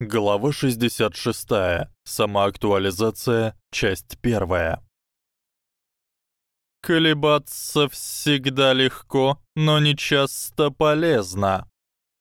Глава 66. Самоактуализация. Часть 1. Колебаться всегда легко, но не часто полезно,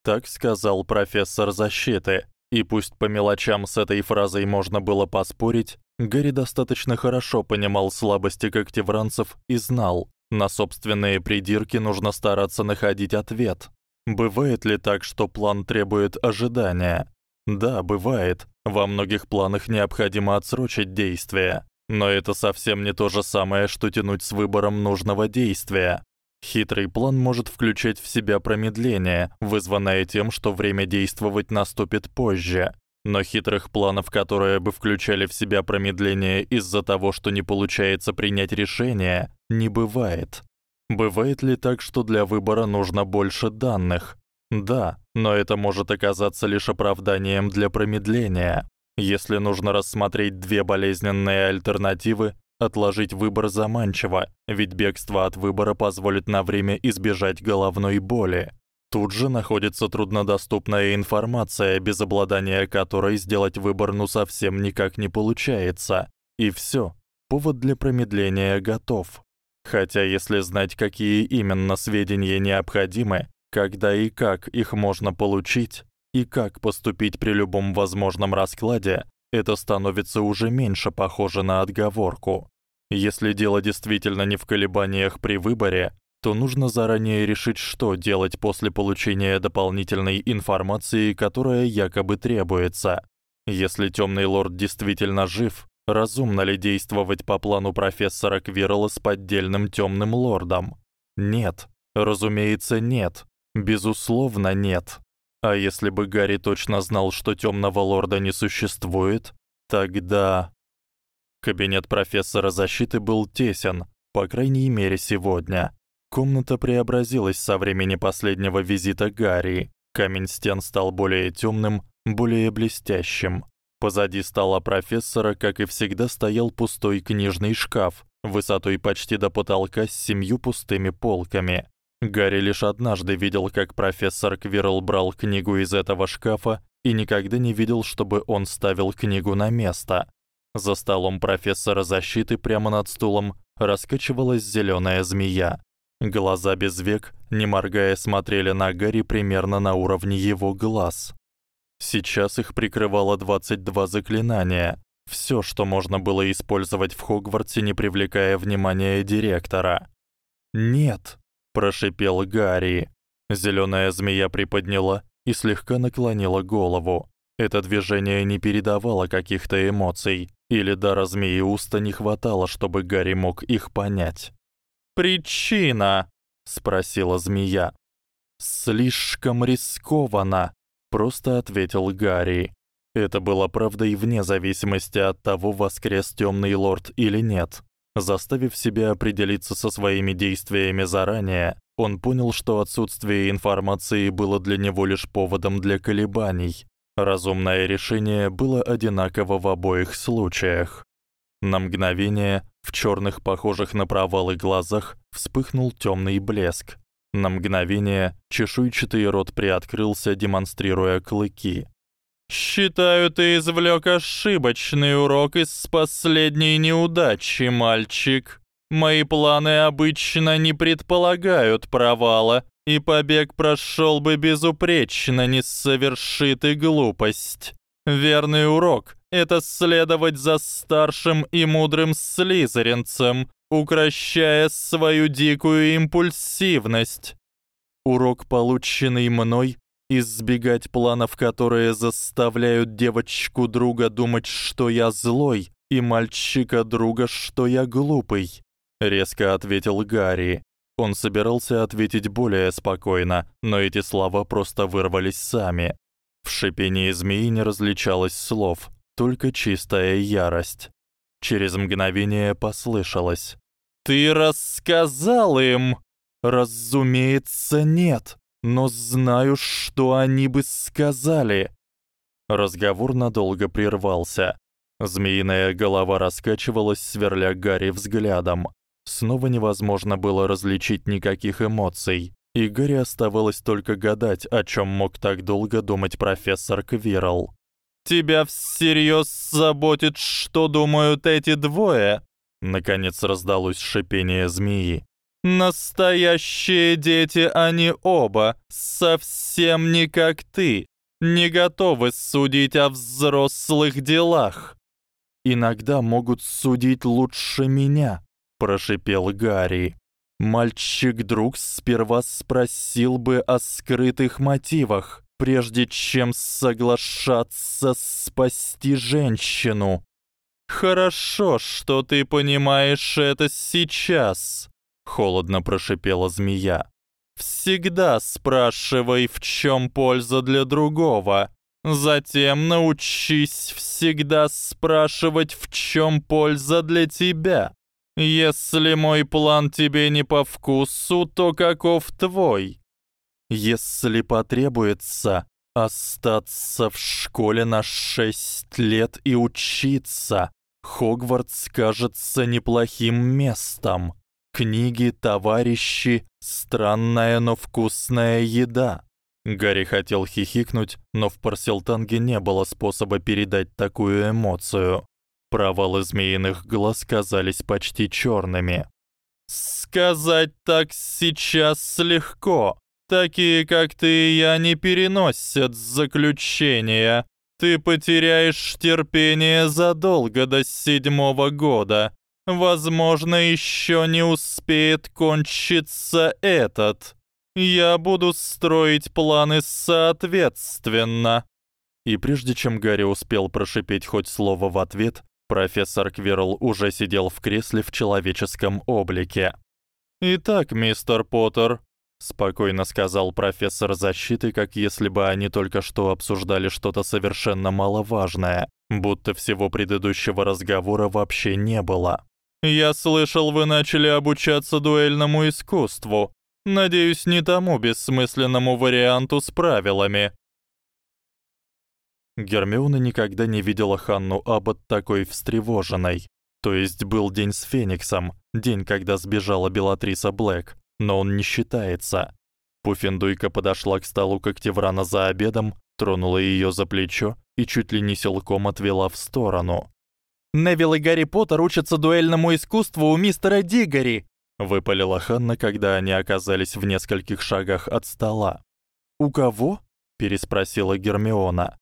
так сказал профессор защиты. И пусть по мелочам с этой фразой можно было поспорить, Гарри достаточно хорошо понимал слабости когтевранцев и знал, на собственные придирки нужно стараться находить ответ. Бывает ли так, что план требует ожидания? Да, бывает. Во многих планах необходимо отсрочить действие, но это совсем не то же самое, что тянуть с выбором нужного действия. Хитрый план может включать в себя промедление, вызванное тем, что время действовать наступит позже. Но хитрых планов, которые бы включали в себя промедление из-за того, что не получается принять решение, не бывает. Бывает ли так, что для выбора нужно больше данных? Да, но это может оказаться лишь оправданием для промедления. Если нужно рассмотреть две болезненные альтернативы, отложить выбор заманчиво, ведь бегство от выбора позволит на время избежать головной боли. Тут же находится труднодоступная информация, без обладания которой сделать выбор ну совсем никак не получается. И всё. Повод для промедления готов. Хотя если знать, какие именно сведения необходимы, когда и как их можно получить и как поступить при любом возможном раскладе, это становится уже меньше похоже на отговорку. Если дело действительно не в колебаниях при выборе, то нужно заранее решить, что делать после получения дополнительной информации, которая якобы требуется. Если Тёмный лорд действительно жив, разумно ли действовать по плану профессора Квирла с поддельным Тёмным лордом? Нет, разумеется, нет. Безусловно, нет. А если бы Гарри точно знал, что Тёмного лорда не существует, тогда кабинет профессора защиты был тесен, по крайней мере, сегодня. Комната преобразилась со времени последнего визита Гарри. Камень стен стал более тёмным, более блестящим. Позади стола профессора, как и всегда, стоял пустой книжный шкаф, высотой почти до потолка с семью пустыми полками. Гарри лишь однажды видел, как профессор Квирл брал книгу из этого шкафа и никогда не видел, чтобы он ставил книгу на место. За столом профессора защиты прямо над стулом раскачивалась зелёная змея. Глаза без век, не моргая, смотрели на Гарри примерно на уровне его глаз. Сейчас их прикрывало 22 заклинания. Всё, что можно было использовать в Хогвартсе, не привлекая внимания директора. Нет, прошипел Гарри. Зелёная змея приподняла и слегка наклонила голову. Это движение не передавало каких-то эмоций, или дара змеи уста не хватало, чтобы Гарри мог их понять. Причина, спросила змея. Слишком рискованно, просто ответил Гарри. Это было правдой вне зависимости от того, воскрес тёмный лорд или нет. Заставив себя определиться со своими действиями заранее, он понял, что отсутствие информации было для него лишь поводом для колебаний. Разумное решение было одинаково в обоих случаях. На мгновение в чёрных, похожих на провалы глазах, вспыхнул тёмный блеск. На мгновение чешуйчатый рот приоткрылся, демонстрируя клыки. «Считаю, ты извлёк ошибочный урок из последней неудачи, мальчик. Мои планы обычно не предполагают провала, и побег прошёл бы безупречно, не соверши ты глупость. Верный урок — это следовать за старшим и мудрым слизеринцем, укращая свою дикую импульсивность. Урок, полученный мной, избегать планов, которые заставляют девочку друга думать, что я злой, и мальчика друга, что я глупый, резко ответил Гарри. Он собирался ответить более спокойно, но эти слова просто вырвались сами. В шипении змеи не различалось слов, только чистая ярость. Через мгновение послышалось: "Ты рассказал им?" "Разумеется, нет" но знаю, что они бы сказали. Разговор надолго прервался. Змеиная голова раскачивалась, сверля Гарри взглядом. Снова невозможно было различить никаких эмоций, и Гарри оставалось только гадать, о чём мог так долго думать профессор Квирл. Тебя всерьёз заботит, что думают эти двое? Наконец раздалось шипение змеи. Настоящие дети они оба, совсем не как ты, не готовы судить о взрослых делах. Иногда могут судить лучше меня, прошипел Гарри. Мальчик-друг сперва спросил бы о скрытых мотивах, прежде чем соглашаться спасти женщину. Хорошо, что ты понимаешь это сейчас, холодно прошипела змея. Всегда спрашивай, в чём польза для другого. Затем научись всегда спрашивать, в чём польза для тебя. Если мой план тебе не по вкусу, то каков твой? Если потребуется остаться в школе на 6 лет и учиться, Хогвартс кажется неплохим местом. Книги, товарищи, странная, но вкусная еда. Гарри хотел хихикнуть, но в Парселтанге не было способа передать такую эмоцию. Провалы змеиных глаз казались почти чёрными. Сказать так сейчас легко. Такие, как ты и я, не переносят заключения. Ты потеряешь терпение задолго до седьмого года. Возможно, ещё не успеет кончиться этот. Я буду строить планы соответственно. И прежде чем Гарри успел прошипеть хоть слово в ответ, Профессор Квирл уже сидел в кресле в человеческом облике. "Итак, мистер Поттер", спокойно сказал профессор защиты, как если бы они только что обсуждали что-то совершенно маловажное, будто всего предыдущего разговора вообще не было. "Я слышал, вы начали обучаться дуэльному искусству. Надеюсь, не тому бессмысленному варианту с правилами. Гермиона никогда не видела Ханну Аббот такой встревоженной. То есть был день с Фениксом, день, когда сбежала Белатриса Блэк, но он не считается. Пуффендуйка подошла к столу Когтеврана за обедом, тронула её за плечо и чуть ли не силком отвела в сторону. Невилл и Гарри Поттер учатся дуэльному искусству у мистера Дигори, выпалила Ханна, когда они оказались в нескольких шагах от стола. У кого? переспросила Гермиона.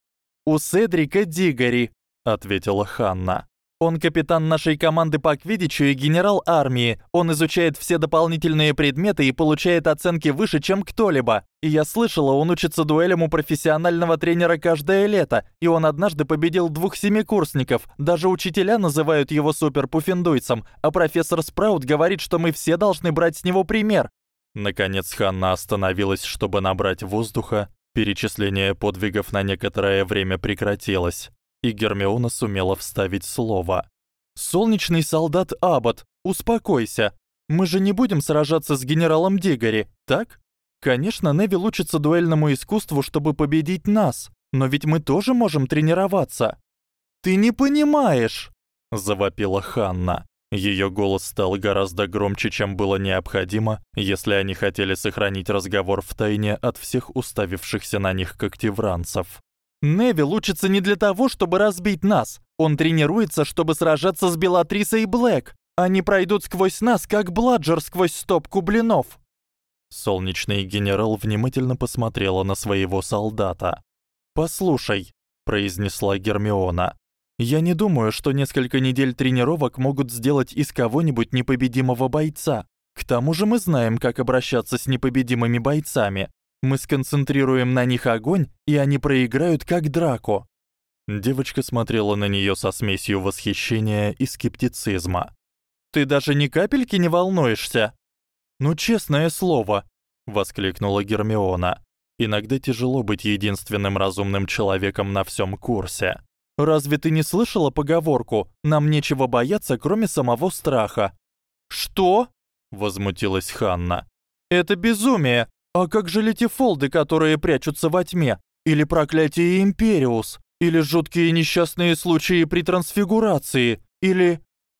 «У Седрика Дигори», — ответила Ханна. «Он капитан нашей команды по квиддичу и генерал армии. Он изучает все дополнительные предметы и получает оценки выше, чем кто-либо. И я слышала, он учится дуэлям у профессионального тренера каждое лето, и он однажды победил двух семикурсников. Даже учителя называют его суперпуффендуйцем, а профессор Спраут говорит, что мы все должны брать с него пример». Наконец Ханна остановилась, чтобы набрать воздуха, Перечисление подвигов на некоторое время прекратилось, и Гермиона сумела вставить слово. Солнечный солдат Абат, успокойся. Мы же не будем сражаться с генералом Дигори, так? Конечно, Невил учится дуэльному искусству, чтобы победить нас, но ведь мы тоже можем тренироваться. Ты не понимаешь, завопила Ханна. Её голос стал гораздо громче, чем было необходимо, если они хотели сохранить разговор в тайне от всех уставившихся на них когтевранцев. Невил учится не для того, чтобы разбить нас. Он тренируется, чтобы сражаться с Белатрисой Блэк. Они пройдут сквозь нас, как Бладжер сквозь стопку блинов. Солнечный генерал внимательно посмотрела на своего солдата. "Послушай", произнесла Гермиона. Я не думаю, что несколько недель тренировок могут сделать из кого-нибудь непобедимого бойца. К тому же мы знаем, как обращаться с непобедимыми бойцами. Мы сконцентрируем на них огонь, и они проиграют как Драко. Девочка смотрела на неё со смесью восхищения и скептицизма. Ты даже ни капельки не волнуешься? Ну, честное слово, воскликнула Гермиона. Иногда тяжело быть единственным разумным человеком на всём курсе. Разве ты не слышала поговорку: нам нечего бояться, кроме самого страха? Что? возмутилась Ханна. Это безумие. А как же летифолды, которые прячутся во тьме? Или проклятие Империус? Или жуткие несчастные случаи при трансфигурации? Или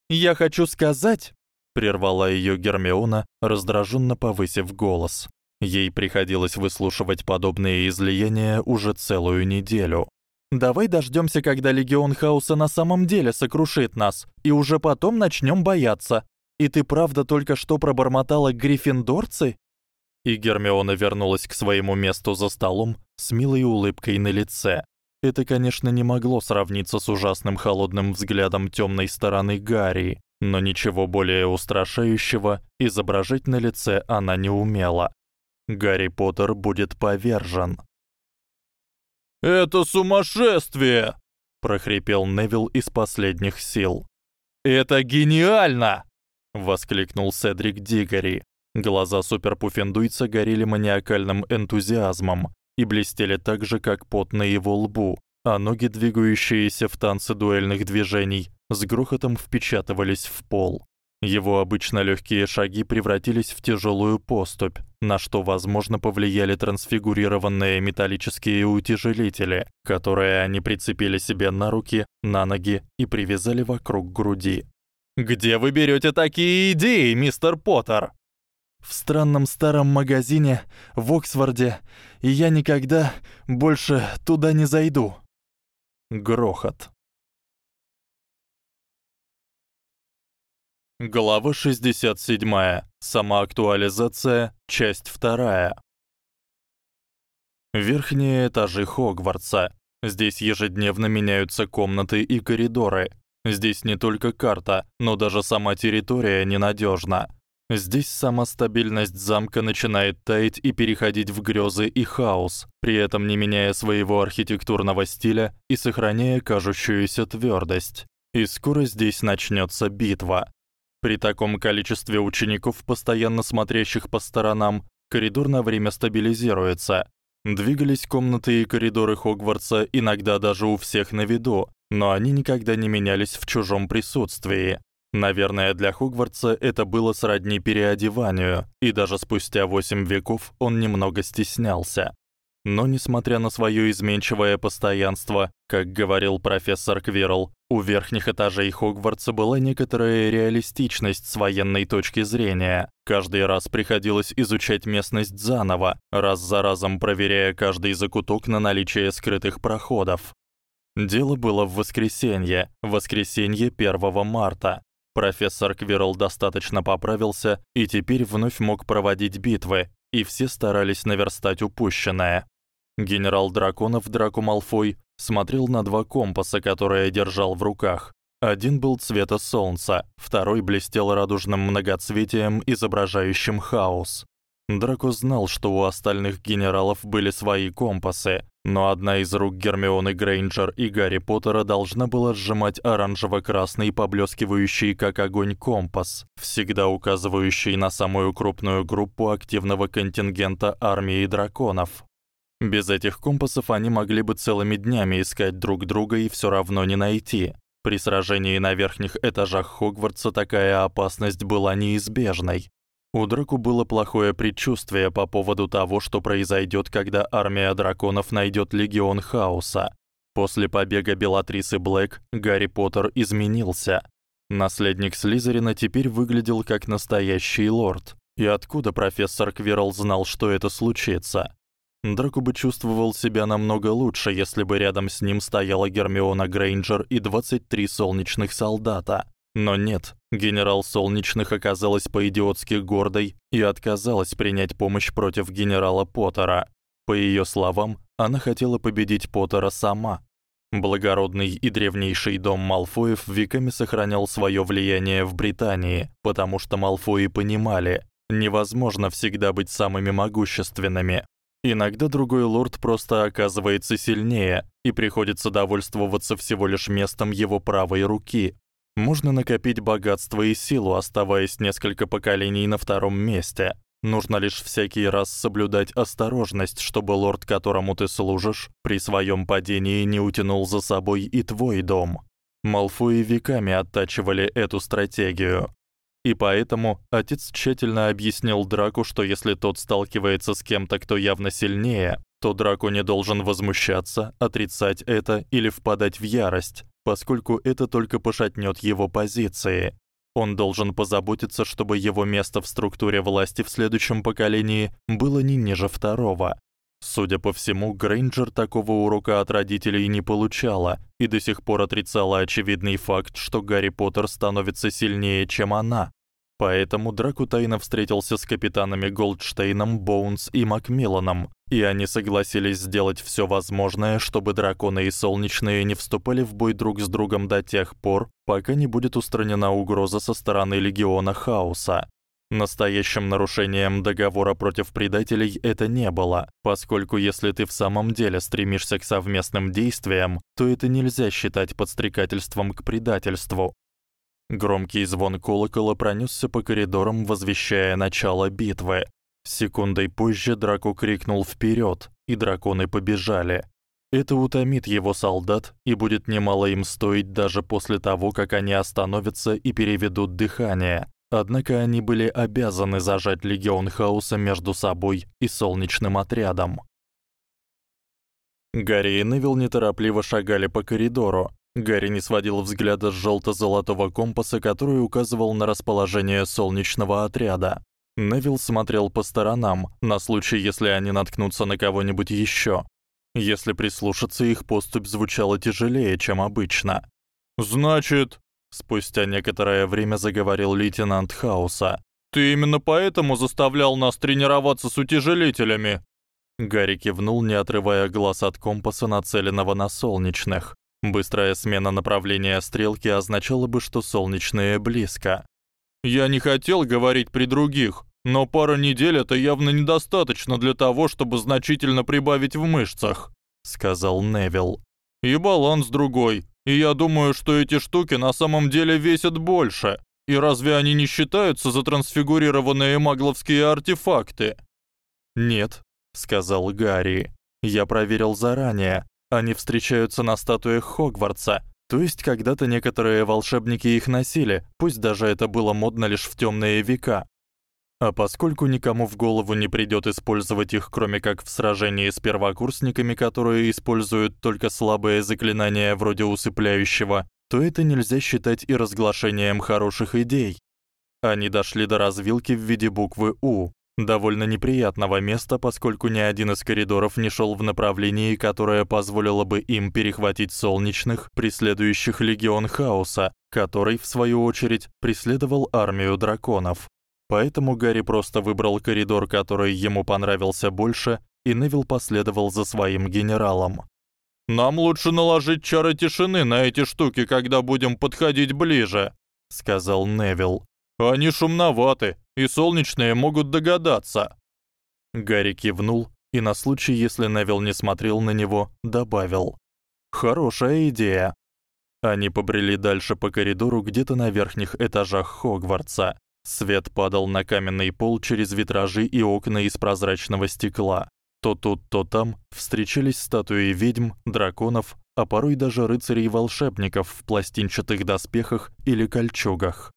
Я хочу сказать, прервала её Гермиона, раздражённо повысив голос. Ей приходилось выслушивать подобные излияния уже целую неделю. Давай дождёмся, когда легион хаоса на самом деле сокрушит нас, и уже потом начнём бояться. И ты правда только что пробормотала гриффиндорцы? И Гермиона вернулась к своему месту за столом с милой улыбкой на лице. Это, конечно, не могло сравниться с ужасным холодным взглядом тёмной стороны Гарри, но ничего более устрашающего изображать на лице она не умела. Гарри Поттер будет повержен. Это сумасшествие, прохрипел Невилл из последних сил. Это гениально, воскликнул Седрик Дигори. Глаза суперпуффендуйца горели маниакальным энтузиазмом и блестели так же, как пот на его лбу, а ноги, двигающиеся в танце дуэльных движений, с грохотом впечатывались в пол. Его обычно лёгкие шаги превратились в тяжёлую поступь, на что, возможно, повлияли трансфигурированные металлические утяжелители, которые они прицепили себе на руки, на ноги и привязали вокруг груди. Где вы берёте такие идеи, мистер Поттер? В странном старом магазине в Оксфорде, и я никогда больше туда не зайду. Грохот. Глава 67. Самоактуализация. Часть 2. Верхние этажи Хогвартса. Здесь ежедневно меняются комнаты и коридоры. Здесь не только карта, но даже сама территория ненадёжна. Здесь сама стабильность замка начинает таять и переходить в грёзы и хаос, при этом не меняя своего архитектурного стиля и сохраняя кажущуюся твёрдость. И скоро здесь начнётся битва. При таком количестве учеников, постоянно смотрящих по сторонам, коридор на время стабилизируется. Двигались комнаты и коридоры Хогвартса иногда даже у всех на виду, но они никогда не менялись в чужом присутствии. Наверное, для Хогвартса это было сродни переодеванию, и даже спустя 8 веков он немного стеснялся. Но несмотря на своё изменчивое постоянство, как говорил профессор Квирл, у верхних этажей Хогвартса была некоторая реалистичность с военной точки зрения. Каждый раз приходилось изучать местность заново, раз за разом проверяя каждый закуток на наличие скрытых проходов. Дело было в воскресенье, воскресенье 1 марта. Профессор Квирл достаточно поправился и теперь вновь мог проводить битвы, и все старались наверстать упущенное. Генерал драконов Драко Малфой смотрел на два компаса, которые держал в руках. Один был цвета солнца, второй блестел радужным многоцветием, изображающим хаос. Драко знал, что у остальных генералов были свои компасы, но одна из рук Гермионы Грейнджер и Гарри Поттера должна была сжимать оранжево-красный, поблескивающий как огонь компас, всегда указывающий на самую крупную группу активного контингента армии драконов. Без этих компасов они могли бы целыми днями искать друг друга и всё равно не найти. При сражении на верхних этажах Хогвартса такая опасность была неизбежной. У Драку было плохое предчувствие по поводу того, что произойдёт, когда армия драконов найдёт легион хаоса. После побега Белатрисы Блэк Гарри Поттер изменился. Наследник Слизерина теперь выглядел как настоящий лорд. И откуда профессор Квирл знал, что это случится? Драко бы чувствовал себя намного лучше, если бы рядом с ним стояла Гермиона Грейнджер и 23 солнечных солдата. Но нет, генерал Солнечных оказалась по-идиотски гордой и отказалась принять помощь против генерала Поттера. По её словам, она хотела победить Поттера сама. Благородный и древнейший дом Малфоев веками сохранял своё влияние в Британии, потому что Малфои понимали, невозможно всегда быть самыми могущественными. Иногда другой лорд просто оказывается сильнее, и приходится довольствоваться всего лишь местом его правой руки. Можно накопить богатство и силу, оставаясь несколько поколений на втором месте. Нужно лишь всякий раз соблюдать осторожность, чтобы лорд, которому ты служишь, при своём падении не утянул за собой и твой дом. Малфои веками оттачивали эту стратегию. И поэтому отец тщательно объяснил Драку, что если тот сталкивается с кем-то, кто явно сильнее, то Драку не должен возмущаться, отрицать это или впадать в ярость, поскольку это только пошатнёт его позиции. Он должен позаботиться, чтобы его место в структуре власти в следующем поколении было не ниже второго. Судя по всему, Грейнджер такого урока от родителей не получала и до сих пор отрицала очевидный факт, что Гарри Поттер становится сильнее, чем она. Поэтому Драко тайно встретился с капитанами Голдштейном, Боунс и Макмилланом, и они согласились сделать всё возможное, чтобы драконы и солнечные не вступали в бой друг с другом до тех пор, пока не будет устранена угроза со стороны легиона Хаоса. Настоящим нарушением договора против предателей это не было, поскольку если ты в самом деле стремишься к совместным действиям, то это нельзя считать подстрекательством к предательству. Громкий звон колокола пронёсся по коридорам, возвещая начало битвы. Секундой позже Драко крикнул вперёд, и драконы побежали. Это утомит его солдат и будет немало им стоить даже после того, как они остановятся и переведут дыхание. Однако они были обязаны зажать легион хаоса между собой и солнечным отрядом. Гарри и Невилл неторопливо шагали по коридору, Гарри не сводил взгляда с жёлто-золотого компаса, который указывал на расположение солнечного отряда. Невил смотрел по сторонам, на случай, если они наткнутся на кого-нибудь ещё. Если прислушаться, их поступь звучала тяжелее, чем обычно. Значит, спустя некоторое время заговорил лейтенант Хауса. Ты именно поэтому заставлял нас тренироваться с утяжелителями. Гарри кивнул, не отрывая глаз от компаса, нацеленного на солнечных. Быстрая смена направления стрелки означала бы, что солнечное близко. Я не хотел говорить при других, но пара недель это явно недостаточно для того, чтобы значительно прибавить в мышцах, сказал Невил. И баланс другой. И я думаю, что эти штуки на самом деле весят больше. И разве они не считаются за трансфигурированные магловские артефакты? Нет, сказал Гарри. Я проверил заранее. Они встречаются на статуях Хогвартса, то есть когда-то некоторые волшебники их носили, пусть даже это было модно лишь в тёмные века. А поскольку никому в голову не придёт использовать их, кроме как в сражении с первокурсниками, которые используют только слабые заклинания вроде усыпляющего, то это нельзя считать и разглашением хороших идей. Они дошли до развилки в виде буквы У, довольно неприятного места, поскольку ни один из коридоров не шёл в направлении, которое позволило бы им перехватить солнечных, преследующих легион хаоса, который в свою очередь преследовал армию драконов. Поэтому Гарри просто выбрал коридор, который ему понравился больше, и Невил последовал за своим генералом. Нам лучше наложить чары тишины на эти штуки, когда будем подходить ближе, сказал Невил. Они шумноваты, и солнечные могут догадаться. Гарри кивнул и на случай, если Невил не смотрел на него, добавил: "Хорошая идея". Они побрели дальше по коридору где-то на верхних этажах Хогвартса. Свет падал на каменный пол через витражи и окна из прозрачного стекла. То тут, то там встречались статуи ведьм, драконов, а порой даже рыцарей-волшебников в пластинчатых доспехах или кольчугах.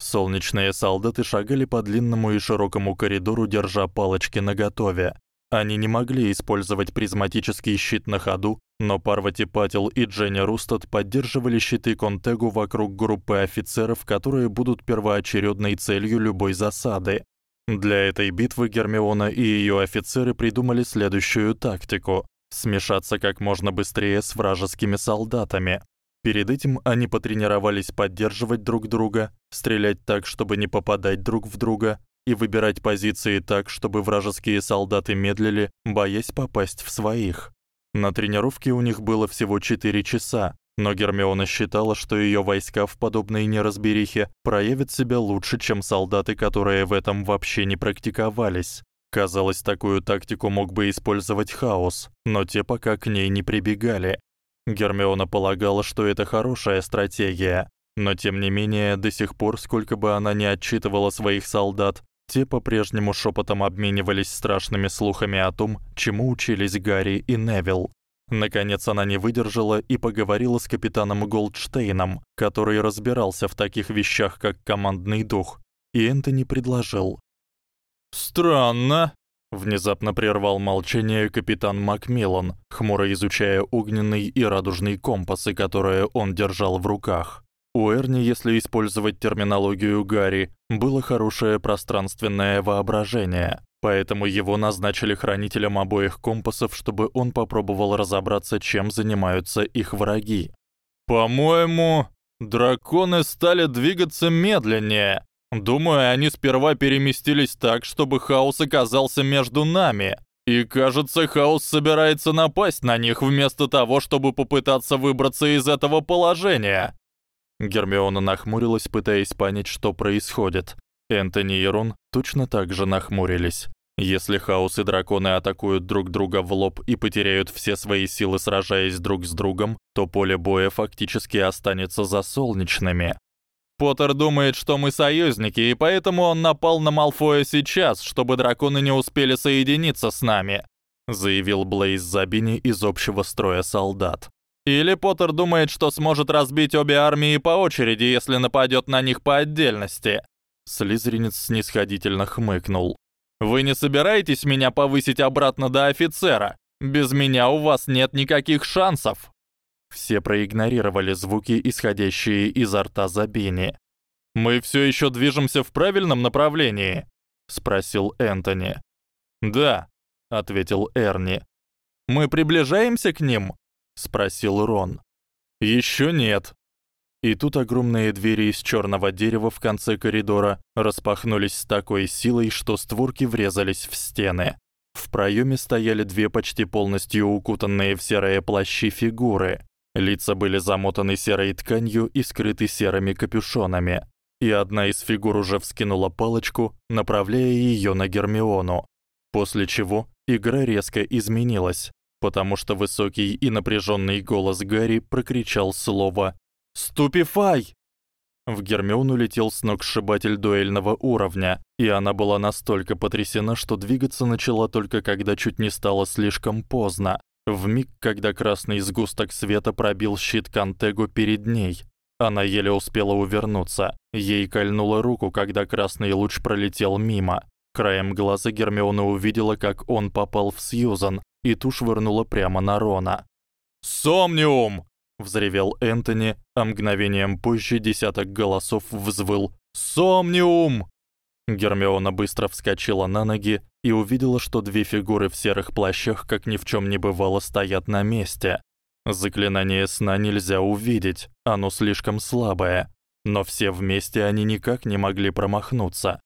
Солнечные солдаты шагали по длинному и широкому коридору, держа палочки наготове. Они не могли использовать призматический щит на ходу, но Парвати Патил и Дженни Рустад поддерживали щиты Контегу вокруг группы офицеров, которые будут первоочередной целью любой засады. Для этой битвы Гермиона и её офицеры придумали следующую тактику: смешаться как можно быстрее с вражескими солдатами. Перед этим они потренировались поддерживать друг друга, стрелять так, чтобы не попадать друг в друга, и выбирать позиции так, чтобы вражеские солдаты медлили, боясь попасть в своих. На тренировке у них было всего 4 часа, но Гермиона считала, что её войска в подобной неразберихе проявят себя лучше, чем солдаты, которые в этом вообще не практиковались. Казалось, такую тактику мог бы использовать Хаос, но те пока к ней не прибегали. Гермиона полагала, что это хорошая стратегия, но тем не менее, до сих пор, сколько бы она ни отчитывала своих солдат, те по-прежнему шёпотом обменивались страшными слухами о том, чему учились Гарри и Невилл. Наконец она не выдержала и поговорила с капитаном Голдштейном, который разбирался в таких вещах, как командный дух. И Энтони предложил: "Странно, Внезапно прервал молчание капитан Макмиллан, хмуро изучая огненный и радужный компасы, которые он держал в руках. У Эрни, если использовать терминологию Гарри, было хорошее пространственное воображение. Поэтому его назначили хранителем обоих компасов, чтобы он попробовал разобраться, чем занимаются их враги. По-моему, драконы стали двигаться медленнее. Думаю, они сперва переместились так, чтобы хаос оказался между нами. И, кажется, хаос собирается напасть на них вместо того, чтобы попытаться выбраться из этого положения. Гермиона нахмурилась, пытаясь понять, что происходит. Энтони и Рон точно так же нахмурились. Если хаос и драконы атакуют друг друга в лоб и потеряют все свои силы, сражаясь друг с другом, то поле боя фактически останется за солнечными. Поттер думает, что мы союзники, и поэтому он напал на Малфоя сейчас, чтобы драконы не успели соединиться с нами, заявил Блейз Забини из общего строя солдат. Или Поттер думает, что сможет разбить обе армии по очереди, если нападёт на них по отдельности. Слизеринец снисходительно хмыкнул. Вы не собираетесь меня повысить обратно до офицера? Без меня у вас нет никаких шансов. Все проигнорировали звуки, исходящие изо рта Забини. Мы всё ещё движемся в правильном направлении, спросил Энтони. Да, ответил Эрни. Мы приближаемся к ним, спросил Рон. Ещё нет. И тут огромные двери из чёрного дерева в конце коридора распахнулись с такой силой, что створки врезались в стены. В проёме стояли две почти полностью укутанные в серые плащи фигуры. Лица были замотаны серой тканью и скрыты серыми капюшонами. И одна из фигур уже вскинула палочку, направляя её на Гермиону. После чего игра резко изменилась, потому что высокий и напряжённый голос Гарри прокричал слово «Ступифай!». В Гермиону летел сногсшибатель дуэльного уровня, и она была настолько потрясена, что двигаться начала только когда чуть не стало слишком поздно. В миг, когда красный сгусток света пробил щит Кантего перед ней, она еле успела увернуться. Ей кольнуло руку, когда красный луч пролетел мимо. Краем глаза Гермиона увидела, как он попал в Сьюзан, и ту швырнула прямо на Рона. «Сомниум!» — взревел Энтони, а мгновением позже десяток голосов взвыл «Сомниум!». Гермиона быстро вскочила на ноги и увидела, что две фигуры в серых плащах, как ни в чём не бывало, стоят на месте. Заклинание сна нельзя увидеть, оно слишком слабое, но все вместе они никак не могли промахнуться.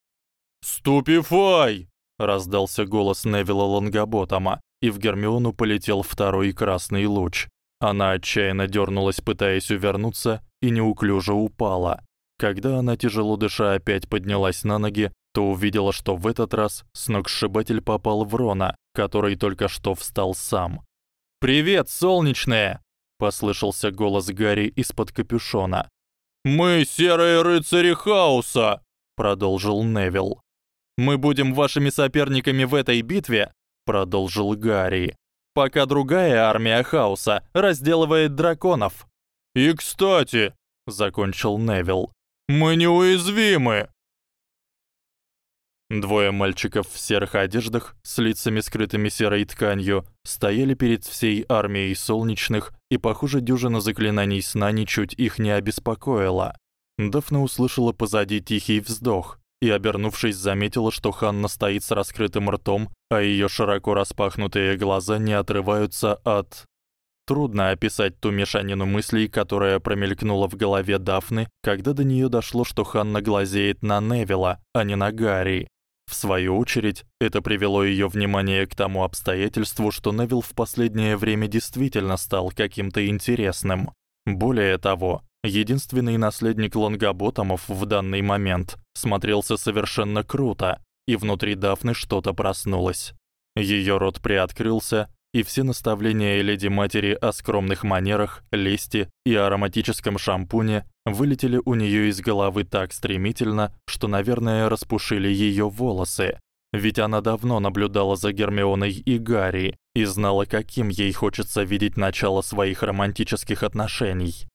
«Ступифай!» — раздался голос Невилла Лонгоботома, и в Гермиону полетел второй красный луч. Она отчаянно дёрнулась, пытаясь увернуться, и неуклюже упала. Когда она тяжело дыша опять поднялась на ноги, то увидела, что в этот раз сногсшибатель попал в Рона, который только что встал сам. «Привет, солнечная!» — послышался голос Гарри из-под капюшона. «Мы серые рыцари хаоса!» — продолжил Невилл. «Мы будем вашими соперниками в этой битве», — продолжил Гарри, «пока другая армия хаоса разделывает драконов». «И, кстати», — закончил Невилл, — «мы неуязвимы!» Двое мальчиков в серых одеждах с лицами скрытыми серой тканью стояли перед всей армией солнечных, и, похоже, дюжина заклинаний сна ничуть их не обеспокоила. Дафна услышала позади тихий вздох и, обернувшись, заметила, что Ханна стоит с раскрытым ртом, а её широко распахнутые глаза не отрываются от Трудно описать ту мешанину мыслей, которая промелькнула в голове Дафны, когда до неё дошло, что Ханна глазеет на Невилла, а не на Гарри. В свою очередь, это привело её внимание к тому обстоятельству, что Невилл в последнее время действительно стал каким-то интересным. Более того, единственный наследник Лонгаботомов в данный момент смотрелся совершенно круто, и внутри Дафны что-то проснулось. Её рот приоткрылся, и все наставления леди матери о скромных манерах, лести и ароматическом шампуне вылетели у неё из головы так стремительно, что, наверное, распушили её волосы. Ведь она давно наблюдала за Гермионой и Гарри и знала, каким ей хочется видеть начало своих романтических отношений.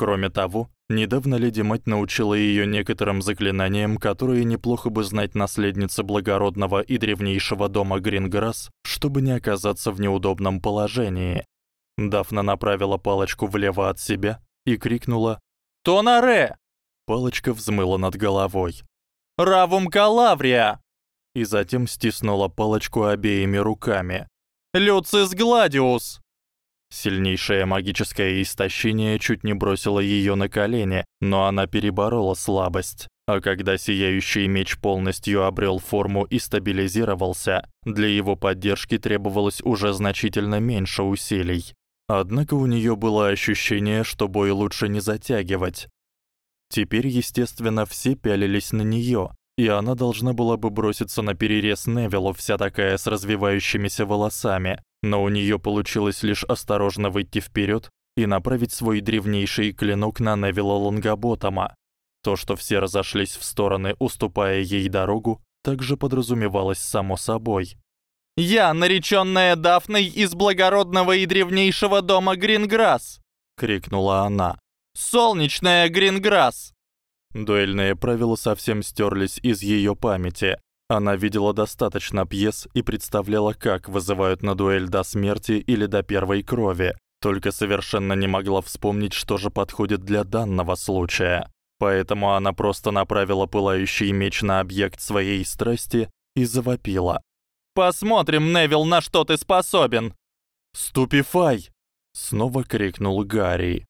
Кроме того, недавно леди-мать научила её некоторым заклинаниям, которые неплохо бы знать наследница благородного и древнейшего дома Гринграсс, чтобы не оказаться в неудобном положении. Дафна направила палочку влево от себя и крикнула «Тонаре!». Палочка взмыла над головой. «Равум Калаврия!» и затем стиснула палочку обеими руками. «Люцис Гладиус!» Сильнейшее магическое истощение чуть не бросило её на колени, но она переборола слабость. А когда сияющий меч полностью обрёл форму и стабилизировался, для его поддержки требовалось уже значительно меньше усилий. Однако у неё было ощущение, что бой лучше не затягивать. Теперь, естественно, все пялились на неё, и она должна была бы броситься на перерез Невилу, вся такая с развивающимися волосами, но у неё получилось лишь осторожно выйти вперёд и направить свой древнейший клинок на Невила Лонгоботома. То, что все разошлись в стороны, уступая ей дорогу, также подразумевалось само собой. «Я, наречённая Дафной из благородного и древнейшего дома Гринграсс!» — крикнула она. «Солнечная Гринграсс!» Дуэльные правила совсем стерлись из её памяти. Она видела достаточно пьес и представляла, как вызывают на дуэль до смерти или до первой крови, только совершенно не могла вспомнить, что же подходит для данного случая. Поэтому она просто направила пылающий меч на объект своей страсти и завопила: "Посмотрим, Невил, на что ты способен!" "Ступифай!" снова крикнул Гарри.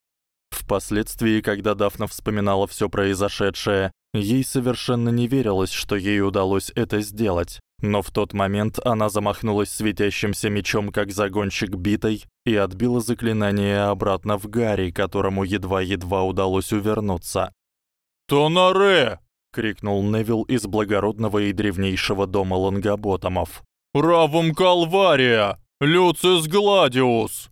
Впоследствии, когда Дафна вспоминала всё произошедшее, ей совершенно не верилось, что ей удалось это сделать. Но в тот момент она замахнулась светящимся мечом, как загонщик битой, и отбила заклинание обратно в Гарри, которому едва-едва удалось увернуться. «Тонаре!» — крикнул Невил из благородного и древнейшего дома Лонгоботомов. «Равум Калвария! Люцис Гладиус!»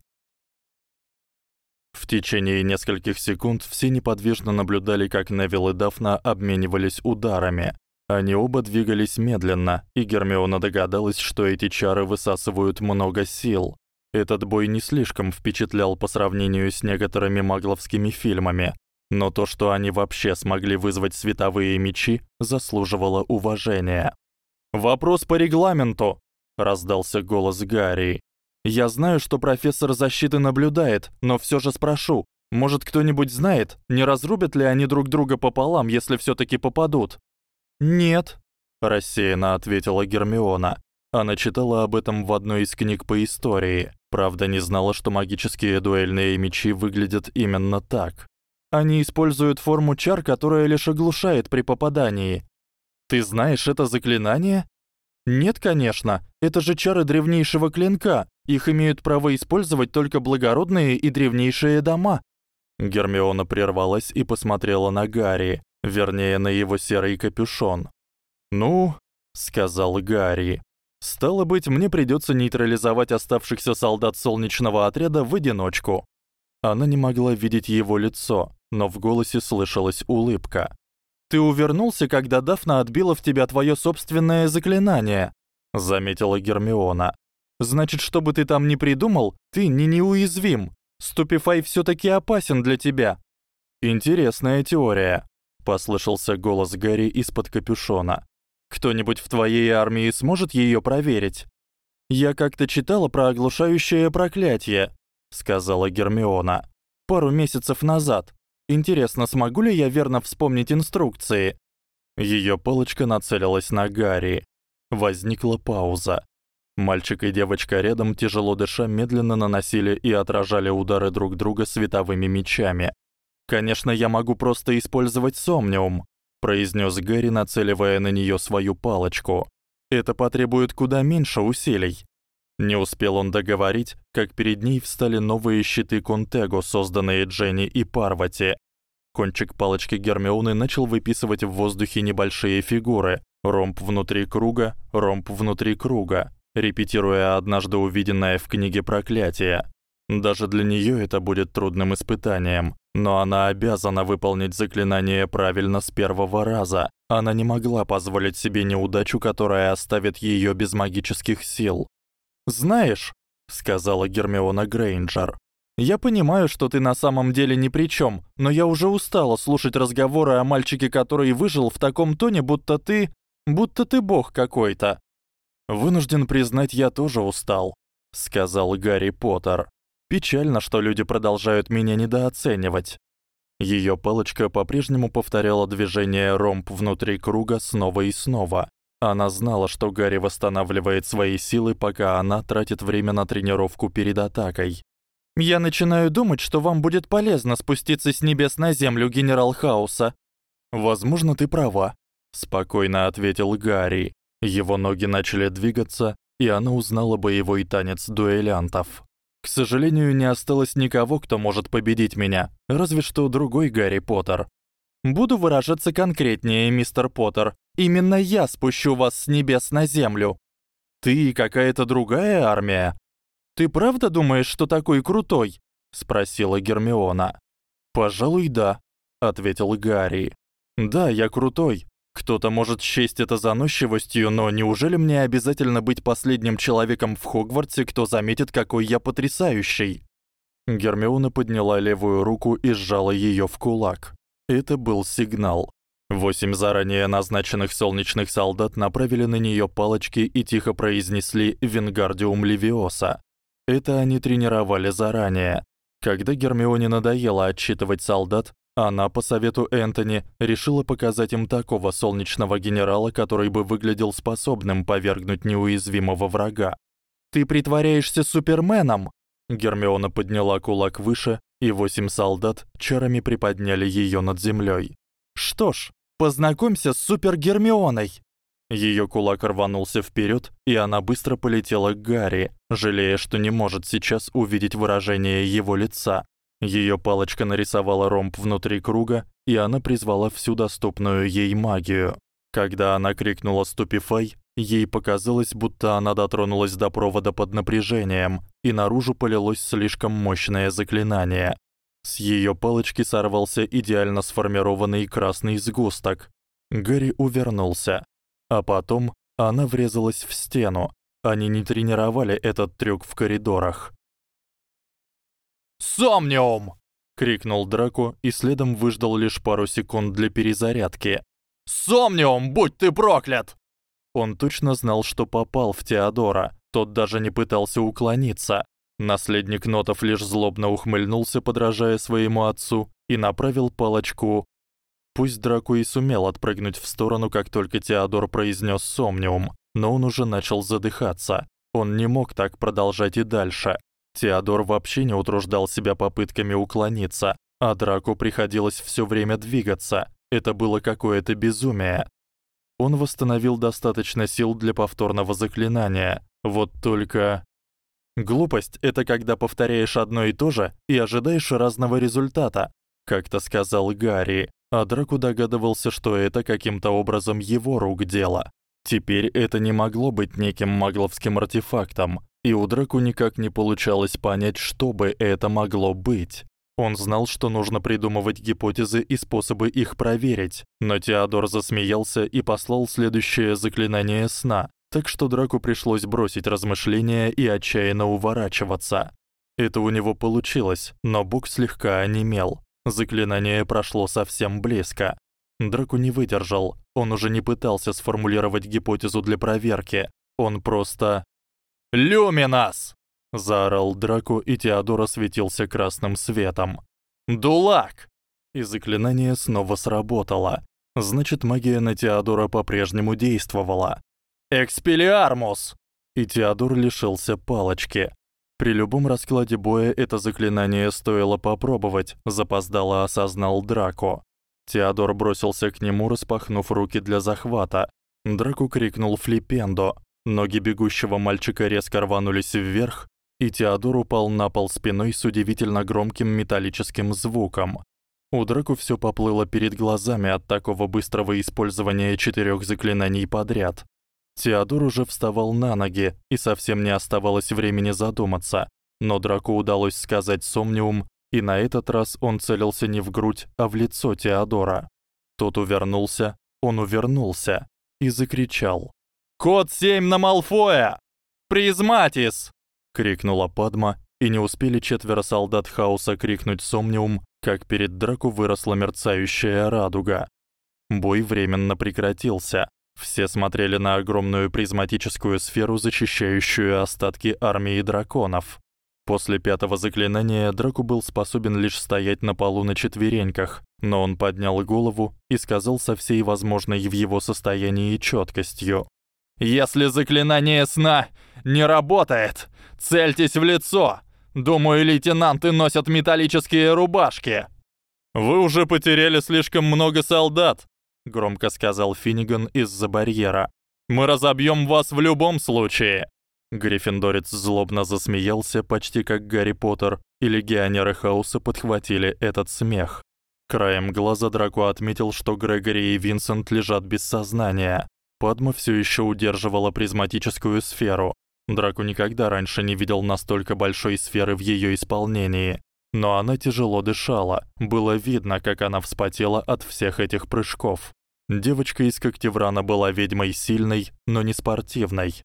В течение нескольких секунд все неподвижно наблюдали, как Невил и Дафна обменивались ударами. Они оба двигались медленно, и Гермиона догадалась, что эти чары высасывают много сил. Этот бой не слишком впечатлял по сравнению с некоторыми магловскими фильмами, но то, что они вообще смогли вызвать световые мечи, заслуживало уважения. Вопрос по регламенту, раздался голос Гарри. Я знаю, что профессор защиты наблюдает, но всё же спрошу. Может, кто-нибудь знает, не разрубят ли они друг друга пополам, если всё-таки попадут? Нет, рассеянно ответила Гермиона. Она читала об этом в одной из книг по истории. Правда, не знала, что магические дуэльные мечи выглядят именно так. Они используют форму чар, которая лишь оглушает при попадании. Ты знаешь это заклинание? Нет, конечно. Это же чары древнейшего клинка. Их имеют право использовать только благородные и древнейшие дома. Гермиона прервалась и посмотрела на Гарри, вернее, на его серый капюшон. "Ну", сказал Гарри. "Стало быть, мне придётся нейтрализовать оставшихся солдат солнечного отряда в одиночку". Она не могла видеть его лицо, но в голосе слышалась улыбка. Ты увернулся, когда Дафна отбила в тебя твоё собственное заклинание, заметила Гермиона. Значит, что бы ты там ни придумал, ты не неуязвим. Ступифай всё-таки опасен для тебя. Интересная теория, послышался голос Гарри из-под капюшона. Кто-нибудь в твоей армии сможет её проверить? Я как-то читала про оглушающее проклятие, сказала Гермиона. Пару месяцев назад. Интересно, смогу ли я верно вспомнить инструкции? Её палочка нацелилась на Гарри. Возникла пауза. Мальчик и девочка рядом, тяжело дыша, медленно наносили и отражали удары друг друга световыми мечами. Конечно, я могу просто использовать сомниум, произнёс Гарри, нацеливая на неё свою палочку. Это потребует куда меньше усилий. Не успел он договорить, как перед ней встали новые щиты Контего, созданные Дженни и Парвати. Кончик палочки Гермионы начал выписывать в воздухе небольшие фигуры: ромб внутри круга, ромб внутри круга, репетируя однажды увиденное в книге Проклятие. Даже для неё это будет трудным испытанием, но она обязана выполнить заклинание правильно с первого раза. Она не могла позволить себе неудачу, которая оставит её без магических сил. «Знаешь», — сказала Гермиона Грейнджер, «я понимаю, что ты на самом деле ни при чём, но я уже устала слушать разговоры о мальчике, который выжил в таком тоне, будто ты... будто ты бог какой-то». «Вынужден признать, я тоже устал», — сказал Гарри Поттер. «Печально, что люди продолжают меня недооценивать». Её палочка по-прежнему повторяла движение ромб внутри круга снова и снова. Она знала, что Гарри восстанавливает свои силы, пока она тратит время на тренировку перед атакой. Я начинаю думать, что вам будет полезно спуститься с небес на землю, генерал Хауса. Возможно, ты права, спокойно ответил Гарри. Его ноги начали двигаться, и она узнала боевой танец дуэлянтов. К сожалению, не осталось никого, кто может победить меня, разве что другой Гарри Поттер. Буду выражаться конкретнее, мистер Поттер. Именно я спущу вас с небес на землю. Ты и какая-то другая армия? Ты правда думаешь, что такой крутой? спросила Гермиона. Пожалуй, да, ответил Гарри. Да, я крутой. Кто-то может счесть это заносчивостью, но неужели мне обязательно быть последним человеком в Хогвартсе, кто заметит, какой я потрясающий? Гермиона подняла левую руку и сжала её в кулак. Это был сигнал. Восемь заранее назначенных солнечных солдат направили на неё палочки и тихо произнесли Вингардиум Левиоса. Это они тренировали заранее. Когда Гермионе надоело отчитывать солдат, она по совету Энтони решила показать им такого солнечного генерала, который бы выглядел способным повергнуть неуязвимого врага. Ты притворяешься суперменом. Гермиона подняла кулак выше, и восемь солдат чарами приподняли её над землёй. Что ж, познакомься с Супер Гермионой. Её кулак рванулся вперёд, и она быстро полетела к Гарри, жалея, что не может сейчас увидеть выражение его лица. Её палочка нарисовала ромб внутри круга, и она призвала всю доступную ей магию. Когда она крикнула "Ступифай", ей показалось, будто она дотронулась до провода под напряжением, и наружу полилось слишком мощное заклинание. С её палочки сорвался идеально сформированный красный сгусток. Гарри увернулся, а потом она врезалась в стену. Они не тренировали этот трюк в коридорах. «Сомниум!» — крикнул Драко и следом выждал лишь пару секунд для перезарядки. «Сомниум, будь ты проклят!» Он точно знал, что попал в Теодора. Тот даже не пытался уклониться. Наследник Нотов лишь злобно ухмыльнулся, подражая своему отцу, и направил палочку. Пусть Драко и сумел отпрыгнуть в сторону, как только Теодор произнёс сомниум, но он уже начал задыхаться. Он не мог так продолжать и дальше. Теодор вообще не утруждал себя попытками уклониться, а Драко приходилось всё время двигаться. Это было какое-то безумие. Он восстановил достаточно сил для повторного заклинания. Вот только глупость это когда повторяешь одно и то же и ожидаешь разного результата, как-то сказал Гарри. А Драко догадывался, что это каким-то образом его рук дело. Теперь это не могло быть неким магловским артефактом, и у Драку никак не получалось понять, что бы это могло быть. Он знал, что нужно придумывать гипотезы и способы их проверить, но Теодор засмеялся и послал следующее заклинание сна, так что Драку пришлось бросить размышления и отчаянно уворачиваться. Это у него получилось, но Бук слегка онемел. Заклинание прошло совсем близко. Драку не выдержал. Он уже не пытался сформулировать гипотезу для проверки. Он просто «Люминас!» — заорал Драко, и Теодор осветился красным светом. «Дулак!» И заклинание снова сработало. Значит, магия на Теодора по-прежнему действовала. «Экспелиармус!» И Теодор лишился палочки. При любом раскладе боя это заклинание стоило попробовать, запоздало осознал Драко. Теодор бросился к нему, распахнув руки для захвата. Драко крикнул флипендо, Ноги бегущего мальчика резко рванулись вверх, и Теодор упал на пол спиной с удивительно громким металлическим звуком. У Драку всё поплыло перед глазами от такого быстрого использования четырёх заклинаний подряд. Теодор уже вставал на ноги, и совсем не оставалось времени задуматься. Но Драку удалось сказать сомниум, и на этот раз он целился не в грудь, а в лицо Теодора. Тот увернулся, он увернулся и закричал: Код 7 на Малфоя! Призматис!» — крикнула Падма, и не успели четверо солдат хаоса крикнуть сомниум, как перед Драку выросла мерцающая радуга. Бой временно прекратился. Все смотрели на огромную призматическую сферу, защищающую остатки армии драконов. После пятого заклинания Драку был способен лишь стоять на полу на четвереньках, но он поднял голову и сказал со всей возможной в его состоянии чёткостью: "Если заклинание сна не работает, цельтесь в лицо. Думаю, лейтенанты носят металлические рубашки". Вы уже потеряли слишком много солдат, громко сказал Финниган из-за барьера. Мы разобьём вас в любом случае. Гриффиндорец злобно засмеялся, почти как Гарри Поттер, и легионеры хаоса подхватили этот смех. Краем глаза Драко отметил, что Грегори и Винсент лежат без сознания. Падма всё ещё удерживала призматическую сферу. Драко никогда раньше не видел настолько большой сферы в её исполнении, но она тяжело дышала. Было видно, как она вспотела от всех этих прыжков. Девочка из Когтеврана была ведьмой сильной, но не спортивной.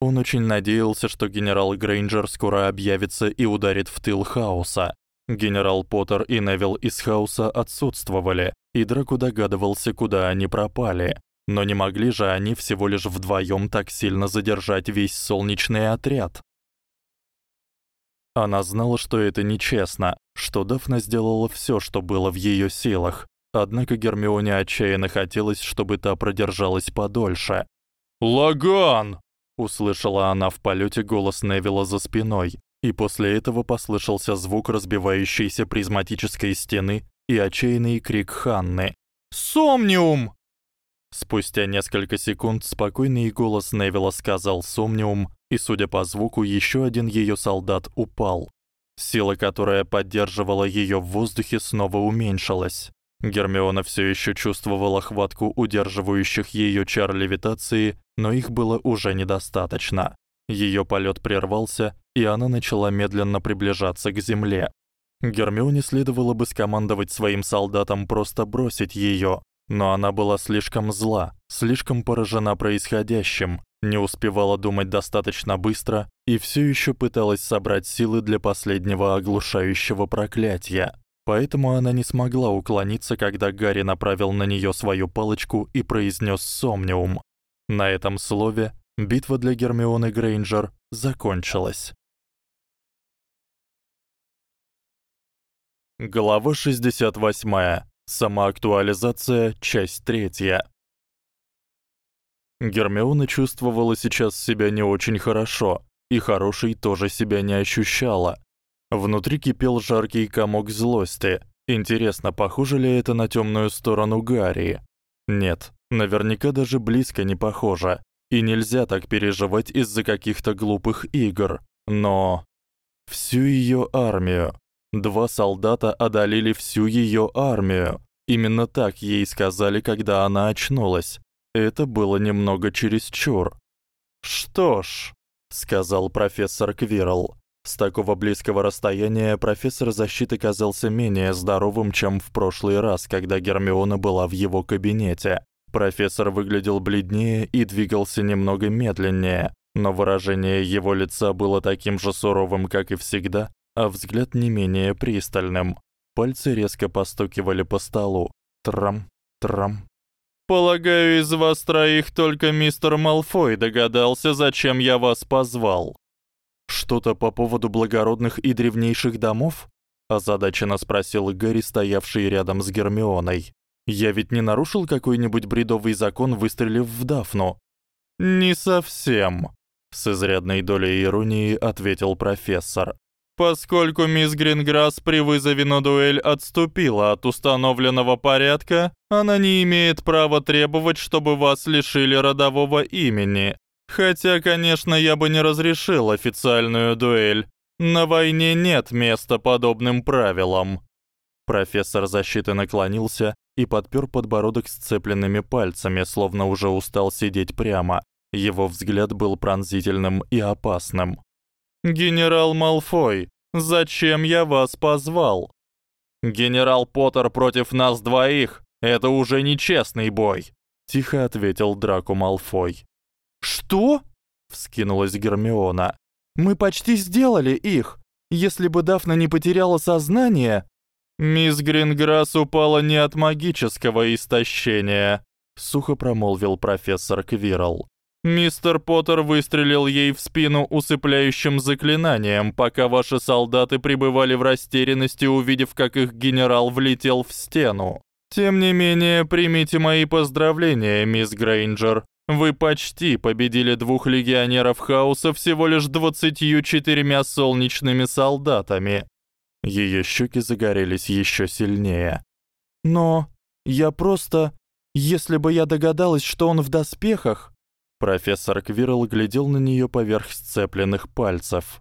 Он очень надеялся, что генерал Грейнджер скоро объявится и ударит в тыл хаоса. Генерал Поттер и Невилл из хаоса отсутствовали, и Драко догадывался, куда они пропали. Но не могли же они всего лишь вдвоём так сильно задержать весь солнечный отряд. Она знала, что это нечестно, что Дафна сделала всё, что было в её силах. Однако Гермионе отчаянно хотелось, чтобы та продержалась подольше. "Лаган!" услышала она в полёте голос Невилла за спиной, и после этого послышался звук разбивающейся призматической стены и отчаянный крик Ханны. "Сомниум!" Спустя несколько секунд спокойный голос Невилла сказал Сомниум, и, судя по звуку, ещё один её солдат упал. Сила, которая поддерживала её в воздухе, снова уменьшилась. Гермиона всё ещё чувствовала хватку удерживающих её чар левитации, но их было уже недостаточно. Её полёт прервался, и она начала медленно приближаться к земле. Гермионе следовало бы скомандовать своим солдатам просто бросить её, но она была слишком зла, слишком поражена происходящим, не успевала думать достаточно быстро и всё ещё пыталась собрать силы для последнего оглушающего проклятия. Поэтому она не смогла уклониться, когда Гарри направил на неё свою палочку и произнёс сомниум. На этом слове битва для Гермионы Грейнджер закончилась. Глава 68. Самоактуализация, часть 3. Гермиона чувствовала сейчас себя не очень хорошо, и хорошей тоже себя не ощущала. Внутри кипел жаркий комок злости. Интересно, похоже ли это на тёмную сторону Гарри? Нет, наверняка даже близко не похоже. И нельзя так переживать из-за каких-то глупых игр. Но всю её армию, два солдата одолели всю её армию. Именно так ей сказали, когда она очнулась. Это было немного чересчур. Что ж, сказал профессор Квирл. С такого близкого расстояния профессор защиты казался менее здоровым, чем в прошлый раз, когда Гермиона была в его кабинете. Профессор выглядел бледнее и двигался немного медленнее, но выражение его лица было таким же суровым, как и всегда, а взгляд не менее пристальным. Пальцы резко постукивали по столу. Трам, трам. Полагаю, из вас троих только мистер Малфой догадался, зачем я вас позвал. Что-то по поводу благородных и древнейших домов? озадаченно спросил Гарри, стоявший рядом с Гермионой. Я ведь не нарушил какой-нибудь бредовый закон, выстрелив в Дафну. Не совсем, с изрядной долей иронии ответил профессор. Поскольку мисс Гринграсс при вызове на дуэль отступила от установленного порядка, она не имеет права требовать, чтобы вас лишили родового имени. Хотя, конечно, я бы не разрешил официальную дуэль. На войне нет места подобным правилам. Профессор защиты наклонился и подпёр подбородок сцепленными пальцами, словно уже устал сидеть прямо. Его взгляд был пронзительным и опасным. Генерал Малфой, зачем я вас позвал? Генерал Поттер против нас двоих это уже нечестный бой, тихо ответил Драко Малфой. Что? вскинулась Гермиона. Мы почти сделали их. Если бы Дафна не потеряла сознание, мисс Гринграсс упала не от магического истощения, сухо промолвил профессор Квирл. Мистер Поттер выстрелил ей в спину усыпляющим заклинанием, пока ваши солдаты пребывали в растерянности, увидев, как их генерал влетел в стену. Тем не менее, примите мои поздравления, мисс Грейнджер. Вы почти победили двух легионеров хаоса всего лишь 24 солнечными солдатами. Её щеки загорелись ещё сильнее. Но я просто, если бы я догадалась, что он в доспехах, Профессор Квирл глядел на неё поверх сцепленных пальцев.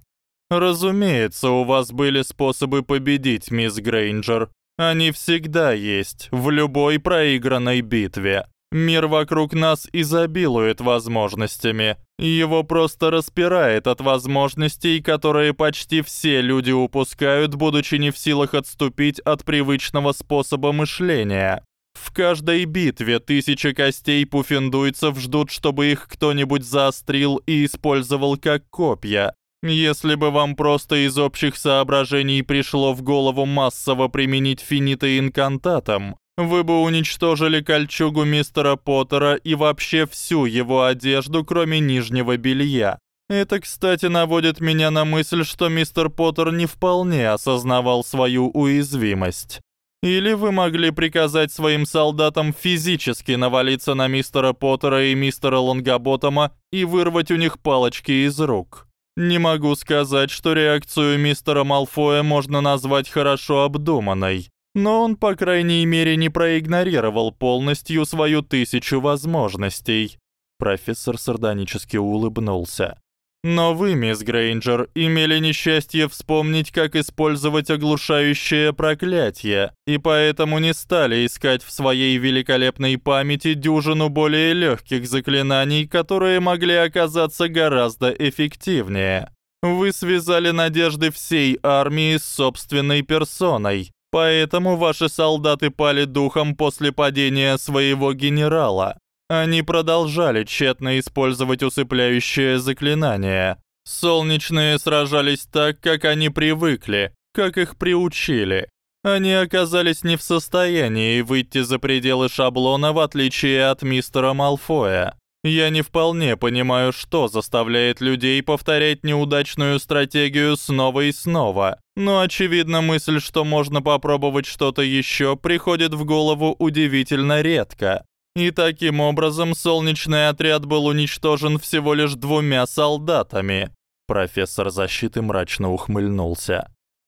Разумеется, у вас были способы победить, мисс Грейнджер. Они всегда есть в любой проигранной битве. Мир вокруг нас изобилует возможностями. Его просто распирает от возможностей, которые почти все люди упускают, будучи не в силах отступить от привычного способа мышления. В каждой битве тысячи костей пуффендуйцев ждут, чтобы их кто-нибудь заострил и использовал как копья. Если бы вам просто из общих соображений пришло в голову массово применить финиты инкантатом, вы бы уничтожили кольчугу мистера Поттера и вообще всю его одежду, кроме нижнего белья. Это, кстати, наводит меня на мысль, что мистер Поттер не вполне осознавал свою уязвимость. Или вы могли приказать своим солдатам физически навалиться на мистера Поттера и мистера Лонгоботома и вырвать у них палочки из рук. Не могу сказать, что реакцию мистера Малфоя можно назвать хорошо обдуманной, но он, по крайней мере, не проигнорировал полностью свою тысячу возможностей. Профессор сардонически улыбнулся. Но вы, мисс Грейнджер, имели несчастье вспомнить, как использовать оглушающее проклятие, и поэтому не стали искать в своей великолепной памяти дюжину более лёгких заклинаний, которые могли оказаться гораздо эффективнее. Вы связали надежды всей армии с собственной персоной, поэтому ваши солдаты пали духом после падения своего генерала. Они продолжали тщетно использовать усыпляющее заклинание. Солнечные сражались так, как они привыкли, как их приучили. Они оказались не в состоянии выйти за пределы шаблона, в отличие от мистера Малфоя. Я не вполне понимаю, что заставляет людей повторять неудачную стратегию снова и снова. Но очевидно, мысль, что можно попробовать что-то ещё, приходит в голову удивительно редко. И таким образом солнечный отряд был уничтожен всего лишь двумя солдатами. Профессор защиты мрачно ухмыльнулся.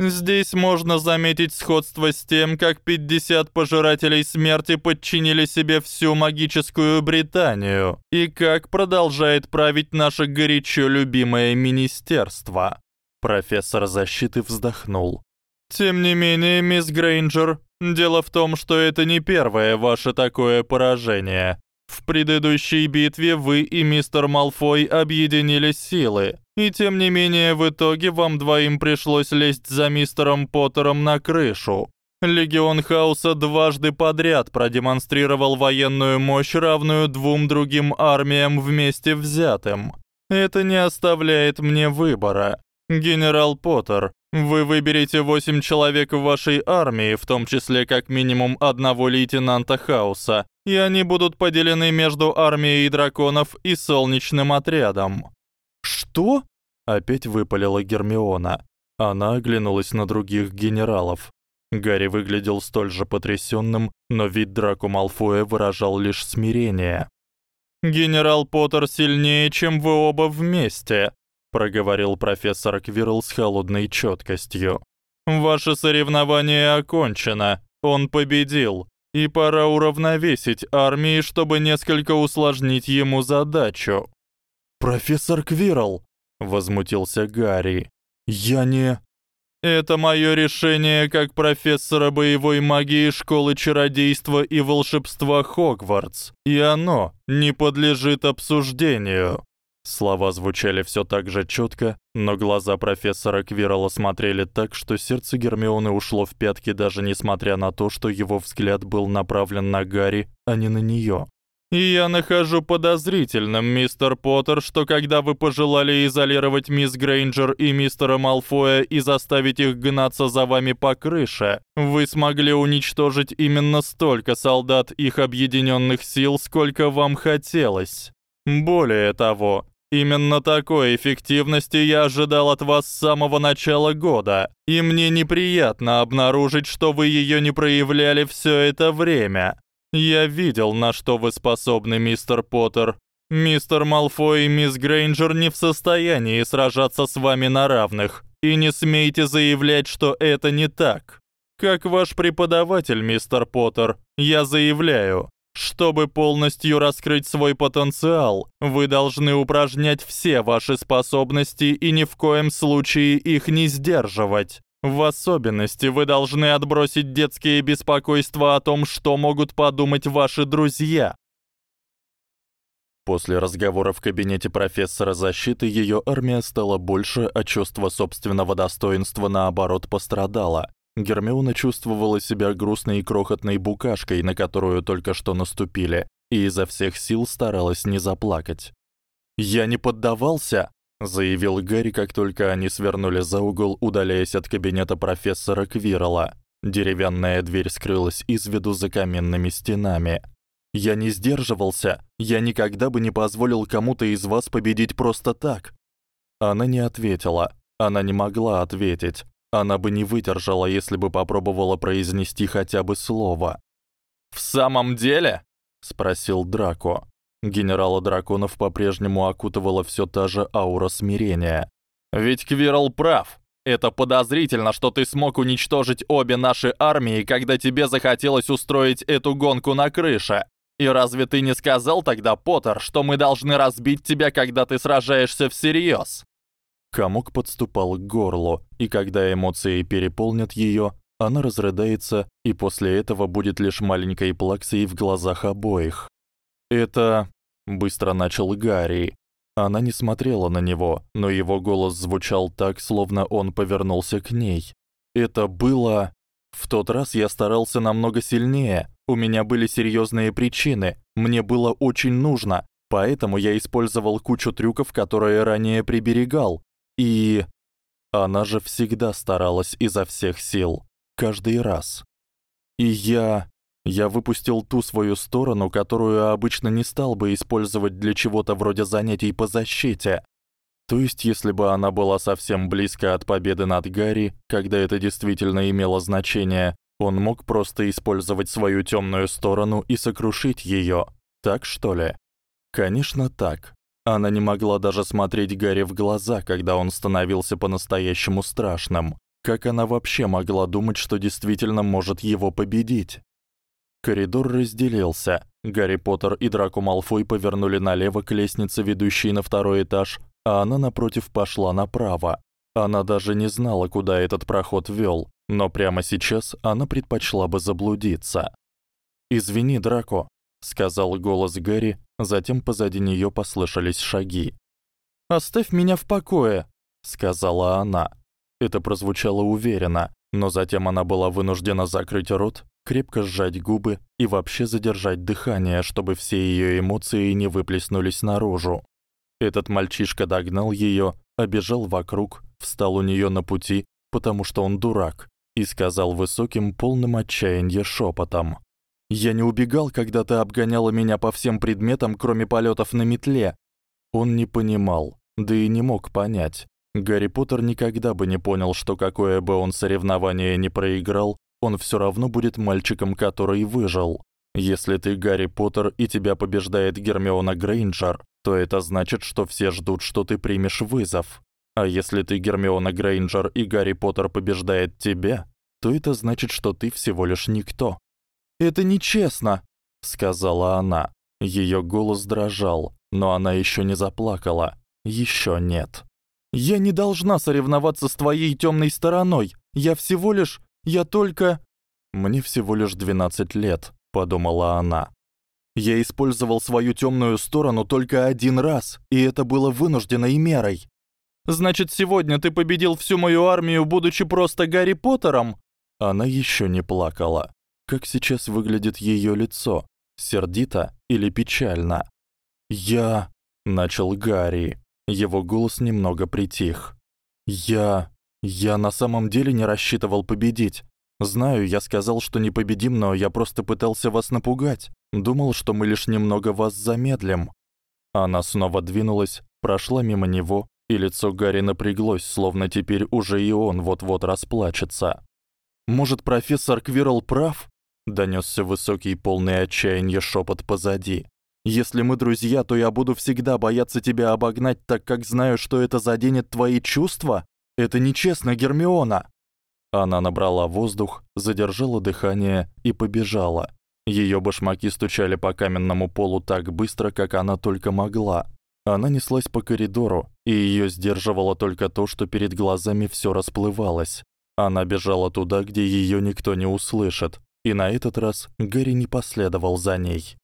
Здесь можно заметить сходство с тем, как 50 пожирателей смерти подчинили себе всю магическую Британию, и как продолжает править наше горячо любимое министерство. Профессор защиты вздохнул. Тем не менее, мисс Грейнджер, дело в том, что это не первое ваше такое поражение. В предыдущей битве вы и мистер Малфой объединили силы, и тем не менее в итоге вам двоим пришлось лезть за мистером Поттером на крышу. Легион Хаоса дважды подряд продемонстрировал военную мощь, равную двум другим армиям вместе взятым. Это не оставляет мне выбора. Генерал Поттер, вы выберете 8 человек в вашей армии, в том числе как минимум одного лейтенанта Хауса, и они будут поделены между армией драконов и солнечным отрядом. Что? опять выпалила Гермиона. Она оглянулась на других генералов. Гарри выглядел столь же потрясённым, но вид Драко Малфоя выражал лишь смирение. Генерал Поттер сильнее, чем вы оба вместе, проговорил профессор Квирл с холодной чёткостью. Ваше соревнование окончено. Он победил, и пора уравновесить армии, чтобы несколько усложнить ему задачу. Профессор Квирл, возмутился Гарри. Я не это моё решение как профессора боевой магии школы чародейства и волшебства Хогвартс, и оно не подлежит обсуждению. Слова звучали всё так же чётко, но глаза профессора Квирла смотрели так, что сердце Гермионы ушло в пятки даже несмотря на то, что его взгляд был направлен на Гарри, а не на неё. И я нахожу подозрительным, мистер Поттер, что когда вы пожелали изолировать мисс Грейнджер и мистера Малфоя и заставить их гнаться за вами по крыше, вы смогли уничтожить именно столько солдат их объединённых сил, сколько вам хотелось. Более того, именно такой эффективности я ожидал от вас с самого начала года, и мне неприятно обнаружить, что вы её не проявляли всё это время. Я видел, на что вы способны, мистер Поттер. Мистер Малфой и мисс Грейнджер не в состоянии сражаться с вами на равных, и не смейте заявлять, что это не так. Как ваш преподаватель, мистер Поттер, я заявляю, чтобы полностью раскрыть свой потенциал, вы должны упражнять все ваши способности и ни в коем случае их не сдерживать. В особенности вы должны отбросить детские беспокойства о том, что могут подумать ваши друзья. После разговора в кабинете профессора защиты её армия стала больше, а чувство собственного достоинства наоборот пострадало. Гермиона чувствовала себя грустной и крохотной букашкой, на которую только что наступили, и изо всех сил старалась не заплакать. "Я не поддавался", заявил Гарри, как только они свернули за угол, удаляясь от кабинета профессора Квирла. Деревянная дверь скрылась из виду за каменными стенами. Я не сдерживался. Я никогда бы не позволил кому-то из вас победить просто так. Она не ответила. Она не могла ответить. Она бы не выдержала, если бы попробовала произнести хотя бы слово. В самом деле? спросил Драко. Генерала драконов по-прежнему окутывала всё та же аура смирения. Ведь Квирл прав. Это подозрительно, что ты смог уничтожить обе наши армии, когда тебе захотелось устроить эту гонку на крыше. И разве ты не сказал тогда, Поттер, что мы должны разбить тебя, когда ты сражаешься всерьёз? Комок подступал к горлу, и когда эмоции переполнят её, она разрыдается, и после этого будет лишь маленькой плаксой в глазах обоих. Это быстро начал Гарри. Она не смотрела на него, но его голос звучал так, словно он повернулся к ней. Это было В тот раз я старался намного сильнее. У меня были серьёзные причины. Мне было очень нужно, поэтому я использовал кучу трюков, которые ранее приберегал. И она же всегда старалась изо всех сил, каждый раз. И я я выпустил ту свою сторону, которую обычно не стал бы использовать для чего-то вроде занятий по защите. То есть, если бы она была совсем близко от победы над Гарри, когда это действительно имело значение, он мог просто использовать свою тёмную сторону и сокрушить её. Так что ли? Конечно, так. Она не могла даже смотреть Гарри в глаза, когда он становился по-настоящему страшным. Как она вообще могла думать, что действительно может его победить? Коридор разделился. Гарри Поттер и Драко Малфой повернули налево к лестнице, ведущей на второй этаж, а она напротив пошла направо. Она даже не знала, куда этот проход вёл, но прямо сейчас она предпочла бы заблудиться. "Извини, Драко", сказал голос Гарри, затем позади неё послышались шаги. "Оставь меня в покое", сказала она. Это прозвучало уверенно, но затем она была вынуждена закрыть рот, крепко сжать губы и вообще задержать дыхание, чтобы все её эмоции не выплеснулись наружу. Этот мальчишка догнал её, обежал вокруг, встал у неё на пути, потому что он дурак, и сказал высоким, полным отчаяния шёпотом: я не убегал, когда ты обгоняла меня по всем предметам, кроме полётов на метле. Он не понимал, да и не мог понять. Гарри Поттер никогда бы не понял, что какое бы он соревнование ни проиграл, он всё равно будет мальчиком, который выжил. Если ты Гарри Поттер и тебя побеждает Гермиона Грейнджер, то это значит, что все ждут, что ты примешь вызов. А если ты Гермиона Грейнджер и Гарри Поттер побеждает тебя, то это значит, что ты всего лишь никто. Это нечестно, сказала она. Её голос дрожал, но она ещё не заплакала. Ещё нет. Я не должна соревноваться с твоей тёмной стороной. Я всего лишь, я только Мне всего лишь 12 лет, подумала она. Я использовал свою тёмную сторону только один раз, и это было вынужденной мерой. Значит, сегодня ты победил всю мою армию, будучи просто Гарри Поттером? Она ещё не плакала как сейчас выглядит её лицо, сердито или печально. "Я", начал Гарри. Его голос немного притих. "Я я на самом деле не рассчитывал победить. Знаю, я сказал, что непобедим, но я просто пытался вас напугать. Думал, что мы лишь немного вас замедлим. Она снова двинулась, прошла мимо него, и лицо Гарри напряглось, словно теперь уже и он вот-вот расплачется. Может, профессор Квирл прав? Донёсся высокий, полный отчаяния шёпот позади. Если мы друзья, то я буду всегда бояться тебя обогнать, так как знаю, что это заденет твои чувства. Это нечестно, Гермиона. Она набрала воздух, задержала дыхание и побежала. Её башмаки стучали по каменному полу так быстро, как она только могла. Она неслась по коридору, и её сдерживало только то, что перед глазами всё расплывалось. Она бежала туда, где её никто не услышит, и на этот раз Гарри не последовал за ней.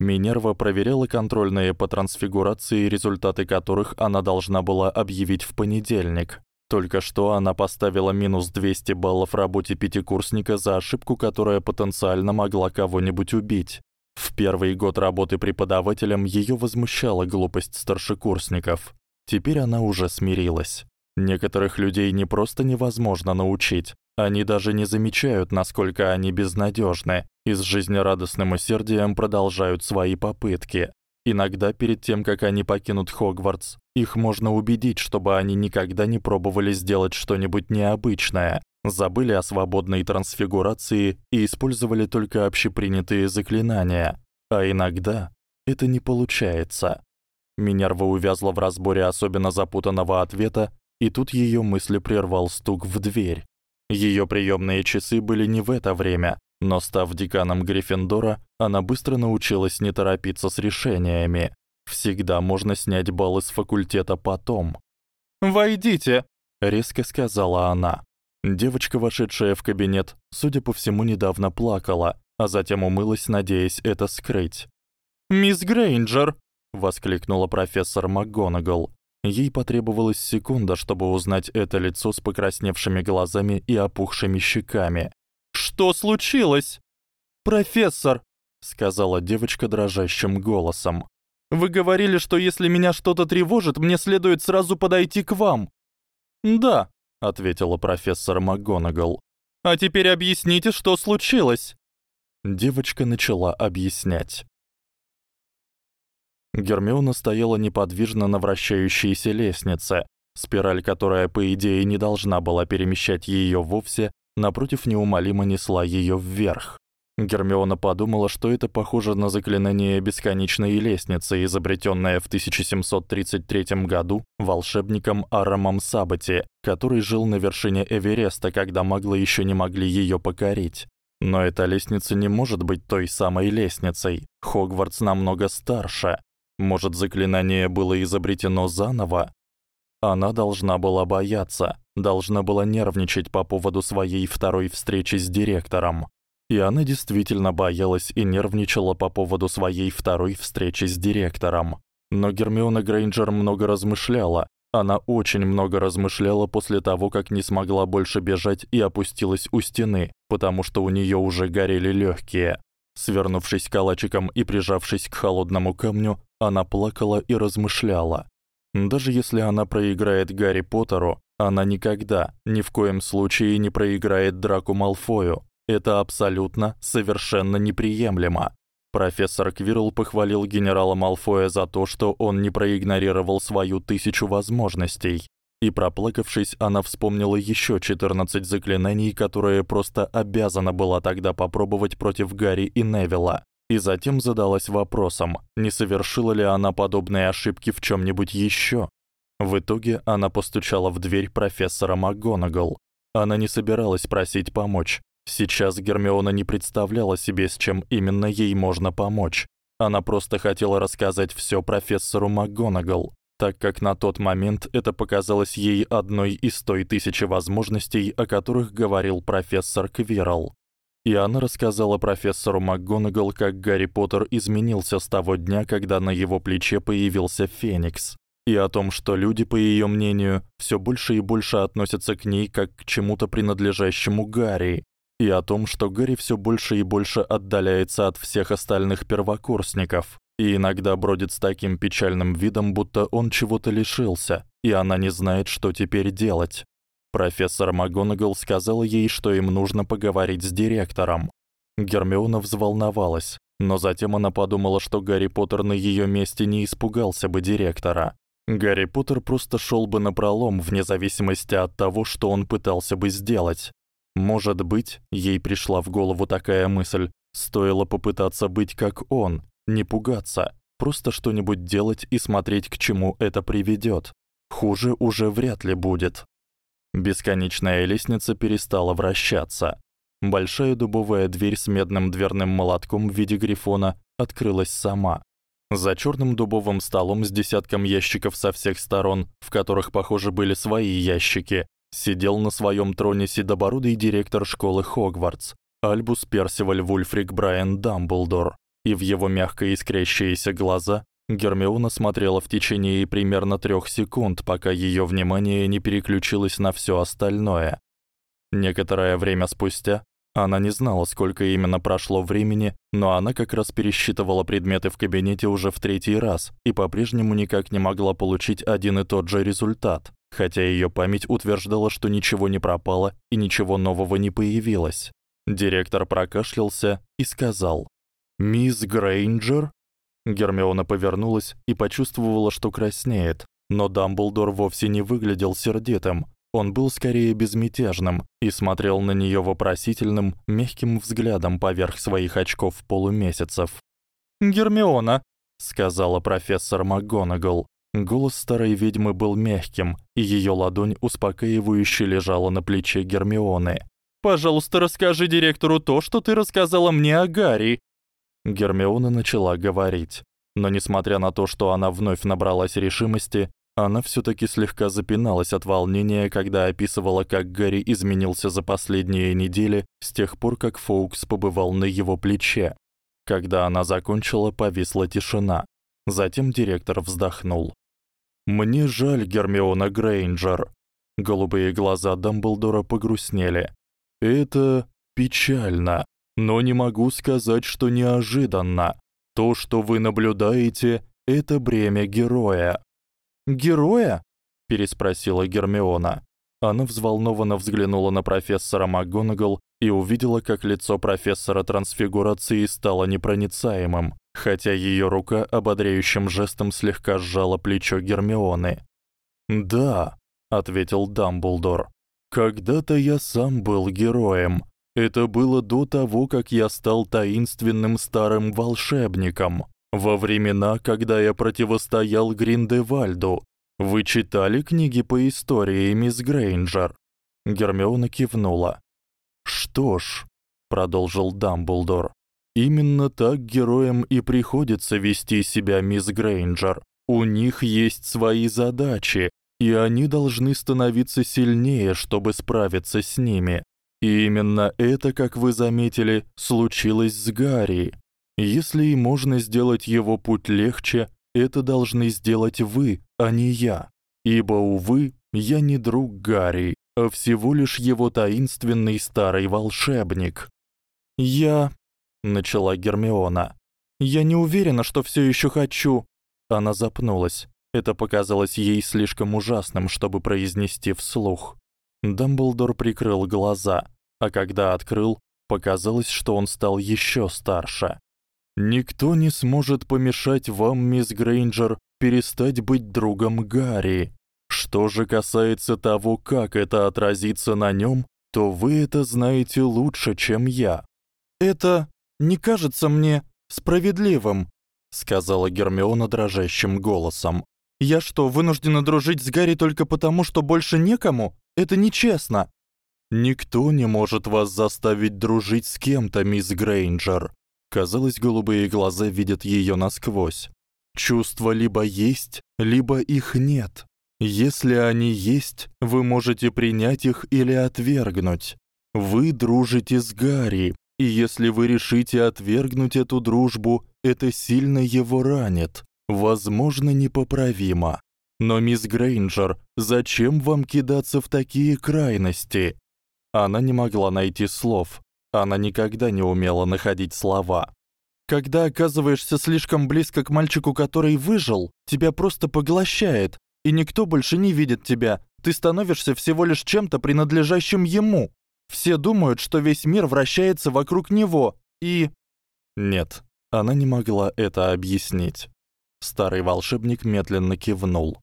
Минерва проверяла контрольные по трансфигурации, результаты которых она должна была объявить в понедельник. Только что она поставила минус 200 баллов работе пятикурсника за ошибку, которая потенциально могла кого-нибудь убить. В первый год работы преподавателем её возмущала глупость старшекурсников. Теперь она уже смирилась. Некоторых людей не просто невозможно научить, они даже не замечают, насколько они безнадёжны, и с жизнерадостным усердием продолжают свои попытки. Иногда перед тем, как они покинут Хогвартс, их можно убедить, чтобы они никогда не пробовали сделать что-нибудь необычное, забыли о свободной трансфигурации и использовали только общепринятые заклинания. А иногда это не получается. Минерва увязла в разборе особенно запутанного ответа, и тут её мысли прервал стук в дверь. Её приёмные часы были не в это время, но став деканом Гриффиндора, она быстро научилась не торопиться с решениями. Всегда можно снять баллы с факультета потом. "Войдите", резко сказала она. Девочка, вошедшая в кабинет, судя по всему, недавно плакала, а затем умылась, надеясь это скрыть. "Мисс Грейнджер", воскликнула профессор МакГонагал. Ей потребовалась секунда, чтобы узнать это лицо с покрасневшими глазами и опухшими щеками. Что случилось? Профессор, сказала девочка дрожащим голосом. Вы говорили, что если меня что-то тревожит, мне следует сразу подойти к вам. Да, ответила профессор МакГонагал. А теперь объясните, что случилось. Девочка начала объяснять. Гермиона стояла неподвижно на вращающейся лестнице. Спираль, которая по идее не должна была перемещать её вовсе, напротив неумолимо несла её вверх. Гермиона подумала, что это похоже на заклинание бесконечной лестницы, изобретённое в 1733 году волшебником Арамом Сабати, который жил на вершине Эвереста, когда маглы ещё не могли её покорить. Но эта лестница не может быть той самой лестницей. Хогвартс намного старше. Может, заклинание было изобретено заново? Она должна была бояться, должна была нервничать по поводу своей второй встречи с директором. И она действительно боялась и нервничала по поводу своей второй встречи с директором. Но Гермиона Грейнджер много размышляла. Она очень много размышляла после того, как не смогла больше бежать и опустилась у стены, потому что у неё уже горели лёгкие. Свернувшись калачиком и прижавшись к холодному камню, она плакала и размышляла. Даже если она проиграет Гарри Поттеру, она никогда, ни в коем случае не проиграет Драку Малфою. Это абсолютно, совершенно неприемлемо. Профессор Квирл похвалил генерала Малфоя за то, что он не проигнорировал свою тысячу возможностей. И проплакавшись, она вспомнила ещё 14 заклинаний, которые просто обязана была тогда попробовать против Гарри и Невилла и затем задалась вопросом, не совершила ли она подобные ошибки в чём-нибудь ещё. В итоге она постучала в дверь профессора МакГонагал. Она не собиралась просить помочь. Сейчас Гермиона не представляла себе, с чем именно ей можно помочь. Она просто хотела рассказать всё профессору МакГонагал, так как на тот момент это показалось ей одной из той тысячи возможностей, о которых говорил профессор Квирл. И она рассказала профессору МакГонагал, как Гарри Поттер изменился с того дня, когда на его плече появился Феникс, и о том, что люди, по её мнению, всё больше и больше относятся к ней как к чему-то принадлежащему Гарри, и о том, что Гарри всё больше и больше отдаляется от всех остальных первокурсников и иногда бродит с таким печальным видом, будто он чего-то лишился, и она не знает, что теперь делать. Профессор МакГонагал сказала ей, что им нужно поговорить с директором. Гермиона взволновалась, но затем она подумала, что Гарри Поттер на её месте не испугался бы директора. Гарри Поттер просто шёл бы напролом вне зависимости от того, что он пытался бы сделать. Может быть, ей пришла в голову такая мысль: стоило попытаться быть как он, не пугаться, просто что-нибудь делать и смотреть, к чему это приведёт. Хуже уже вряд ли будет. Бесконечная лестница перестала вращаться. Большая дубовая дверь с медным дверным молотком в виде грифона открылась сама. За чёрным дубовым столом с десятком ящиков со всех сторон, в которых, похоже, были свои ящики, сидел на своём троне седобородый директор школы Хогвартс, Альбус Персиваль Вульфрик Брайан Дамблдор, и в его мягко искрящиеся глаза Гермиона смотрела в течение примерно 3 секунд, пока её внимание не переключилось на всё остальное. Некоторое время спустя она не знала, сколько именно прошло времени, но она как раз пересчитывала предметы в кабинете уже в третий раз и по-прежнему никак не могла получить один и тот же результат, хотя её память утверждала, что ничего не пропало и ничего нового не появилось. Директор прокашлялся и сказал: "Мисс Грейнджер?" Гермиона повернулась и почувствовала, что краснеет, но Дамблдор вовсе не выглядел сердитым. Он был скорее безмятежным и смотрел на неё вопросительным, мягким взглядом поверх своих очков полумесяцев. "Гермиона", сказала профессор МакГонагал. Голос старой ведьмы был мягким, и её ладонь успокаивающе лежала на плече Гермионы. "Пожалуйста, расскажи директору то, что ты рассказала мне о Гарри. Гермиона начала говорить, но несмотря на то, что она вновь набралась решимости, она всё-таки слегка запиналась от волнения, когда описывала, как Гарри изменился за последние недели с тех пор, как Фоукс побывал на его плече. Когда она закончила, повисла тишина. Затем директор вздохнул. Мне жаль, Гермиона Грейнджер. Голубые глаза Дамблдора погрустнели. Это печально. Но не могу сказать, что неожиданно. То, что вы наблюдаете, это бремя героя. Героя? переспросила Гермиона. Она взволнованно взглянула на профессора МакГонагал и увидела, как лицо профессора трансфигурации стало непроницаемым, хотя её рука ободряющим жестом слегка сжала плечо Гермионы. "Да", ответил Дамблдор. "Когда-то я сам был героем, это было до того, как я стал таинственным старым волшебником, во времена, когда я противостоял Гриндевальду. Вы читали книги по истории, мисс Грейнджер? Гермиона кивнула. Что ж, продолжил Дамблдор. Именно так героям и приходится вести себя, мисс Грейнджер. У них есть свои задачи, и они должны становиться сильнее, чтобы справиться с ними. И именно это, как вы заметили, случилось с Гарри. Если и можно сделать его путь легче, это должны сделать вы, а не я. Ибо увы, я не друг Гарри, а всего лишь его таинственный старый волшебник. Я начала Гермиона. Я не уверена, что всё ещё хочу. Она запнулась. Это показалось ей слишком ужасным, чтобы произнести вслух. Дамблдор прикрыл глаза, а когда открыл, показалось, что он стал ещё старше. Никто не сможет помешать вам, мисс Грейнджер, перестать быть другом Гарри. Что же касается того, как это отразится на нём, то вы это знаете лучше, чем я. Это не кажется мне справедливым, сказала Гермиона дрожащим голосом. Я что, вынуждена дружить с Гарри только потому, что больше некому? Это нечестно. Никто не может вас заставить дружить с кем-то, мисс Грейнджер. Казалось, голубые глаза видят её насквозь. Чувства либо есть, либо их нет. Если они есть, вы можете принять их или отвергнуть. Вы дружите с Гарри, и если вы решите отвергнуть эту дружбу, это сильно его ранит, возможно, непоправимо. Но мисс Грейнджер, зачем вам кидаться в такие крайности? Она не могла найти слов. Она никогда не умела находить слова. Когда оказываешься слишком близко к мальчику, который выжил, тебя просто поглощает, и никто больше не видит тебя. Ты становишься всего лишь чем-то принадлежащим ему. Все думают, что весь мир вращается вокруг него, и Нет, она не могла это объяснить. Старый волшебник медленно кивнул.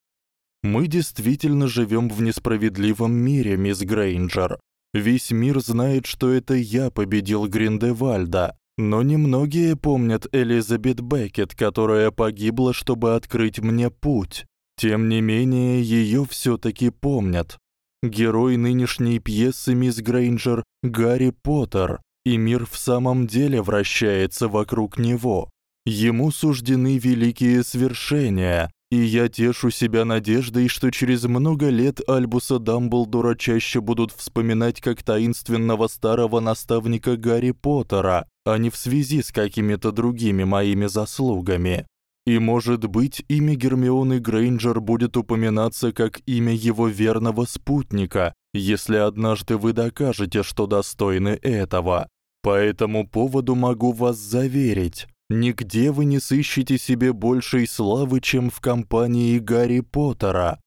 Мы действительно живём в несправедливом мире, мисс Грейнджер. Весь мир знает, что это я победил Гриндевальда, но немногие помнят Элизабет Беккет, которая погибла, чтобы открыть мне путь. Тем не менее, её всё-таки помнят. Герой нынешней пьесы мисс Грейнджер Гарри Поттер, и мир в самом деле вращается вокруг него. Ему суждены великие свершения, и я тешу себя надеждой, что через много лет Альбуса Дамблдора чаще будут вспоминать как таинственного старого наставника Гарри Поттера, а не в связи с какими-то другими моими заслугами. И, может быть, имя Гермионы Грейнджер будет упоминаться как имя его верного спутника, если однажды вы докажете, что достойны этого. По этому поводу могу вас заверить, Нигде вы не сыщете себе большей славы, чем в компании Гарри Поттера.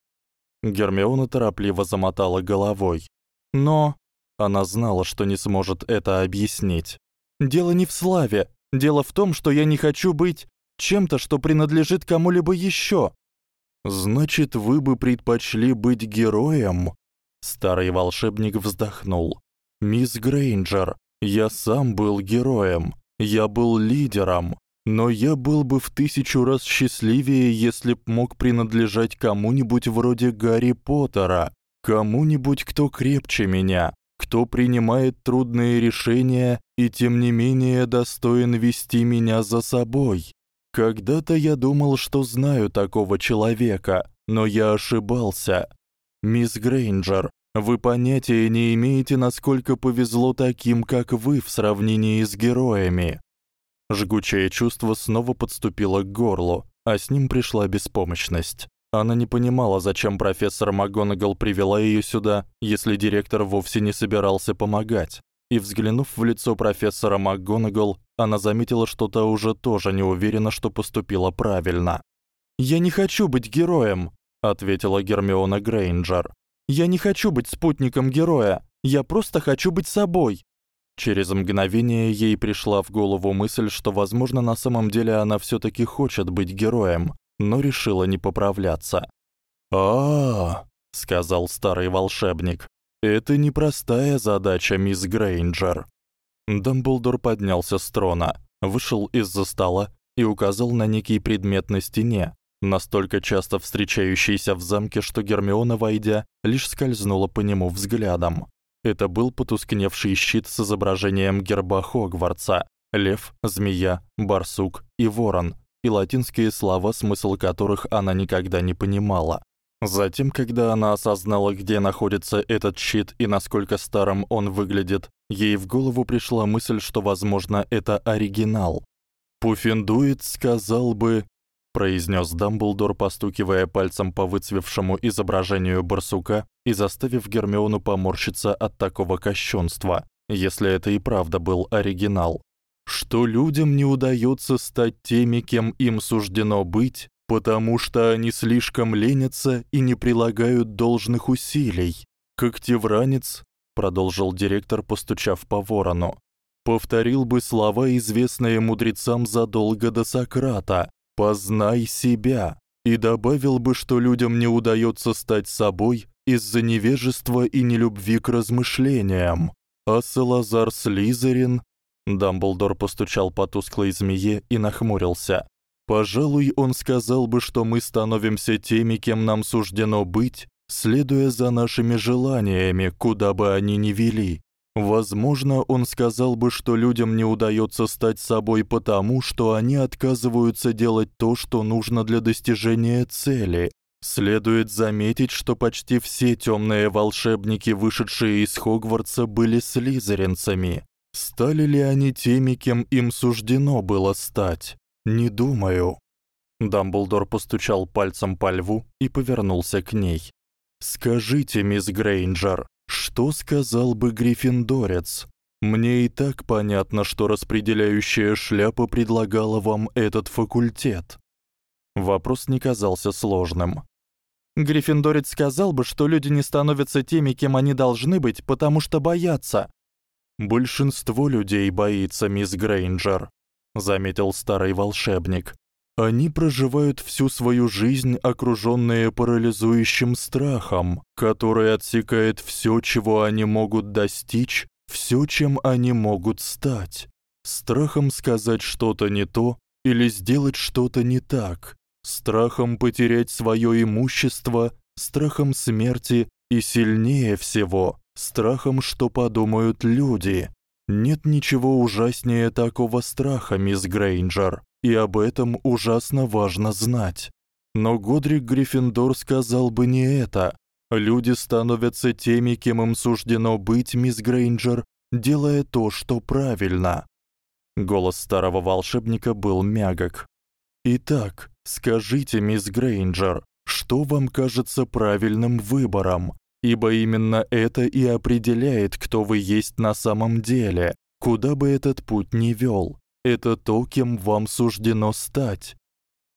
Гермиона торопливо замотала головой. Но она знала, что не сможет это объяснить. Дело не в славе, дело в том, что я не хочу быть чем-то, что принадлежит кому-либо ещё. Значит, вы бы предпочли быть героем? Старый волшебник вздохнул. Мисс Грейнджер, я сам был героем. Я был лидером, но я был бы в тысячу раз счастливее, если б мог принадлежать кому-нибудь вроде Гарри Поттера, кому-нибудь, кто крепче меня, кто принимает трудные решения и тем не менее достоин вести меня за собой. Когда-то я думал, что знаю такого человека, но я ошибался. Мисс Грейнджер, вы понятия не имеете, насколько повезло таким, как вы, в сравнении с героями. Жгучее чувство снова подступило к горлу, а с ним пришла беспомощность. Она не понимала, зачем профессор МакГонагал привела её сюда, если директор вовсе не собирался помогать. И взглянув в лицо профессора МакГонагал, она заметила, что та уже тоже не уверена, что поступила правильно. "Я не хочу быть героем", ответила Гермиона Грейнджер. Я не хочу быть спутником героя. Я просто хочу быть собой. Через мгновение ей пришла в голову мысль, что, возможно, на самом деле она всё-таки хочет быть героем, но решила не поправляться. "А, сказал старый волшебник. Это непростая задача, мисс Грейнджер. Дамблдор поднялся с трона, вышел из-за стола и указал на некий предмет на стене, настолько часто встречающийся в замке, что Гермиона, войдя, лишь скользнула по нему взглядом. Это был потускневший щит с изображением герба Хогвартса: лев, змея, барсук и ворон, и латинские слова, смысл которых она никогда не понимала. Затем, когда она осознала, где находится этот щит и насколько старым он выглядит, ей в голову пришла мысль, что, возможно, это оригинал. Пуффендует сказал бы: произнёс Дамблдор, постукивая пальцем по выцвевшему изображению барсука и заставив Гермиону поморщиться от такого кощунства, если это и правда был оригинал. Что людям не удаётся стать теми, кем им суждено быть, потому что они слишком ленятся и не прилагают должных усилий. Когтевранец, продолжил директор, постучав по ворону, повторил бы слова, известные мудрецам задолго до Сократа, Познай себя. И добавил бы, что людям не удаётся стать собой из-за невежества и нелюбви к размышлениям. А Салазар Слизерин Дамблдор постучал по тусклой змее и нахмурился. Пожалуй, он сказал бы, что мы становимся теми, кем нам суждено быть, следуя за нашими желаниями, куда бы они ни вели. Возможно, он сказал бы, что людям не удаётся стать собой потому, что они отказываются делать то, что нужно для достижения цели. Следует заметить, что почти все тёмные волшебники, вышедшие из Хогвартса, были слизеринцами. Стали ли они теми, кем им суждено было стать? Не думаю. Дамблдор постучал пальцем по льву и повернулся к ней. Скажите, мисс Грейнджер, что сказал бы гриффиндорец? Мне и так понятно, что распределяющая шляпа предлагала вам этот факультет. Вопрос не казался сложным. Гриффиндорец сказал бы, что люди не становятся теми, кем они должны быть, потому что боятся. Большинство людей боится мисс Грейнджер, заметил старый волшебник. Они проживают всю свою жизнь окружённые парализующим страхом, который отсекает всё, чего они могут достичь, всё, чем они могут стать. Страхом сказать что-то не то или сделать что-то не так, страхом потерять своё имущество, страхом смерти и сильнее всего страхом, что подумают люди. Нет ничего ужаснее такого страха, мисс Грейнджер, и об этом ужасно важно знать. Но Годрик Гриффиндор сказал бы не это. Люди становятся теми, кем им суждено быть, мисс Грейнджер, делая то, что правильно. Голос старого волшебника был мягок. Итак, скажите, мисс Грейнджер, что вам кажется правильным выбором? ибо именно это и определяет, кто вы есть на самом деле. Куда бы этот путь ни вёл, это то, кем вам суждено стать.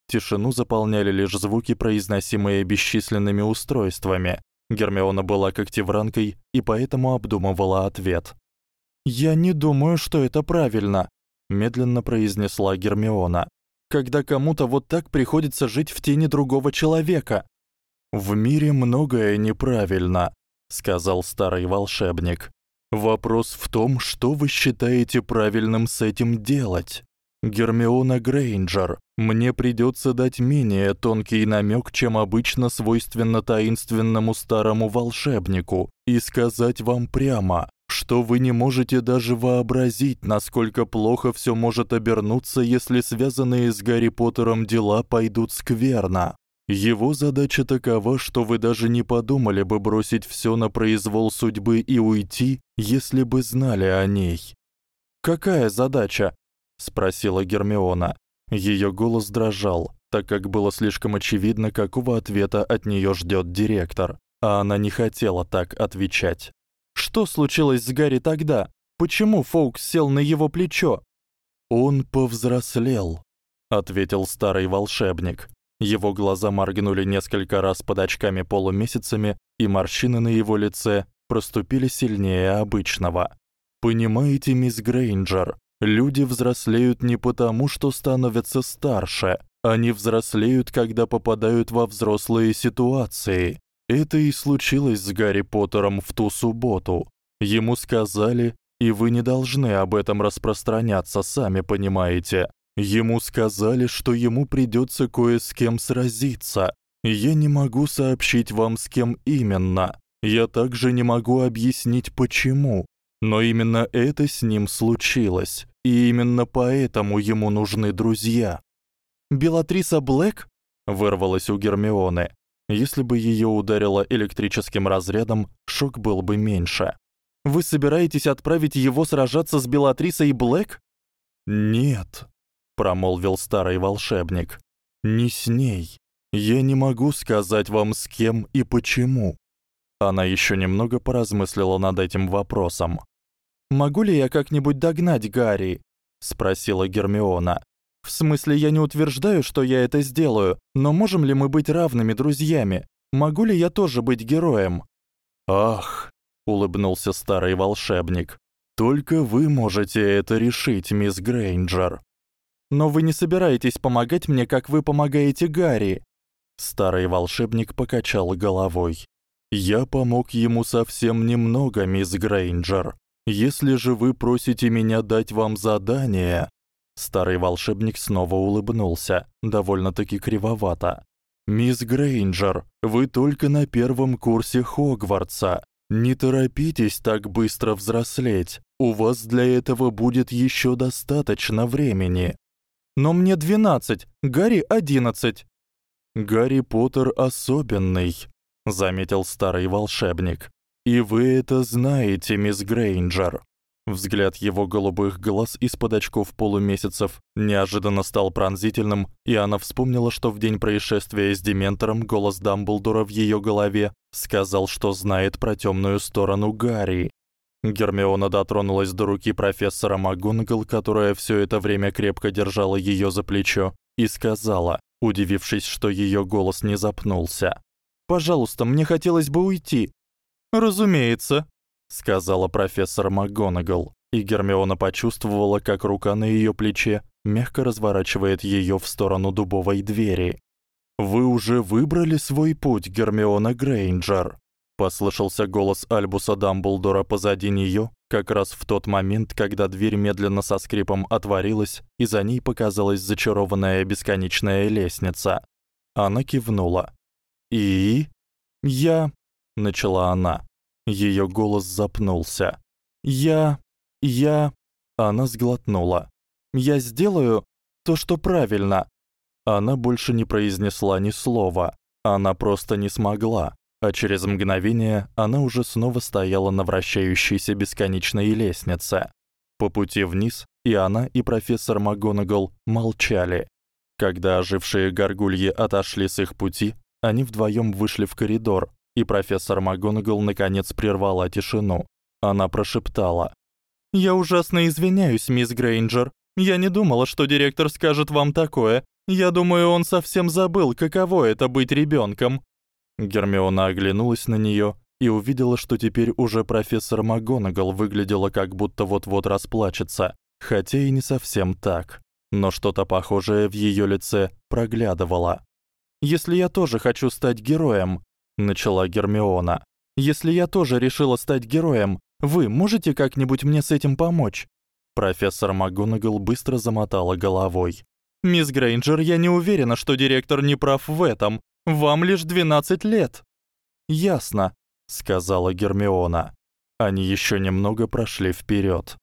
Тишину заполняли лишь звуки, произносимые бесчисленными устройствами. Гермиона была когтевранкой и поэтому обдумывала ответ. "Я не думаю, что это правильно", медленно произнесла Гермиона. "Когда кому-то вот так приходится жить в тени другого человека, в мире многое неправильно, сказал старый волшебник. Вопрос в том, что вы считаете правильным с этим делать. Гермиона Грейнджер, мне придётся дать менее тонкий намёк, чем обычно свойственно таинственному старому волшебнику, и сказать вам прямо, что вы не можете даже вообразить, насколько плохо всё может обернуться, если связанные с Гарри Поттером дела пойдут скверно. Его задача такова, что вы даже не подумали бы бросить всё на произвол судьбы и уйти, если бы знали о ней. Какая задача? спросила Гермиона. Её голос дрожал, так как было слишком очевидно, какого ответа от неё ждёт директор, а она не хотела так отвечать. Что случилось с Гарри тогда? Почему Фоукс сел на его плечо? Он повзрослел, ответил старый волшебник. Его глаза моргнули несколько раз под очками-полумесяцами, и морщины на его лице проступили сильнее обычного. Понимаете, мисс Грейнджер, люди взрослеют не потому, что становятся старше, они взрослеют, когда попадают во взрослые ситуации. Это и случилось с Гарри Поттером в ту субботу. Ему сказали: "И вы не должны об этом распространяться, сами понимаете". Ему сказали, что ему придётся кое с кем сразиться. Я не могу сообщить вам с кем именно. Я также не могу объяснить почему. Но именно это с ним случилось, и именно поэтому ему нужны друзья. Белатриса Блэк вырвалась у Гермионы. Если бы её ударило электрическим разрядом, шок был бы меньше. Вы собираетесь отправить его сражаться с Белатрисой Блэк? Нет, промолвил старый волшебник. Не с ней. Я не могу сказать вам с кем и почему. Она ещё немного поразмыслила над этим вопросом. Могу ли я как-нибудь догнать Гарри? спросила Гермиона. В смысле, я не утверждаю, что я это сделаю, но можем ли мы быть равными друзьями? Могу ли я тоже быть героем? Ах, улыбнулся старый волшебник. Только вы можете это решить, мисс Грейнджер. Но вы не собираетесь помогать мне, как вы помогаете Гарри. Старый волшебник покачал головой. Я помог ему совсем немного, мисс Грейнджер. Если же вы просите меня дать вам задание, старый волшебник снова улыбнулся, довольно-таки кривовато. Мисс Грейнджер, вы только на первом курсе Хогвартса. Не торопитесь так быстро взрослеть. У вас для этого будет ещё достаточно времени. Но мне 12, Гарри 11. Гарри Поттер особенный, заметил старый волшебник. И вы это знаете, мисс Грейнджер. Взгляд его голубых глаз из-под очков полумесяцев неожиданно стал пронзительным, и она вспомнила, что в день происшествия с дементором голос Дамблдора в её голове сказал, что знает про тёмную сторону Гарри. Гермиона дотронулась до руки профессора МакГонагал, которая всё это время крепко держала её за плечо, и сказала, удивившись, что её голос не запнулся: "Пожалуйста, мне хотелось бы уйти". "Разумеется", сказала профессор МакГонагал. и Гермиона почувствовала, как рука на её плече мягко разворачивает её в сторону дубовой двери. Вы уже выбрали свой путь, Гермиона Грейнджер, послышался голос Альбуса Дамблдора позади неё, как раз в тот момент, когда дверь медленно со скрипом отворилась, и за ней показалась зачарованная бесконечная лестница. Она кивнула. "И я", начала она. Её голос запнулся. "Я я она сглотнула. "Я сделаю то, что правильно". Она больше не произнесла ни слова. Она просто не смогла. А через мгновение она уже снова стояла на вращающейся бесконечной лестнице. По пути вниз и она, и профессор МакГонагал молчали. Когда ожившие горгульи отошли с их пути, они вдвоём вышли в коридор, и профессор МакГонагал наконец прервала тишину. Она прошептала: "Я ужасно извиняюсь, мисс Грейнджер. Я не думала, что директор скажет вам такое. Я думаю, он совсем забыл, каково это быть ребёнком". Гермиона оглянулась на неё и увидела, что теперь уже профессор МакГонагал выглядела как будто вот-вот расплачется, хотя и не совсем так, но что-то похожее в её лице проглядывало. Если я тоже хочу стать героем, начала Гермиона. Если я тоже решила стать героем, вы можете как-нибудь мне с этим помочь? Профессор МакГонагал быстро замотала головой. Мисс Грейнджер, я не уверена, что директор не прав в этом. Вам лишь 12 лет. Ясно, сказала Гермиона. Они ещё немного прошли вперёд.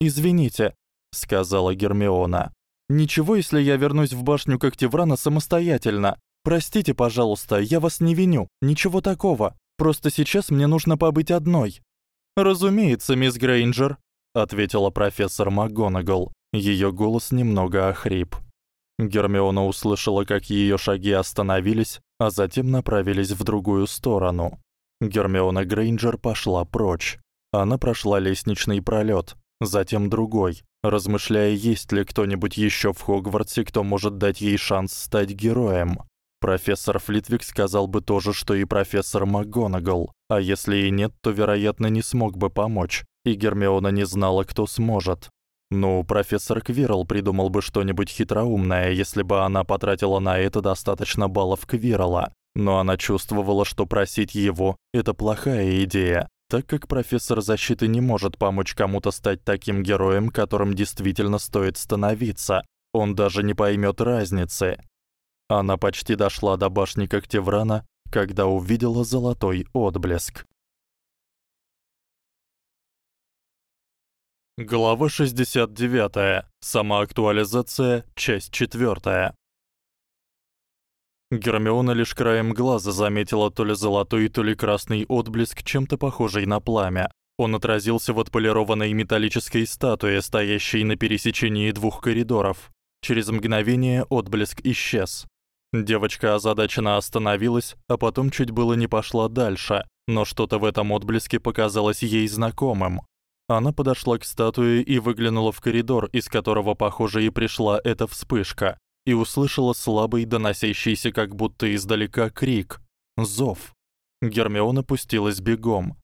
Извините, сказала Гермиона. Ничего, если я вернусь в башню Когтеврана самостоятельно. Простите, пожалуйста, я вас не виню. Ничего такого. Просто сейчас мне нужно побыть одной. Разумеется, мисс Грейнджер, ответила профессор МакГонагал. Её голос немного охрип. Гермиона услышала, как её шаги остановились, а затем направились в другую сторону. Гермиона Грейнджер пошла прочь. Она прошла лестничный пролёт, затем другой, размышляя, есть ли кто-нибудь ещё в Хогвартсе, кто может дать ей шанс стать героем. Профессор Флитвик сказал бы то же, что и профессор МакГонагал, а если и нет, то, вероятно, не смог бы помочь, и Гермиона не знала, кто сможет. Ну, профессор Квирл придумал бы что-нибудь хитроумное, если бы она потратила на это достаточно баллов Квирла. Но она чувствовала, что просить его это плохая идея, так как профессор защиты не может помочь кому-то стать таким героем, которым действительно стоит становиться. Он даже не поймёт разницы. Она почти дошла до башни Когтеврана, когда увидела золотой отблеск. Глава 69. Самоактуализация, часть 4. Гермиона лишь краем глаза заметила то ли золотой, то ли красный отблеск, чем-то похожий на пламя. Он отразился в отполированной металлической статуе, стоящей на пересечении двух коридоров. Через мгновение отблеск исчез. Девочка озадаченно остановилась, а потом чуть было не пошла дальше, но что-то в этом отблеске показалось ей знакомым. Она подошла к статуе и выглянула в коридор, из которого, похоже, и пришла эта вспышка, и услышала слабый, доносящийся как будто издалека крик, зов. Гермиона пустилась бегом.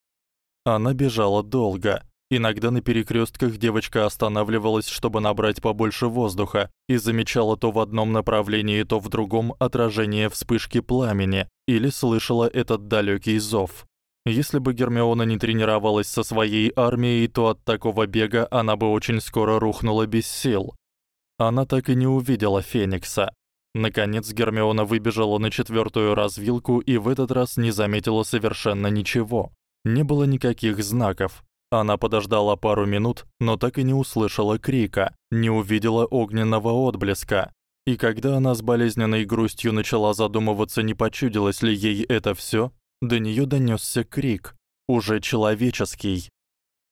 Она бежала долго. Иногда на перекрёстках девочка останавливалась, чтобы набрать побольше воздуха, и замечала то в одном направлении, то в другом отражение вспышки пламени, или слышала этот далёкий зов. Если бы Гермиона не тренировалась со своей армией, то от такого бега она бы очень скоро рухнула без сил. Она так и не увидела Феникса. Наконец Гермиона выбежала на четвёртую развилку и в этот раз не заметила совершенно ничего. Не было никаких знаков. Она подождала пару минут, но так и не услышала крика, не увидела огненного отблеска. И когда она с болезненной грустью начала задумываться, не почудилось ли ей это всё, до неё донёсся крик, уже человеческий.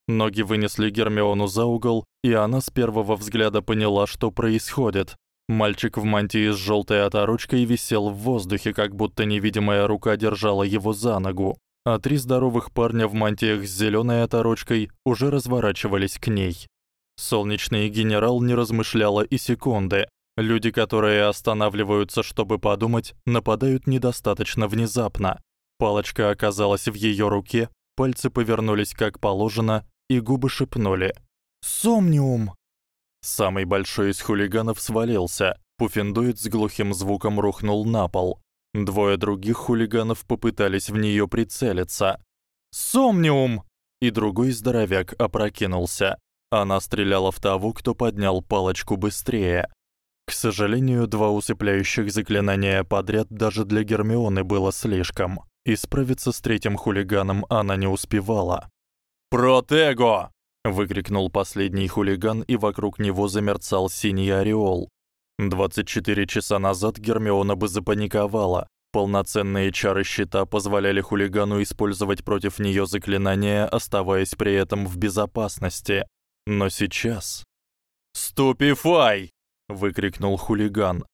Ноги вынесли Гермиону за угол, и она с первого взгляда поняла, что происходит. Мальчик в мантии с жёлтой оторочкой висел в воздухе, как будто невидимая рука держала его за ногу, а три здоровых парня в мантиях с зелёной оторочкой уже разворачивались к ней. Солнечный генерал не размышляла и секунды. Люди, которые останавливаются, чтобы подумать, нападают недостаточно внезапно. Палочка оказалась в её руке, пальцы повернулись как положено, и губы шепнули: Сомниум. Самый большой из хулиганов свалился. Пуффендует с глухим звуком рухнул на пол. Двое других хулиганов попытались в неё прицелиться. Сомниум! И другой здоровяк опрокинулся. Она стреляла в того, кто поднял палочку быстрее. К сожалению, два усыпляющих заклинания подряд даже для Гермионы было слишком. И справиться с третьим хулиганом она не успевала. «Протего!» — выкрикнул последний хулиган, и вокруг него замерцал синий ореол. 24 часа назад Гермиона бы запаниковала. Полноценные чары щита позволяли хулигану использовать против неё заклинания, оставаясь при этом в безопасности. Но сейчас «Ступифай!» — выкрикнул хулиган.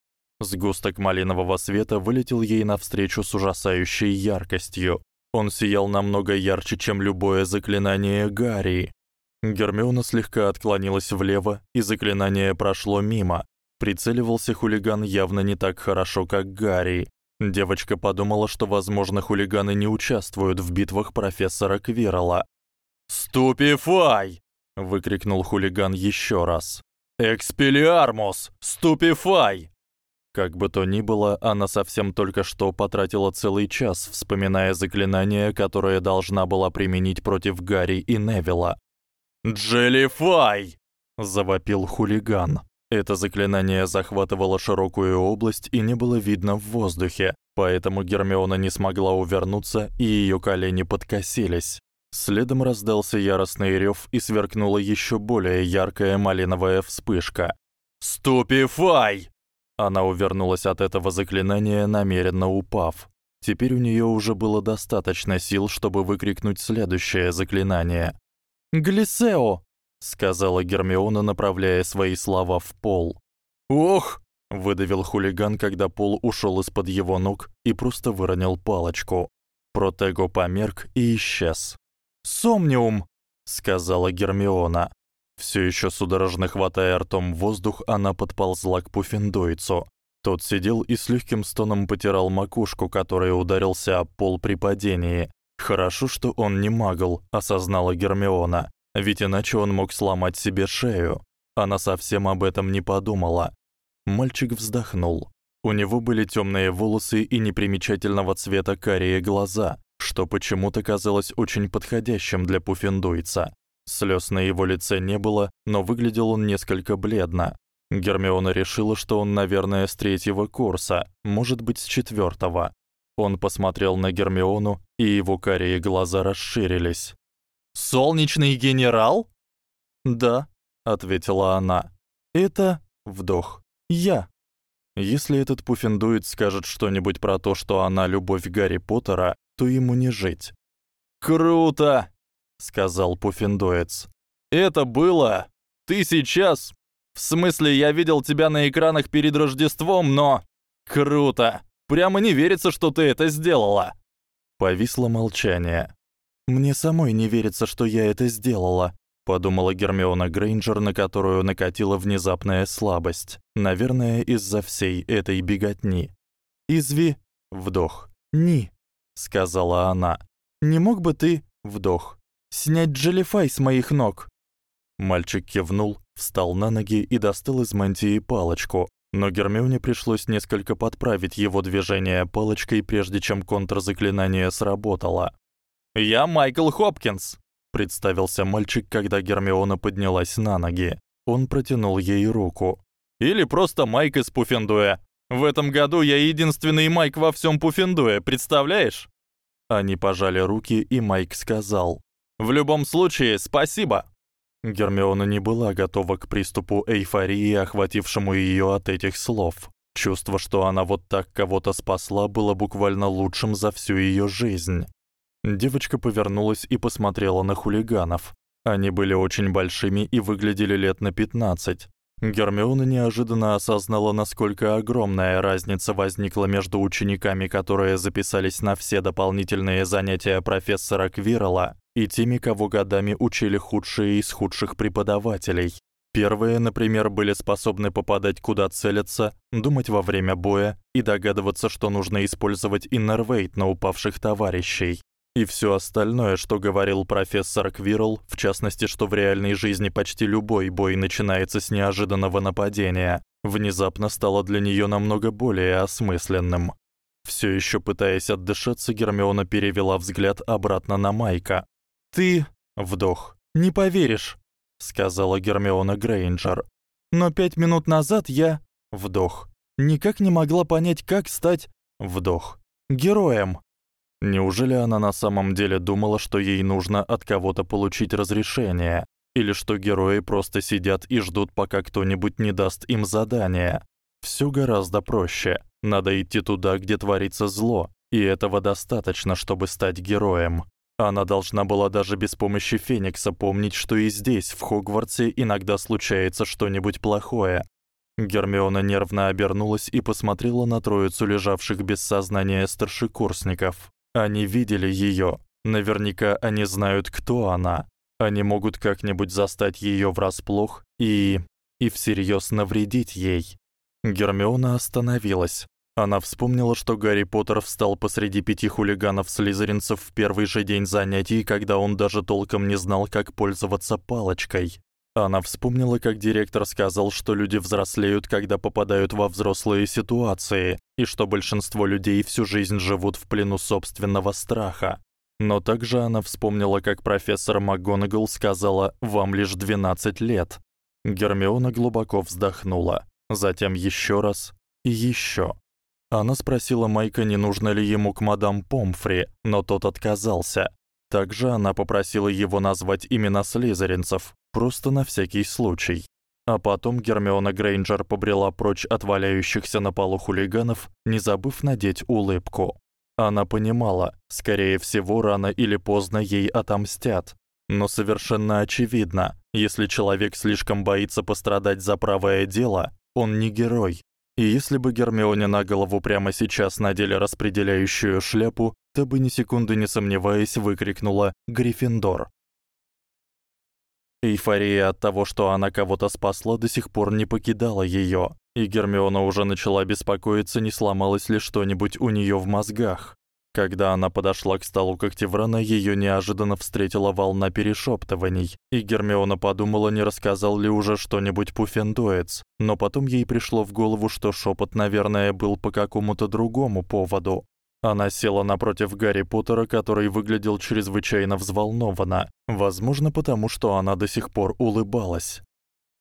Сгусток малинового света вылетел ей навстречу с ужасающей яркостью. Он сиял намного ярче, чем любое заклинание Гарри. Гермиона слегка отклонилась влево, и заклинание прошло мимо. Прицеливался хулиган явно не так хорошо, как Гарри. Девочка подумала, что, возможно, хулиганы не участвуют в битвах профессора Квирла. «Ступифай!» — выкрикнул хулиган ещё раз. «Экспелиармус! Ступифай!» Как бы то ни было, она совсем только что потратила целый час, вспоминая заклинание, которое должна была применить против Гарри и Невилла. «Джеллифай!» — завопил хулиган. Это заклинание захватывало широкую область и не было видно в воздухе, поэтому Гермиона не смогла увернуться, и её колени подкосились. Следом раздался яростный рёв и сверкнула ещё более яркая малиновая вспышка. «Ступифай!» Она увернулась от этого заклинания, намеренно упав. Теперь у неё уже было достаточно сил, чтобы выкрикнуть следующее заклинание. «Глисео!» — сказала Гермиона, направляя свои слова в пол. «Ох!» — выдавил хулиган, когда пол ушёл из-под его ног и просто выронил палочку. Протего померк и исчез. «Сомниум!» — сказала Гермиона. Всё ещё судорожно хватая ртом воздух, она подползла к Пуффендуйцу. Тот сидел и с лёгким стоном потирал макушку, которая ударился об пол при падении. Хорошо, что он не магл, осознала Гермиона, ведь иначе он мог сломать себе шею. Она совсем об этом не подумала. Мальчик вздохнул. У него были тёмные волосы и непримечательного цвета карие глаза, что почему-то казалось очень подходящим для пуффендуйца. Слёз на его лице не было, но выглядел он несколько бледно. Гермиона решила, что он, наверное, с третьего курса, может быть, с четвёртого. Он посмотрел на Гермиону, и его карие глаза расширились. «Солнечный генерал?» «Да», — ответила она. «Это...» — вдох. «Я». Если этот Пуффендует скажет что-нибудь про то, что она любовь Гарри Поттера, то ему не жить. «Круто!» — сказал Пуффендуец. «Это было... Ты сейчас... В смысле, я видел тебя на экранах перед Рождеством, но... Круто! Прямо не верится, что ты это сделала. Повисло молчание. Мне самой не верится, что я это сделала, подумала Гермиона Грейнджер, на которую накатила внезапная слабость, наверное, из-за всей этой беготни. Изви, вдох. Ни, сказала она. Не мог бы ты, вдох, снять джелифай с моих ног? Мальчик кивнул, встал на ноги и достал из мантии палочку, но Гермионе пришлось несколько подправить его движение палочкой, прежде чем контрзаклинание сработало. "Я Майкл Хопкинс", представился мальчик, когда Гермиона поднялась на ноги. Он протянул ей руку. "Или просто Майк из Пуффендуя. В этом году я единственный Майк во всём Пуффендуе, представляешь?" Они пожали руки, и Майк сказал: "В любом случае, спасибо". Гермиона не была готова к приступу эйфории, охватившему её от этих слов. Чувство, что она вот так кого-то спасла, было буквально лучшим за всю её жизнь. Девочка повернулась и посмотрела на хулиганов. Они были очень большими и выглядели лет на 15. Гермиона неожиданно осознала, насколько огромная разница возникла между учениками, которые записались на все дополнительные занятия профессора Квирла, и теми, кого годами учили худшие из худших преподавателей. Первые, например, были способны попадать куда целятся, думать во время боя и догадываться, что нужно использовать иннервейт на упавших товарищей. И всё остальное, что говорил профессор Квирл, в частности, что в реальной жизни почти любой бой начинается с неожиданного нападения, внезапно стало для неё намного более осмысленным. Всё ещё пытаясь отдышаться, Гермиона перевела взгляд обратно на Майка. "Ты", вдох. "Не поверишь", сказала Гермиона Грейнджер. "Но пять минут назад я", вдох. "Никак не могла понять, как стать", вдох. "героем". Неужели она на самом деле думала, что ей нужно от кого-то получить разрешение, или что герои просто сидят и ждут, пока кто-нибудь не даст им задание? Всё гораздо проще. Надо идти туда, где творится зло, и этого достаточно, чтобы стать героем. Она должна была даже без помощи Феникса помнить, что и здесь, в Хогвартсе, иногда случается что-нибудь плохое. Гермиона нервно обернулась и посмотрела на троицу лежавших без сознания старшекурсников. Они видели её. Наверняка они знают, кто она. Они могут как-нибудь застать её врасплох и и всерьёз навредить ей. Гермиона остановилась. Она вспомнила, что Гарри Поттер встал посреди пяти хулиганов-слизеринцев в первый же день занятий, когда он даже толком не знал, как пользоваться палочкой. Она вспомнила, как директор сказал, что люди взрослеют, когда попадают во взрослые ситуации, и что большинство людей всю жизнь живут в плену собственного страха. Но также она вспомнила, как профессор МакГонагал сказала: "Вам лишь 12 лет". Гермиона глубоко вздохнула, затем ещё раз и ещё. Она спросила Майка, не нужно ли ему к мадам Помфри, но тот отказался. Также она попросила его назвать имена слизеринцев, просто на всякий случай. А потом Гермиона Грейнджер побрела прочь от валяющихся на полу хулиганов, не забыв надеть улыбку. Она понимала, скорее всего, рано или поздно ей отомстят. Но совершенно очевидно, если человек слишком боится пострадать за правое дело, он не герой. И если бы Гермионе на голову прямо сейчас надели распределяющую шляпу, то бы ни секунды не сомневаясь выкрикнула «Гриффиндор». Эйфория от того, что она кого-то спасла, до сих пор не покидала её, и Гермиона уже начала беспокоиться, не сломалось ли что-нибудь у неё в мозгах. Когда она подошла к столу Когтеврана, её неожиданно встретила волна перешёптываний, и Гермиона подумала, не рассказал ли уже что-нибудь Пуффендуец, но потом ей пришло в голову, что шёпот, наверное, был по какому-то другому поводу. Она села напротив Гарри Поттера, который выглядел чрезвычайно взволнованно, возможно, потому что она до сих пор улыбалась.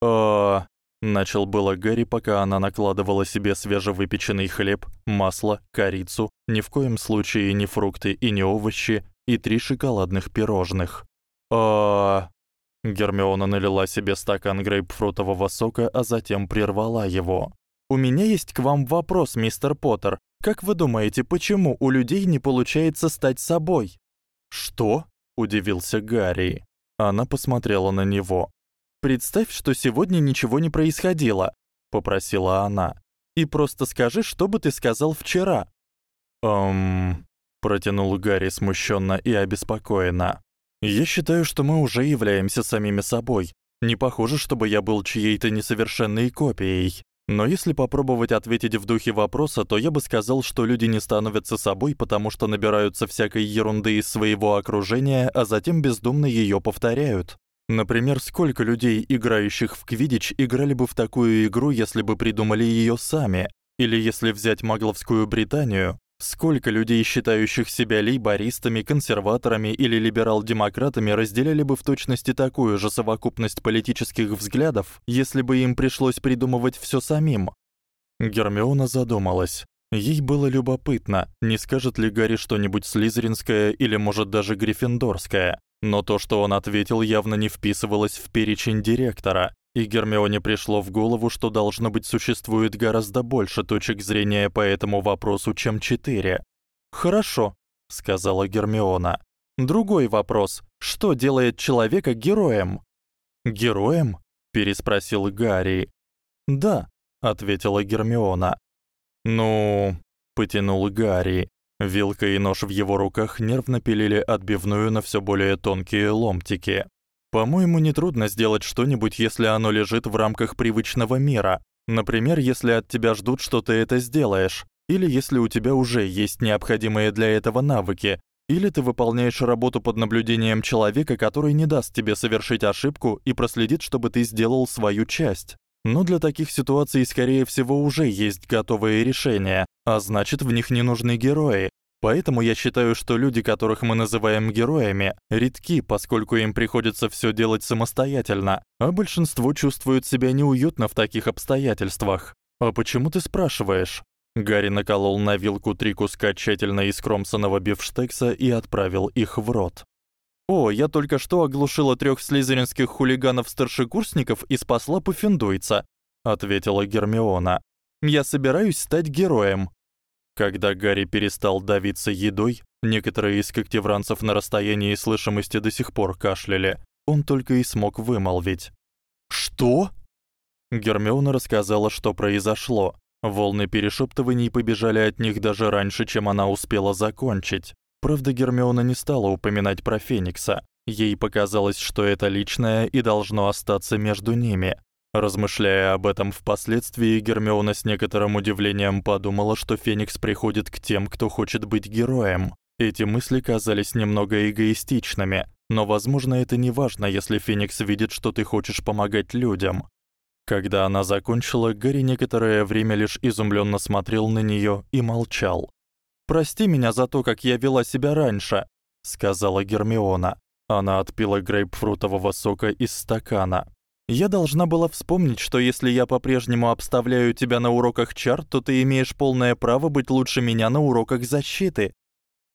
«А...» — начал было Гарри, пока она накладывала себе свежевыпеченный хлеб, масло, корицу, ни в коем случае не фрукты и не овощи, и три шоколадных пирожных. «А...» Гермиона налила себе стакан грейпфрутового сока, а затем прервала его. «У меня есть к вам вопрос, мистер Поттер. Как вы думаете, почему у людей не получается стать собой? Что? удивился Гарри. Она посмотрела на него. Представь, что сегодня ничего не происходило, попросила она. И просто скажи, что бы ты сказал вчера. Эм, протянул Гарри смущённо и обеспокоенно. Я считаю, что мы уже являемся самими собой. Не похоже, чтобы я был чьей-то несовершенной копией. Но если попробовать ответить в духе вопроса, то я бы сказал, что люди не становятся собой, потому что набираются всякой ерунды из своего окружения, а затем бездумно её повторяют. Например, сколько людей, играющих в квиддич, играли бы в такую игру, если бы придумали её сами? Или если взять Магловскую Британию, Сколько людей, считающих себя лейбористами, консерваторами или либерал-демократами, разделяли бы в точности такую же совокупность политических взглядов, если бы им пришлось придумывать всё самим? Гермиона задумалась. Ей было любопытно, не скажет ли Гарри что-нибудь слизеринское или, может, даже гриффиндорское. Но то, что он ответил, явно не вписывалось в перечень директора, и Гермионе пришло в голову, что должно быть существует гораздо больше точек зрения по этому вопросу, чем четыре. "Хорошо", сказала Гермиона. "Другой вопрос: что делает человека героем?" "Героем?" переспросил Гарри. "Да", ответила Гермиона. "Ну", потянул Гарри. Вилка и нож в его руках нервно пилили отбивную на всё более тонкие ломтики. По-моему, не трудно сделать что-нибудь, если оно лежит в рамках привычного мира. Например, если от тебя ждут, что ты это сделаешь, или если у тебя уже есть необходимые для этого навыки, Или ты выполняешь работу под наблюдением человека, который не даст тебе совершить ошибку и проследит, чтобы ты сделал свою часть. Но для таких ситуаций, скорее всего, уже есть готовые решения, а значит, в них не нужны герои. Поэтому я считаю, что люди, которых мы называем героями, редки, поскольку им приходится всё делать самостоятельно, а большинство чувствует себя неуютно в таких обстоятельствах. А почему ты спрашиваешь? Гарри наколол на вилку три куска тщательно искромсанного бифштекса и отправил их в рот. О, я только что оглушила трёх слизеринских хулиганов-старшекурсников и спасла Пуффендуйца, ответила Гермиона. Я собираюсь стать героем. Когда Гарри перестал давиться едой, некоторые из когтевранцев на расстоянии слышимости до сих пор кашляли. Он только и смог вымолвить: "Что?" Гермиона рассказала, что произошло, Волны перешептываний побежали от них даже раньше, чем она успела закончить. Правда, Гермиона не стала упоминать про Феникса. Ей показалось, что это личное и должно остаться между ними. Размышляя об этом впоследствии, Гермиона с некоторым удивлением подумала, что Феникс приходит к тем, кто хочет быть героем. Эти мысли казались немного эгоистичными, но, возможно, это не важно, если Феникс видит, что ты хочешь помогать людям. Когда она закончила, Гарри некоторое время лишь изумлённо смотрел на неё и молчал. "Прости меня за то, как я вела себя раньше", сказала Гермиона. Она отпила грейпфрутового сока из стакана. Я должна была вспомнить, что если я по-прежнему обставляю тебя на уроках чар, то ты имеешь полное право быть лучше меня на уроках защиты.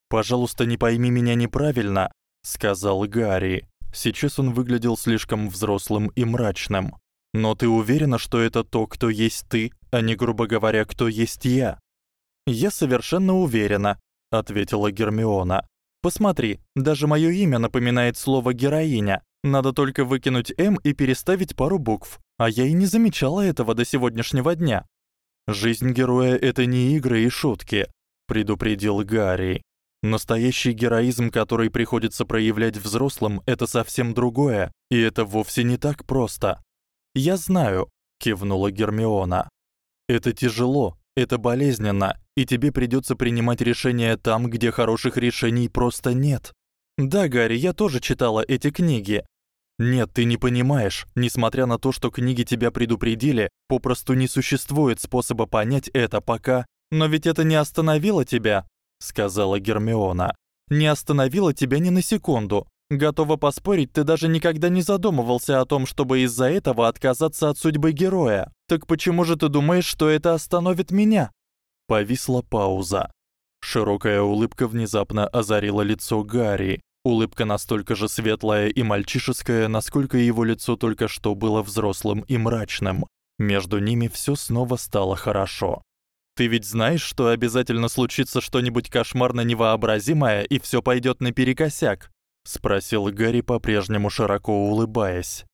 Пожалуйста, не пойми меня неправильно, сказал Гарри. Сейчас он выглядел слишком взрослым и мрачным. Но ты уверена, что это то, кто есть ты, а не, грубо говоря, кто есть я? Я совершенно уверена, ответила Гермиона. Посмотри, даже моё имя напоминает слово героиня. Надо только выкинуть М и переставить пару букв. А я и не замечала этого до сегодняшнего дня. Жизнь героя это не игры и шутки, предупредил Гарри. Настоящий героизм, который приходится проявлять взрослым, это совсем другое, и это вовсе не так просто. Я знаю, кивнула Гермиона. Это тяжело, это болезненно, и тебе придётся принимать решения там, где хороших решений просто нет. Да, Гарри, я тоже читала эти книги. Нет, ты не понимаешь, несмотря на то, что книги тебя предупредили, попросту не существует способа понять это пока. Но ведь это не остановило тебя, сказала Гермиона. Не остановило тебя ни на секунду. Готова поспорить, ты даже никогда не задумывался о том, чтобы из-за этого отказаться от судьбы героя. Так почему же ты думаешь, что это остановит меня? Повисла пауза. Широкая улыбка внезапно озарила лицо Гарри. Улыбка настолько же светлая и мальчишеская, насколько его лицо только что было взрослым и мрачным. Между ними всё снова стало хорошо. Ты ведь знаешь, что обязательно случится что-нибудь кошмарно невообразимое, и всё пойдёт наперекосяк спросил Гарри, по-прежнему широко улыбаясь.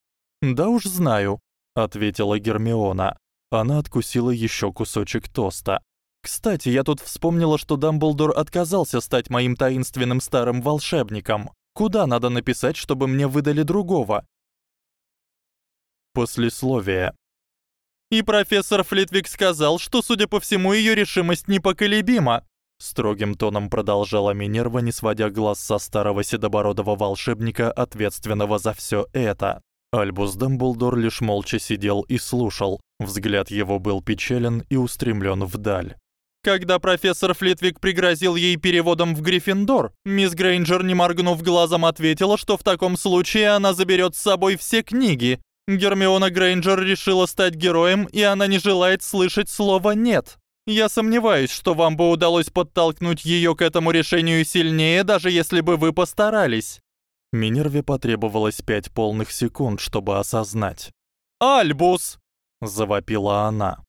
"Да уж знаю", ответила Гермиона. Она откусила ещё кусочек тоста. Кстати, я тут вспомнила, что Дамблдор отказался стать моим таинственным старым волшебником. Куда надо написать, чтобы мне выдали другого? Послесловие. И профессор Флитвик сказал, что, судя по всему, её решимость непоколебима строгим тоном продолжала Минерва, не сводя глаз со старого седобородого волшебника, ответственного за всё это. Альбус Дамблдор лишь молча сидел и слушал. Взгляд его был печален и устремлён вдаль. Когда профессор Флитвик пригрозил ей переводом в Гриффиндор, мисс Грейнджер, не моргнув глазом, ответила, что в таком случае она заберёт с собой все книги. Гермиона Грейнджер решила стать героем, и она не желает слышать слова нет. Я сомневаюсь, что вам бы удалось подтолкнуть её к этому решению сильнее, даже если бы вы постарались. Минерве потребовалось пять полных секунд, чтобы осознать. Альбус, завопила она.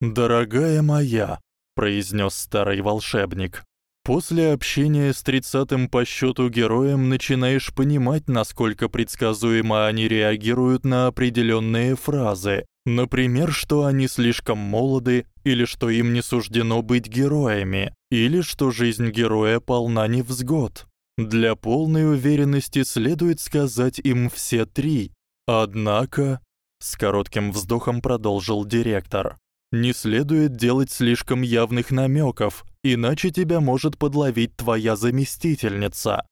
Дорогая моя, произнёс старый волшебник. После общения с тридцатым по счёту героем начинаешь понимать, насколько предсказуемо они реагируют на определённые фразы. Например, что они слишком молоды, или что им не суждено быть героями, или что жизнь героя полна невзгод. Для полной уверенности следует сказать им все три. Однако, с коротким вздохом продолжил директор. Не следует делать слишком явных намёков, иначе тебя может подловить твоя заместительница.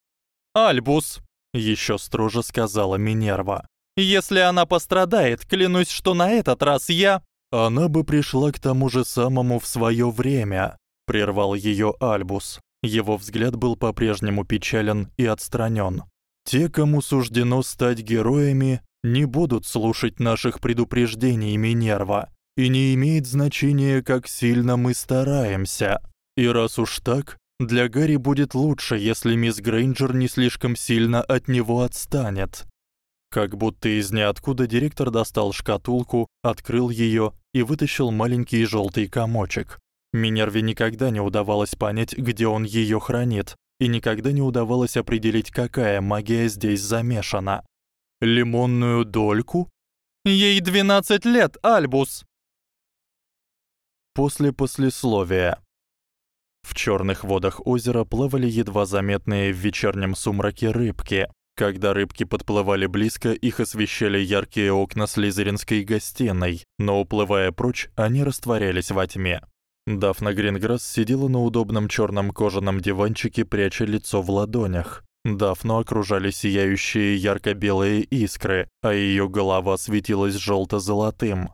Альбус, ещё строже сказала Минерва. Если она пострадает, клянусь, что на этот раз я она бы пришла к тому же самому в своё время, прервал её Альбус. Его взгляд был по-прежнему печален и отстранён. Те, кому суждено стать героями, не будут слушать наших предупреждений, Минерва, и не имеет значения, как сильно мы стараемся. И раз уж так, для Гарри будет лучше, если мисс Грейнджер не слишком сильно от него отстанет. Как будто из ниоткуда директор достал шкатулку, открыл её и вытащил маленький жёлтый комочек. Минерве никогда не удавалось понять, где он её хранит, и никогда не удавалось определить, какая магия здесь замешана. Лимонную дольку? Ей 12 лет, Альбус. После послесловия. В чёрных водах озера плавали едва заметные в вечернем сумраке рыбки. Когда рыбки подплывали близко, их освещали яркие окна слизеринской гостиной, но уплывая прочь, они растворялись во тьме. Дафна Гринграсс сидела на удобном чёрном кожаном диванчике, пряча лицо в ладонях. Дафну окружали сияющие ярко-белые искры, а её голова светилась жёлто-золотым.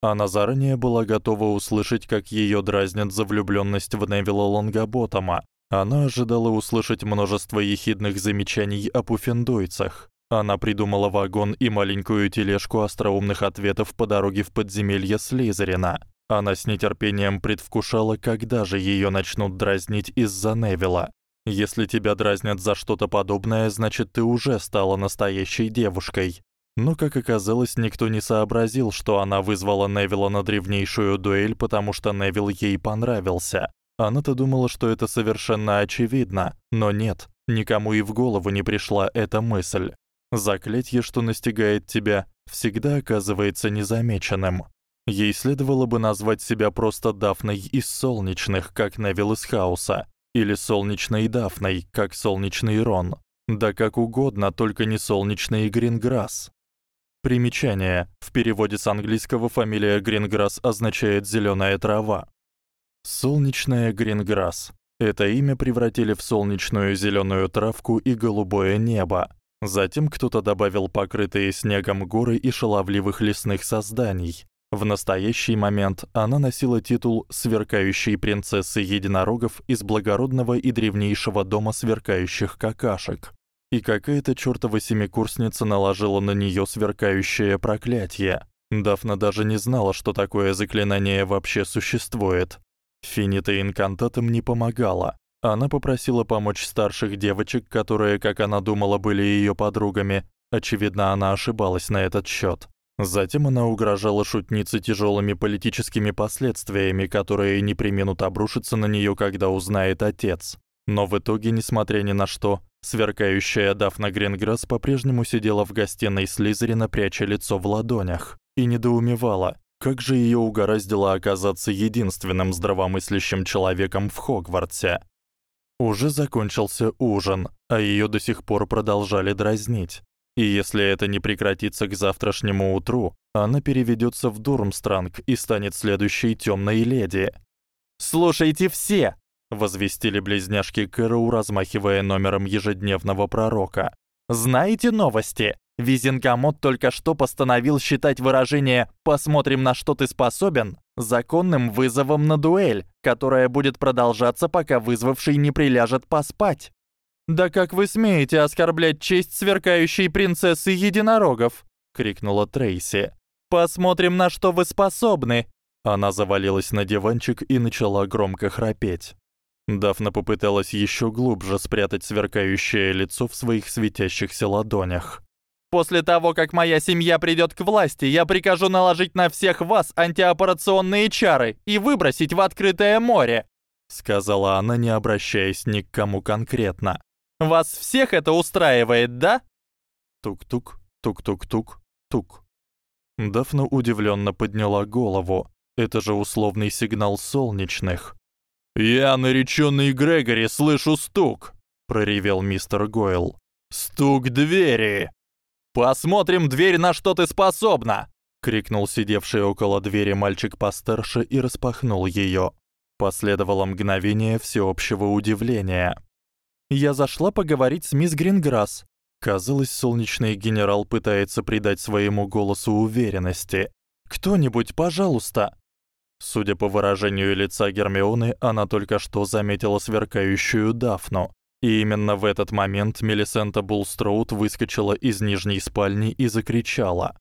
Она заранее была готова услышать, как её дразнят за влюблённость в Невилла Лонгоботома. Она ожидала услышать множество ехидных замечаний о пуффендуйцах. Она придумала вагон и маленькую тележку остроумных ответов по дороге в подземелье Слизерина. Она с нетерпением предвкушала, когда же её начнут дразнить из-за Невилла. Если тебя дразнят за что-то подобное, значит, ты уже стала настоящей девушкой. Но, как оказалось, никто не сообразил, что она вызвала Невилла на древнейшую дуэль, потому что Невилл ей понравился. Она-то думала, что это совершенно очевидно, но нет, никому и в голову не пришла эта мысль. Заклятье, что настигает тебя, всегда оказывается незамеченным. Ей следовало бы назвать себя просто Дафной из солнечных, как Невилл из Хаоса, или солнечной Дафной, как солнечный Рон. Да как угодно, только не солнечный Гринграсс. Примечание: в переводе с английского фамилия Гринграсс означает зелёная трава. Солнечная Гринграсс. Это имя превратили в солнечную зелёную травку и голубое небо. Затем кто-то добавил покрытые снегом горы и шаловливых лесных созданий. В настоящий момент она носила титул сверкающей принцессы единорогов из благородного и древнейшего дома сверкающих какашек. И какая-то чёртова семикурсница наложила на неё сверкающее проклятие. Дафна даже не знала, что такое заклинание вообще существует. Финита инкантатом не помогала. Она попросила помочь старших девочек, которые, как она думала, были её подругами. Очевидно, она ошибалась на этот счёт. Затем она угрожала шутнице тяжёлыми политическими последствиями, которые не преминут обрушиться на неё, когда узнает отец. Но в итоге, несмотря ни на что, сверкающая Дафна Гринграсс по-прежнему сидела в гостиной Слизерина, пряча лицо в ладонях, и недоумевала, как же её угораздило оказаться единственным здравомыслящим человеком в Хогвартсе. Уже закончился ужин, а её до сих пор продолжали дразнить. И если это не прекратится к завтрашнему утру, она переведётся в Дурмстранг и станет следующей тёмной леди. "Слушайте все", возвестили близняшки Кэроу, размахивая номером ежедневного пророка. "Знаете новости? Визенгамот только что постановил считать выражение «посмотрим, на что ты способен» законным вызовом на дуэль, которая будет продолжаться, пока вызвавший не приляжет поспать. «Да как вы смеете оскорблять честь сверкающей принцессы единорогов?» — крикнула Трейси. «Посмотрим, на что вы способны!» Она завалилась на диванчик и начала громко храпеть. Дафна попыталась ещё глубже спрятать сверкающее лицо в своих светящихся ладонях. «После того, как моя семья придёт к власти, я прикажу наложить на всех вас антиоперационные чары и выбросить в открытое море!» Сказала она, не обращаясь ни к кому конкретно. Вас всех это устраивает, да? Тук-тук, тук-тук-тук, тук. Дафна удивлённо подняла голову. Это же условный сигнал солнечных. Я, наречённый Грегори, слышу стук, проревел мистер Гойл. Стук двери. Посмотрим, дверь, на что ты способна, крикнул сидевший около двери мальчик постарше и распахнул её. Последовало мгновение всеобщего удивления. Я зашла поговорить с мисс Гринграсс. Казалось, солнечный генерал пытается придать своему голосу уверенности. Кто-нибудь, пожалуйста. Судя по выражению лица Гермионы, она только что заметила сверкающую Дафну. И именно в этот момент Мелисента Булстроуд выскочила из нижней спальни и закричала: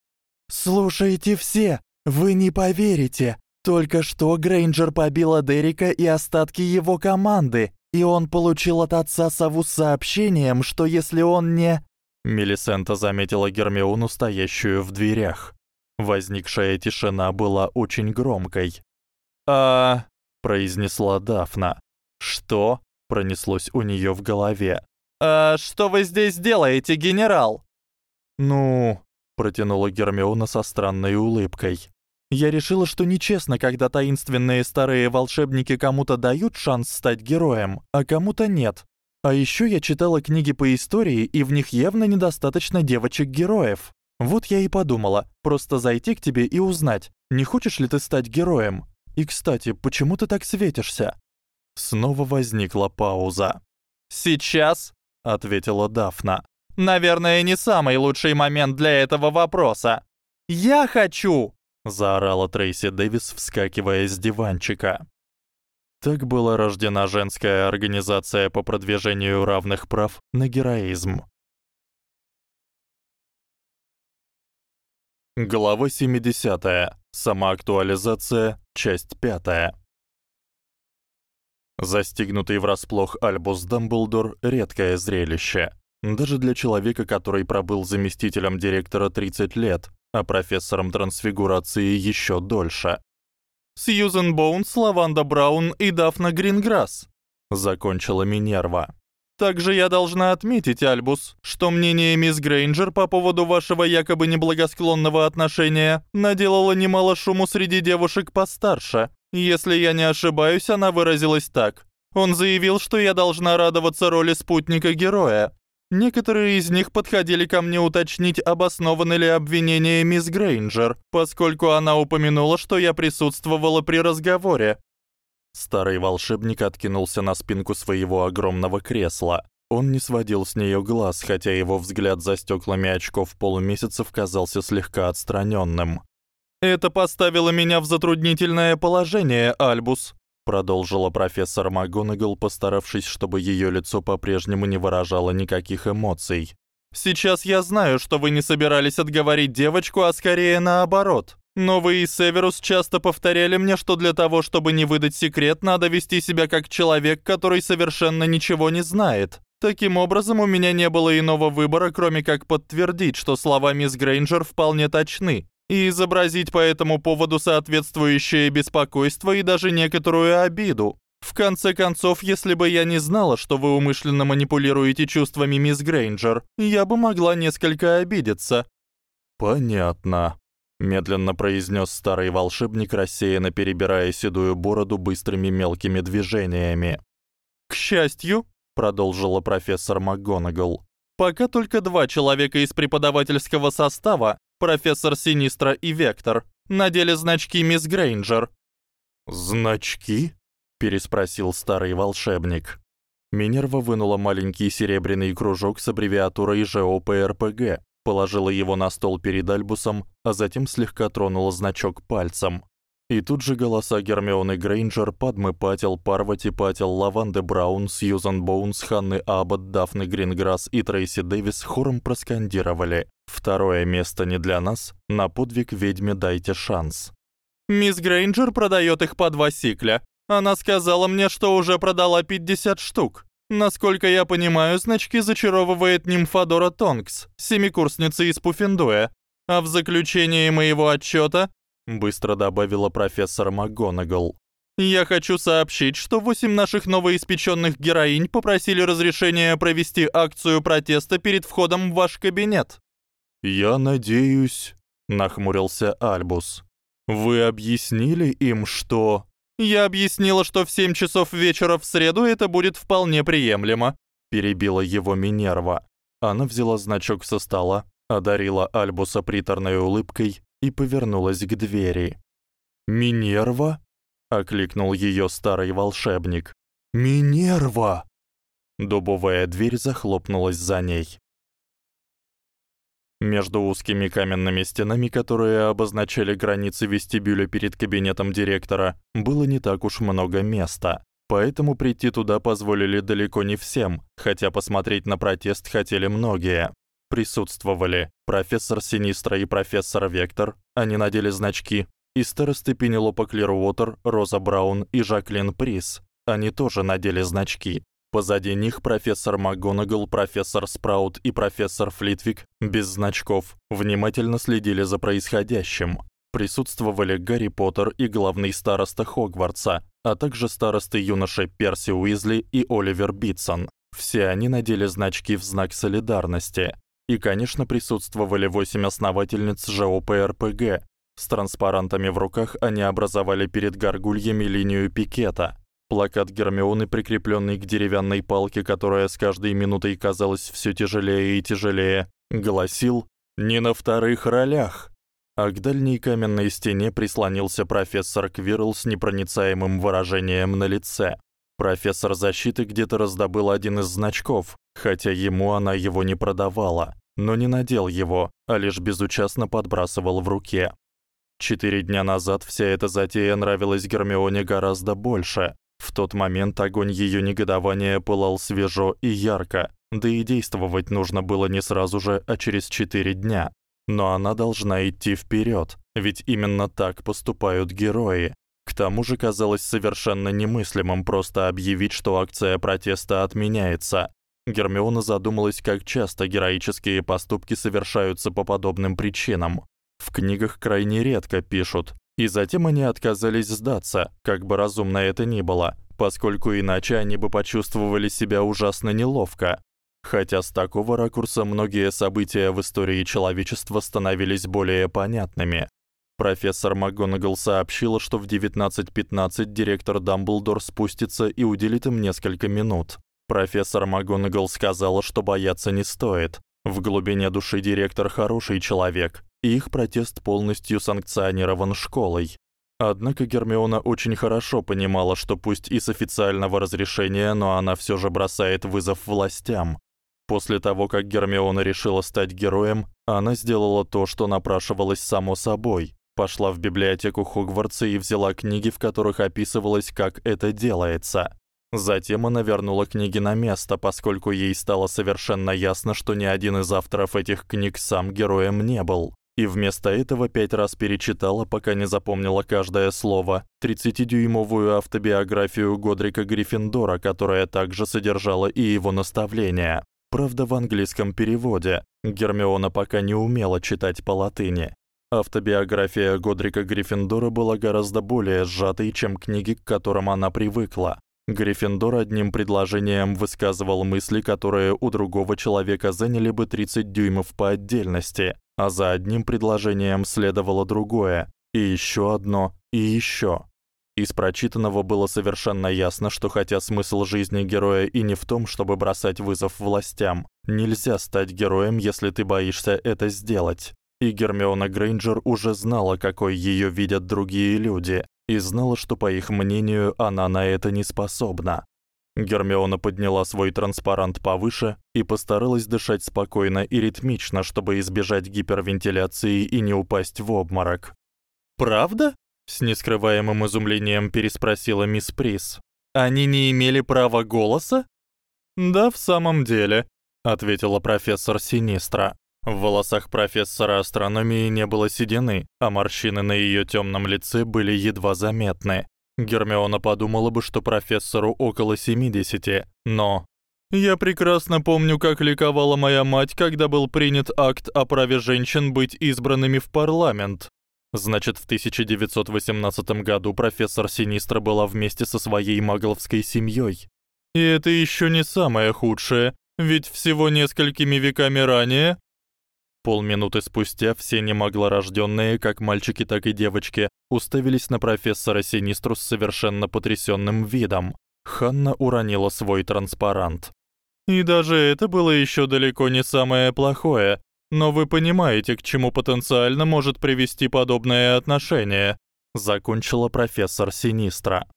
"Слушайте все, вы не поверите. Только что Грейнджер побила Дерека и остатки его команды, и он получил от отца сову с сообщением, что если он не Мелисента заметила Гермиону, стоящую в дверях. Возникшая тишина была очень громкой. «А...» — произнесла Дафна. «Что?» — пронеслось у неё в голове. «А что вы здесь делаете, генерал?» «Ну...» — протянула Гермиона со странной улыбкой. «Я решила, что нечестно, когда таинственные старые волшебники кому-то дают шанс стать героем, а кому-то нет. А ещё я читала книги по истории, и в них явно недостаточно девочек-героев. Вот я и подумала, просто зайти к тебе и узнать, не хочешь ли ты стать героем? И, кстати, почему ты так светишься?» Снова возникла пауза. «Сейчас», — ответила Дафна. «Наверное, не самый лучший момент для этого вопроса. Я хочу!» — заорала Трейси Дэвис, вскакивая с диванчика. Так была рождена женская организация по продвижению равных прав на героизм. Глава 70. Самоактуализация, часть 5. Застигнутый врасплох Альбус Дамблдор редкое зрелище, даже для человека, который пробыл заместителем директора 30 лет, а профессором трансфигурации ещё дольше. Сьюзен Боунс, Лаванда Браун и Дафна Гринграсс, закончила Минерва. Также я должна отметить, Альбус, что мнение мисс Грейнджер по поводу вашего якобы неблагосклонного отношения наделало немало шуму среди девушек постарше. Если я не ошибаюсь, она выразилась так: он заявил, что я должна радоваться роли спутника героя. Некоторые из них подходили ко мне уточнить, обоснованы ли обвинения мисс Грейнджер, поскольку она упомянула, что я присутствовала при разговоре. Старый волшебник откинулся на спинку своего огромного кресла. Он не сводил с неё глаз, хотя его взгляд за стёклами очков полумесяцев казался слегка отстранённым. Это поставило меня в затруднительное положение, Альбус, продолжила профессор МакГонагал, постаравшись, чтобы её лицо по-прежнему не выражало никаких эмоций. Сейчас я знаю, что вы не собирались отговорить девочку, а скорее наоборот. Но вы и Северус часто повторяли мне, что для того, чтобы не выдать секрет, надо вести себя как человек, который совершенно ничего не знает. Таким образом, у меня не было иного выбора, кроме как подтвердить, что слова мисс Грейнджер вполне точны, и изобразить по этому поводу соответствующее беспокойство и даже некоторую обиду. В конце концов, если бы я не знала, что вы умышленно манипулируете чувствами мисс Грейнджер, я бы могла несколько обидеться. Понятно, медленно произнёс старый волшебник, рассеянно перебирая седую бороду быстрыми мелкими движениями. К счастью, продолжила профессор МакГонагал. Пока только два человека из преподавательского состава, профессор Синистра и Вектор, надели значки мисс Грейнджер. Значки? переспросил старый волшебник. Минерва вынула маленький серебряный кружок с аббревиатурой ЖОПРПГ положила его на стол перед Альбусом, а затем слегка тронула значок пальцем. И тут же голоса Гермионы Грейнджер, Падмы Патил, Парвати Патил, Лаванды Браун, Сьюзан Боунс, Ханны Аббот, Дафны Гринграсс и Трейси Дэвис хором проскандировали: "Второе место не для нас, на подвиг ведьме дайте шанс". Мисс Грейнджер продаёт их по два сикля. Она сказала мне, что уже продала 50 штук. Насколько я понимаю, значки зачаровывает нимфадора Тонкс, семикурсница из Пуффендуя. А в заключении моего отчёта, быстро добавила профессор МакГонагал, я хочу сообщить, что восемь наших новоиспечённых героинь попросили разрешения провести акцию протеста перед входом в ваш кабинет. Я надеюсь, нахмурился Альбус. Вы объяснили им, что я объяснила, что в 7 часов вечера в среду это будет вполне приемлемо, перебила его Минерва. Она взяла значок со стола, одарила Альбуса приторной улыбкой и повернулась к двери. «Минерва?» — окликнул её старый волшебник. «Минерва!» Дубовая дверь захлопнулась за ней. Между узкими каменными стенами, которые обозначали границы вестибюля перед кабинетом директора, было не так уж много места. Поэтому прийти туда позволили далеко не всем, хотя посмотреть на протест хотели многие. Присутствовали профессор Синистра и профессор Вектор, они надели значки, и старосты Пенелопа Клирвотер, Роза Браун и Жаклин Прис. Они тоже надели значки. Позади них профессор МакГонагал, профессор Спраут и профессор Флитвик без значков внимательно следили за происходящим. Присутствовали Гарри Поттер и главный староста Хогвартса, а также старосты юноши Перси Уизли и Оливер Битсон. Все они надели значки в знак солидарности. И, конечно, присутствовали восемь основательниц ЖОПРПГ. С транспарантами в руках они образовали перед горгульями линию пикета. Плакат Гермионы, прикреплённый к деревянной палке, которая с каждой минутой казалась всё тяжелее и тяжелее, гласил: "Не на вторых ролях". А к дальней каменной стене прислонился профессор Квирл с непроницаемым выражением на лице. Профессор защиты где-то раздобыл один из значков, хотя ему она его не продавала, но не надел его, а лишь безучастно подбрасывал в руке. Четыре дня назад вся эта затея нравилась Гермионе гораздо больше, в тот момент огонь её негодования пылал свежо и ярко, да и действовать нужно было не сразу же, а через 4 дня. Но она должна идти вперёд, ведь именно так поступают герои. К тому же казалось совершенно немыслимым просто объявить, что акция протеста отменяется. Гермиона задумалась, как часто героические поступки совершаются по подобным причинам. В книгах крайне редко пишут: и затем они отказались сдаться, как бы разумно это ни было, поскольку иначе они бы почувствовали себя ужасно неловко. Хотя с такого ракурса многие события в истории человечества становились более понятными. Профессор МакГонагал сообщила, что в 19:15 директор Дамблдор спустится и уделит им несколько минут. Профессор МакГонагал сказала, что бояться не стоит. В глубине души директор хороший человек, их протест полностью санкционирован школой. Однако Гермиона очень хорошо понимала, что пусть и с официального разрешения, но она всё же бросает вызов властям. После того, как Гермиона решила стать героем, она сделала то, что напрашивалось само собой. Пошла в библиотеку Хогвартса и взяла книги, в которых описывалось, как это делается. Затем она вернула книги на место, поскольку ей стало совершенно ясно, что ни один из авторов этих книг сам героем не был и вместо этого пять раз перечитала, пока не запомнила каждое слово, 30-дюймовую автобиографию Годрика Гриффиндора, которая также содержала и его наставления. Правда, в английском переводе. Гермиона пока не умела читать по-латыни. Автобиография Годрика Гриффиндора была гораздо более сжатой, чем книги, к которым она привыкла. Гриффиндор одним предложением высказывал мысли, которые у другого человека заняли бы 30 дюймов по отдельности а за одним предложением следовало другое, и ещё одно, и ещё. Из прочитанного было совершенно ясно, что хотя смысл жизни героя и не в том, чтобы бросать вызов властям, нельзя стать героем, если ты боишься это сделать. И Гермиона Грейнджер уже знала, какой её видят другие люди, и знала, что по их мнению она на это не способна. Гермиона подняла свой транспарант повыше и постаралась дышать спокойно и ритмично, чтобы избежать гипервентиляции и не упасть в обморок. «Правда?» — с нескрываемым изумлением переспросила мисс Прис. «Они не имели права голоса?» «Да, в самом деле», — ответила профессор Синистра. В волосах профессора астрономии не было седины, а морщины на её тёмном лице были едва заметны. Гермиона подумала бы, что профессору около 70, но я прекрасно помню, как ликовала моя мать, когда был принят акт о праве женщин быть избранными в парламент. Значит, в 1918 году профессор Синистра была вместе со своей магловской семьёй. И это ещё не самое худшее, ведь всего несколькими веками ранее Полминуты спустя все немоглорождённые, как мальчики, так и девочки, уставились на профессора Синистру с совершенно потрясённым видом. Ханна уронила свой транспарант. И даже это было ещё далеко не самое плохое. но вы понимаете, к чему потенциально может привести подобное отношение, закончила профессор Синистра.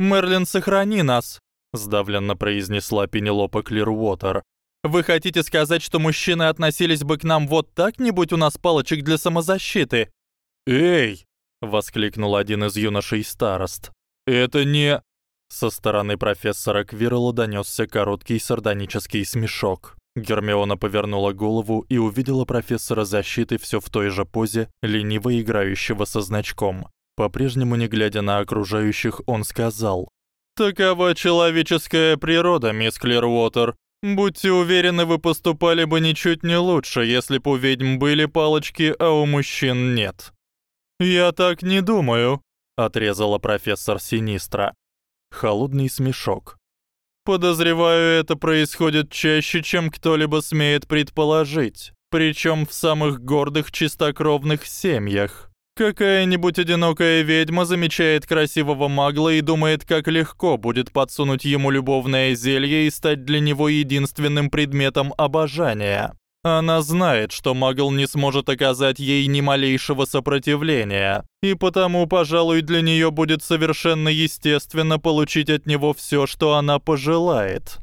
Мерлин, сохрани нас, сдавленно произнесла Пенелопа Клирвотер. Вы хотите сказать, что мужчины относились бы к нам вот так, не будь у нас палочек для самозащиты? Эй, воскликнул один из юношей старост. Это не Со стороны профессора Квирла донёсся короткий сардонический смешок. Гермиона повернула голову и увидела профессора защиты всё в той же позе, лениво играющего со значком. По-прежнему не глядя на окружающих, он сказал: "Такова человеческая природа, мисс Клирвотер. Будьте уверены, вы поступали бы ничуть не лучше, если бы у ведьм были палочки, а у мужчин нет". "Я так не думаю", отрезала профессор Синистра. Холодный смешок. Подозреваю, это происходит чаще, чем кто-либо смеет предположить, причём в самых гордых чистокровных семьях. Какая-нибудь одинокая ведьма замечает красивого магла и думает, как легко будет подсунуть ему любовное зелье и стать для него единственным предметом обожания. Она знает, что Магл не сможет оказать ей ни малейшего сопротивления, и потому, пожалуй, для неё будет совершенно естественно получить от него всё, что она пожелает.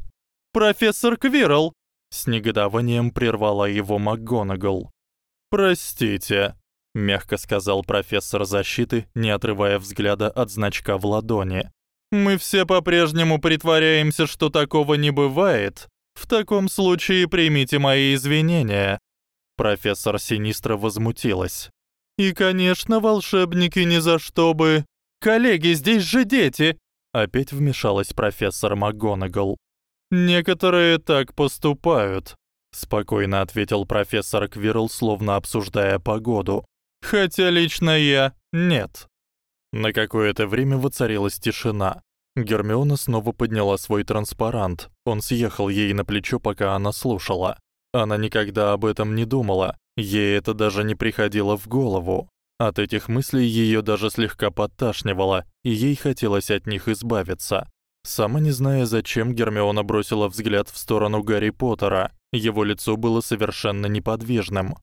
Профессор Квирл с негодованием прервала его МакГонагал. Простите, мягко сказал профессор защиты, не отрывая взгляда от значка в ладони. Мы все по-прежнему притворяемся, что такого не бывает, в таком случае примите мои извинения. Профессор Синистра возмутилась. И, конечно, волшебники ни за что бы. Коллеги, здесь же дети. Опять вмешалась профессор МакГонагал. Некоторые так поступают, спокойно ответил профессор Квирл, словно обсуждая погоду. Хотя лично я нет. На какое-то время воцарилась тишина. Гермиона снова подняла свой транспарант. Он съехал ей на плечо, пока она слушала. Она никогда об этом не думала. Ей это даже не приходило в голову. От этих мыслей её даже слегка подташнивало, и ей хотелось от них избавиться. Сама не зная зачем, Гермиона бросила взгляд в сторону Гарри Поттера. Его лицо было совершенно неподвижным.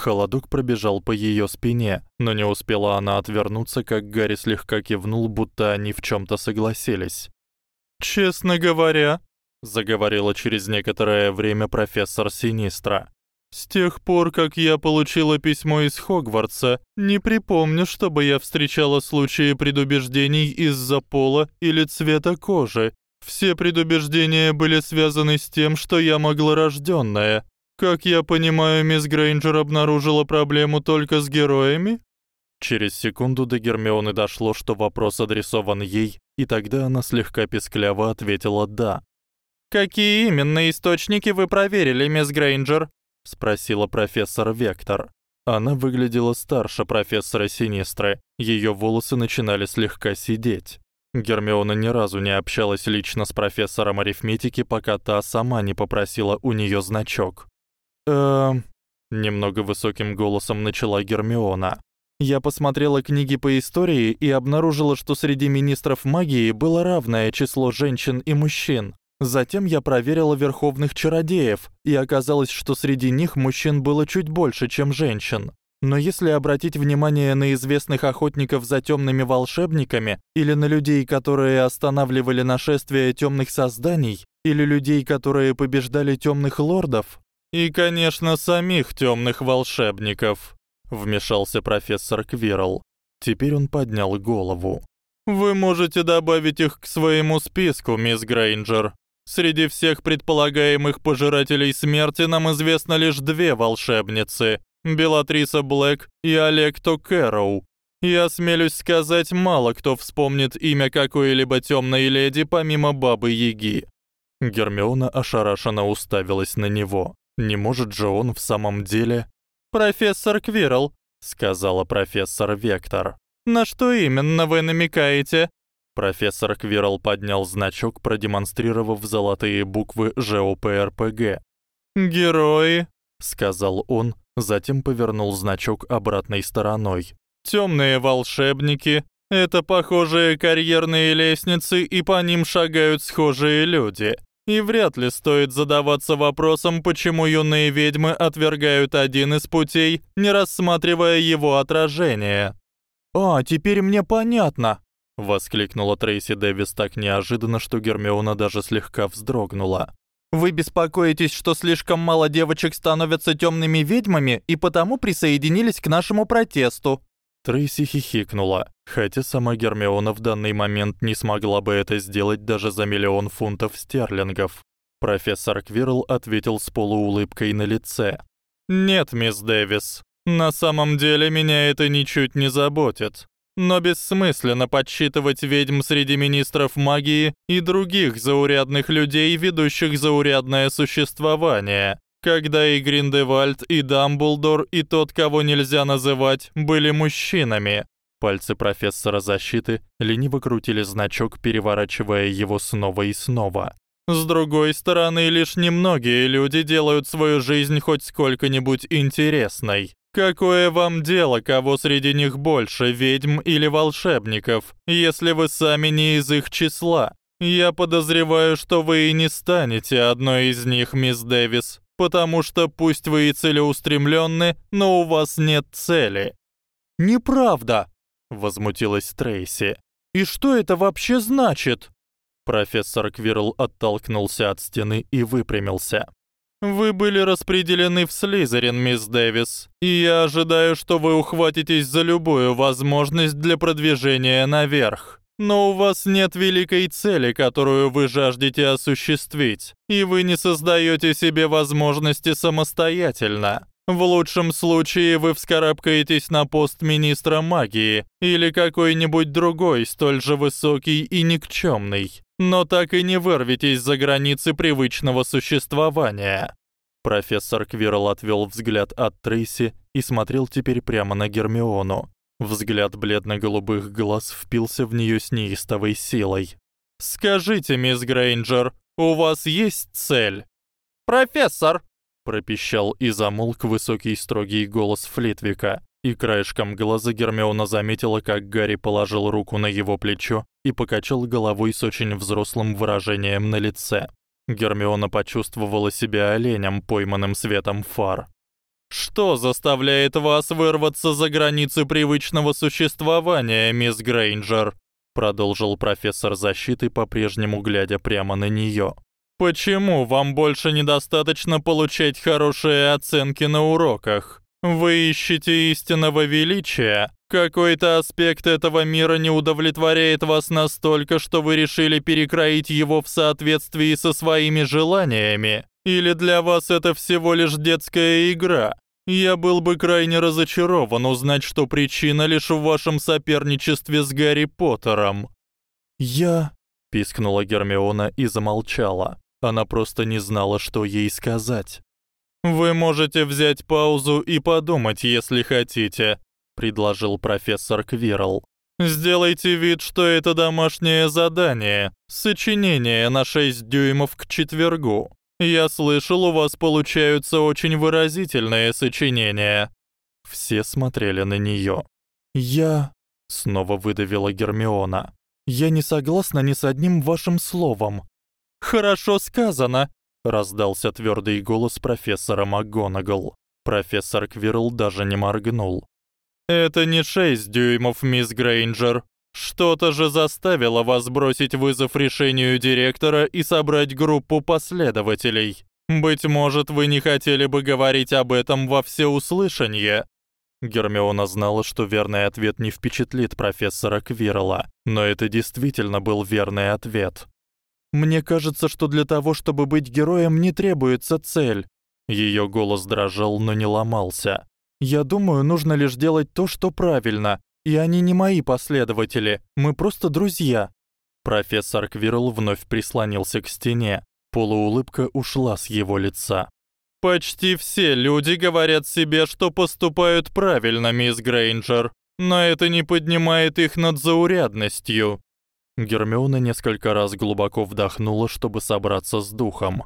Холодок пробежал по её спине, но не успела она отвернуться, как Гарри слегка кивнул, будто они в чём-то согласились. "Честно говоря", заговорила через некоторое время профессор Синистра. С тех пор, как я получила письмо из Хогвартса, не припомню, чтобы я встречала случаи предубеждений из-за пола или цвета кожи. Все предубеждения были связаны с тем, что я маглорождённая, как я понимаю, мисс Грейнджер обнаружила проблему только с героями? Через секунду до Гермионы дошло, что вопрос адресован ей, и тогда она слегка пескляво ответила да. Какие именно источники вы проверили, мисс Грейнджер? спросила профессор Вектор. Она выглядела старше профессора Синистры. Её волосы начинали слегка сидеть. Гермиона ни разу не общалась лично с профессором арифметики, пока та сама не попросила у неё значок. Эм, немного высоким голосом начала Гермиона. Я посмотрела книги по истории и обнаружила, что среди министров магии было равное число женщин и мужчин. Затем я проверила верховных чародеев, и оказалось, что среди них мужчин было чуть больше, чем женщин. Но если обратить внимание на известных охотников за тёмными волшебниками или на людей, которые останавливали нашествие тёмных созданий, или людей, которые побеждали тёмных лордов, и, конечно, самих тёмных волшебников, вмешался профессор Квирл. Теперь он поднял голову. Вы можете добавить их к своему списку, мисс Грейнджер. Среди всех предполагаемых пожирателей смерти нам известно лишь две волшебницы: Белатриса Блэк и Олекто Кэрроу. Я смелюсь сказать, мало кто вспомнит имя какой-либо тёмной леди помимо бабы Яги. Гермиона ошарашенно уставилась на него. Не может же он в самом деле Профессор Квирл, сказала профессор Вектор. На что именно вы намекаете? Профессор Квирл поднял значок, продемонстрировав золотые буквы ЖОПРПГ. Герои, сказал он, затем повернул значок обратной стороной. Тёмные волшебники это похожие карьерные лестницы, и по ним шагают схожие люди. И вряд ли стоит задаваться вопросом, почему юные ведьмы отвергают один из путей, не рассматривая его отражение. «А, теперь мне понятно!» — воскликнула Трейси Дэвис так неожиданно, что Гермиона даже слегка вздрогнула. «Вы беспокоитесь, что слишком мало девочек становятся тёмными ведьмами и потому присоединились к нашему протесту?» Трейси хихикнула, хотя сама Гермиона в данный момент не смогла бы это сделать даже за миллион фунтов стерлингов. Профессор Квирл ответил с полуулыбкой на лице. «Нет, мисс Дэвис, на самом деле меня это ничуть не заботит. Но бессмысленно подсчитывать ведьм среди министров магии и других заурядных людей, ведущих заурядное существование, когда и Гриндевальд, и Дамблдор, и тот, кого нельзя называть, были мужчинами. Пальцы профессора защиты лениво крутили значок, переворачивая его снова и снова. С другой стороны, лишь немногие люди делают свою жизнь хоть сколько-нибудь интересной. Какое вам дело, кого среди них больше, ведьм или волшебников, если вы сами не из их числа? Я подозреваю, что вы и не станете одной из них, мисс Дэвис, потому что пусть вы и целеустремленны, но у вас нет цели. Неправда, возмутилась Трейси. И что это вообще значит? Профессор Квирл оттолкнулся от стены и выпрямился. Вы были распределены в Слизерин, мисс Дэвис, и я ожидаю, что вы ухватитесь за любую возможность для продвижения наверх. Но у вас нет великой цели, которую вы жаждете осуществить, и вы не создаёте себе возможности самостоятельно. В лучшем случае вы вскарабкаетесь на пост министра магии или какой-нибудь другой столь же высокий и никчёмный но так и не вырветесь за границы привычного существования. Профессор Квирл отвёл взгляд от Трейси и смотрел теперь прямо на Гермиону. Взгляд бледно-голубых глаз впился в неё с неистовой силой. Скажите, мисс Грейнджер, у вас есть цель? Профессор, пропищал и замолк высокий строгий голос Флитвика. И краешком глаза Гермиона заметила, как Гарри положил руку на его плечо и покачал головой с очень взрослым выражением на лице. Гермиона почувствовала себя оленем, пойманным светом фар. Что заставляет вас вырваться за границы привычного существования, мисс Грейнджер? продолжил профессор защиты, по-прежнему глядя прямо на неё. Почему вам больше недостаточно получать хорошие оценки на уроках? Вы ищете истинного величия. Какой-то аспект этого мира не удовлетворяет вас настолько, что вы решили перекроить его в соответствии со своими желаниями. Или для вас это всего лишь детская игра? Я был бы крайне разочарован узнать, что причина лишь в вашем соперничестве с Гарри Поттером. Я пискнула Гермиона и замолчала. Она просто не знала, что ей сказать. Вы можете взять паузу и подумать, если хотите, предложил профессор Квирл. Сделайте вид, что это домашнее задание, сочинение на 6 дюймов к четвергу. Я слышал, у вас получаются очень выразительные сочинения. Все смотрели на неё. Я снова выдавила Гермиона. Я не согласна ни с одним вашим словом. Хорошо сказано, раздался твёрдый голос профессора МакГонагал. Профессор Квирл даже не моргнул. Это не 6 дюймов, мисс Грейнджер. Что-то же заставило вас бросить вызов решению директора и собрать группу последователей. Быть может, вы не хотели бы говорить об этом во всеуслышание. Гермиона знала, что верный ответ не впечатлит профессора Квирла, но это действительно был верный ответ. Мне кажется, что для того, чтобы быть героем, не требуется цель. Её голос дрожал, но не ломался. Я думаю, нужно лишь делать то, что правильно. И они не мои последователи. Мы просто друзья. Профессор Квирл вновь прислонился к стене. Полуулыбка ушла с его лица. Почти все люди говорят себе, что поступают правильно, мисс Грейнджер, но это не поднимает их над заурядностью. Гермиона несколько раз глубоко вдохнула, чтобы собраться с духом.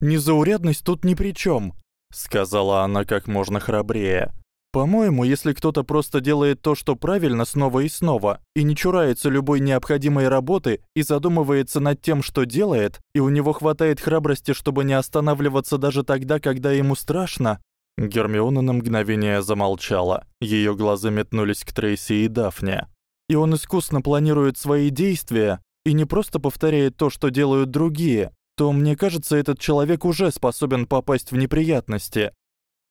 Незаурядность тут ни при чём, сказала она как можно храбрее. По-моему, если кто-то просто делает то, что правильно снова и снова, и не чурается любой необходимой работы и задумывается над тем, что делает, и у него хватает храбрости, чтобы не останавливаться даже тогда, когда ему страшно. Гермиона на мгновение замолчала. Её глаза метнулись к Трейси и Дафне. И он искусно планирует свои действия и не просто повторяет то, что делают другие, то мне кажется, этот человек уже способен попасть в неприятности.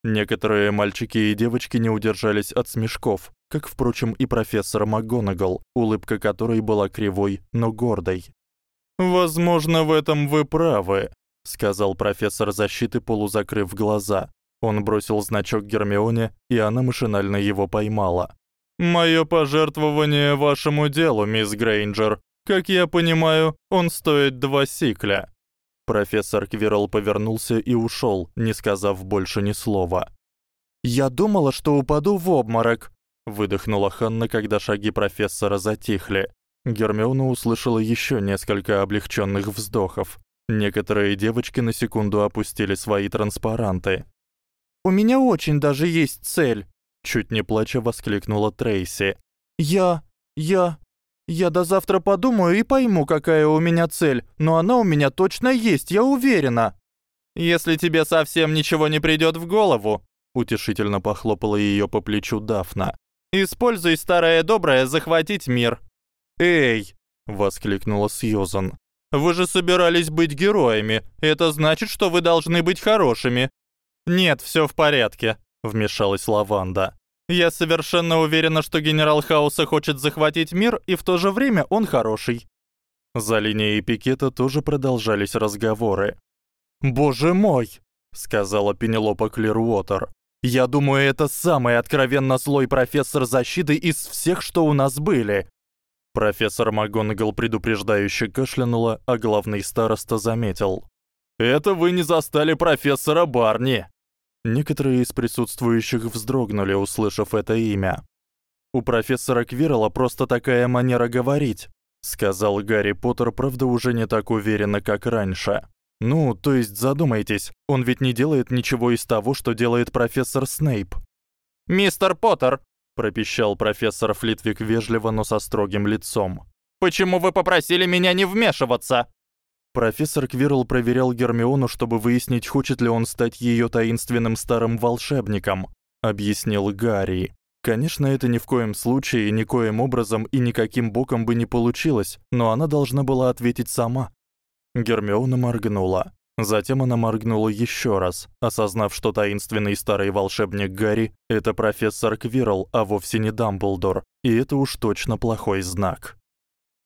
Некоторые мальчики и девочки не удержались от смешков, как впрочем и профессор МакГонагал, улыбка которой была кривой, но гордой. Возможно, в этом вы правы, сказал профессор защиты, полузакрыв глаза. Он бросил значок Гермионе, и она машинально его поймала. Моё пожертвование вашему делу, мисс Грейнджер. Как я понимаю, он стоит два сикля. Профессор Квирл повернулся и ушёл, не сказав больше ни слова. Я думала, что упаду в обморок, выдохнула Ханна, когда шаги профессора затихли. Гермиона услышала ещё несколько облегчённых вздохов. Некоторые девочки на секунду опустили свои транспаранты. У меня очень даже есть цель, чуть не плача воскликнула Трейси. Я я я до завтра подумаю и пойму, какая у меня цель, но она у меня точно есть, я уверена. Если тебе совсем ничего не придёт в голову, утешительно похлопала её по плечу Дафна. Используй старое доброе захватить мир. Эй, воскликнула Сьюзан. Вы же собирались быть героями. Это значит, что вы должны быть хорошими. Нет, всё в порядке, вмешалась Лаванда. Я совершенно уверена, что генерал Хауса хочет захватить мир, и в то же время он хороший. За линией пикета тоже продолжались разговоры. Боже мой, сказала Пенелопа Клирвотер. Я думаю, это самый откровенно злой профессор защиты из всех, что у нас были. Профессор МакГонагал предупреждающе кашлянула, а главный староста заметил: "Это вы не застали профессора Барни". Некоторые из присутствующих вздрогнули, услышав это имя. У профессора Квирла просто такая манера говорить, сказал Гарри Поттер, правда, уже не так уверенно, как раньше. Ну, то есть задумайтесь, он ведь не делает ничего из того, что делает профессор Снейп. Мистер Поттер, пропищал профессор Флитвик вежливо, но со строгим лицом. Почему вы попросили меня не вмешиваться? Профессор Квирл проверял Гермиону, чтобы выяснить, хочет ли он стать её таинственным старым волшебником, объяснил Гарри. Конечно, это ни в коем случае, никоим образом и никаким боком бы не получилось, но она должна была ответить сама. Гермиона моргнула. Затем она моргнула ещё раз, осознав, что таинственный старый волшебник Гарри это профессор Квирл, а вовсе не Дамблдор, и это уж точно плохой знак.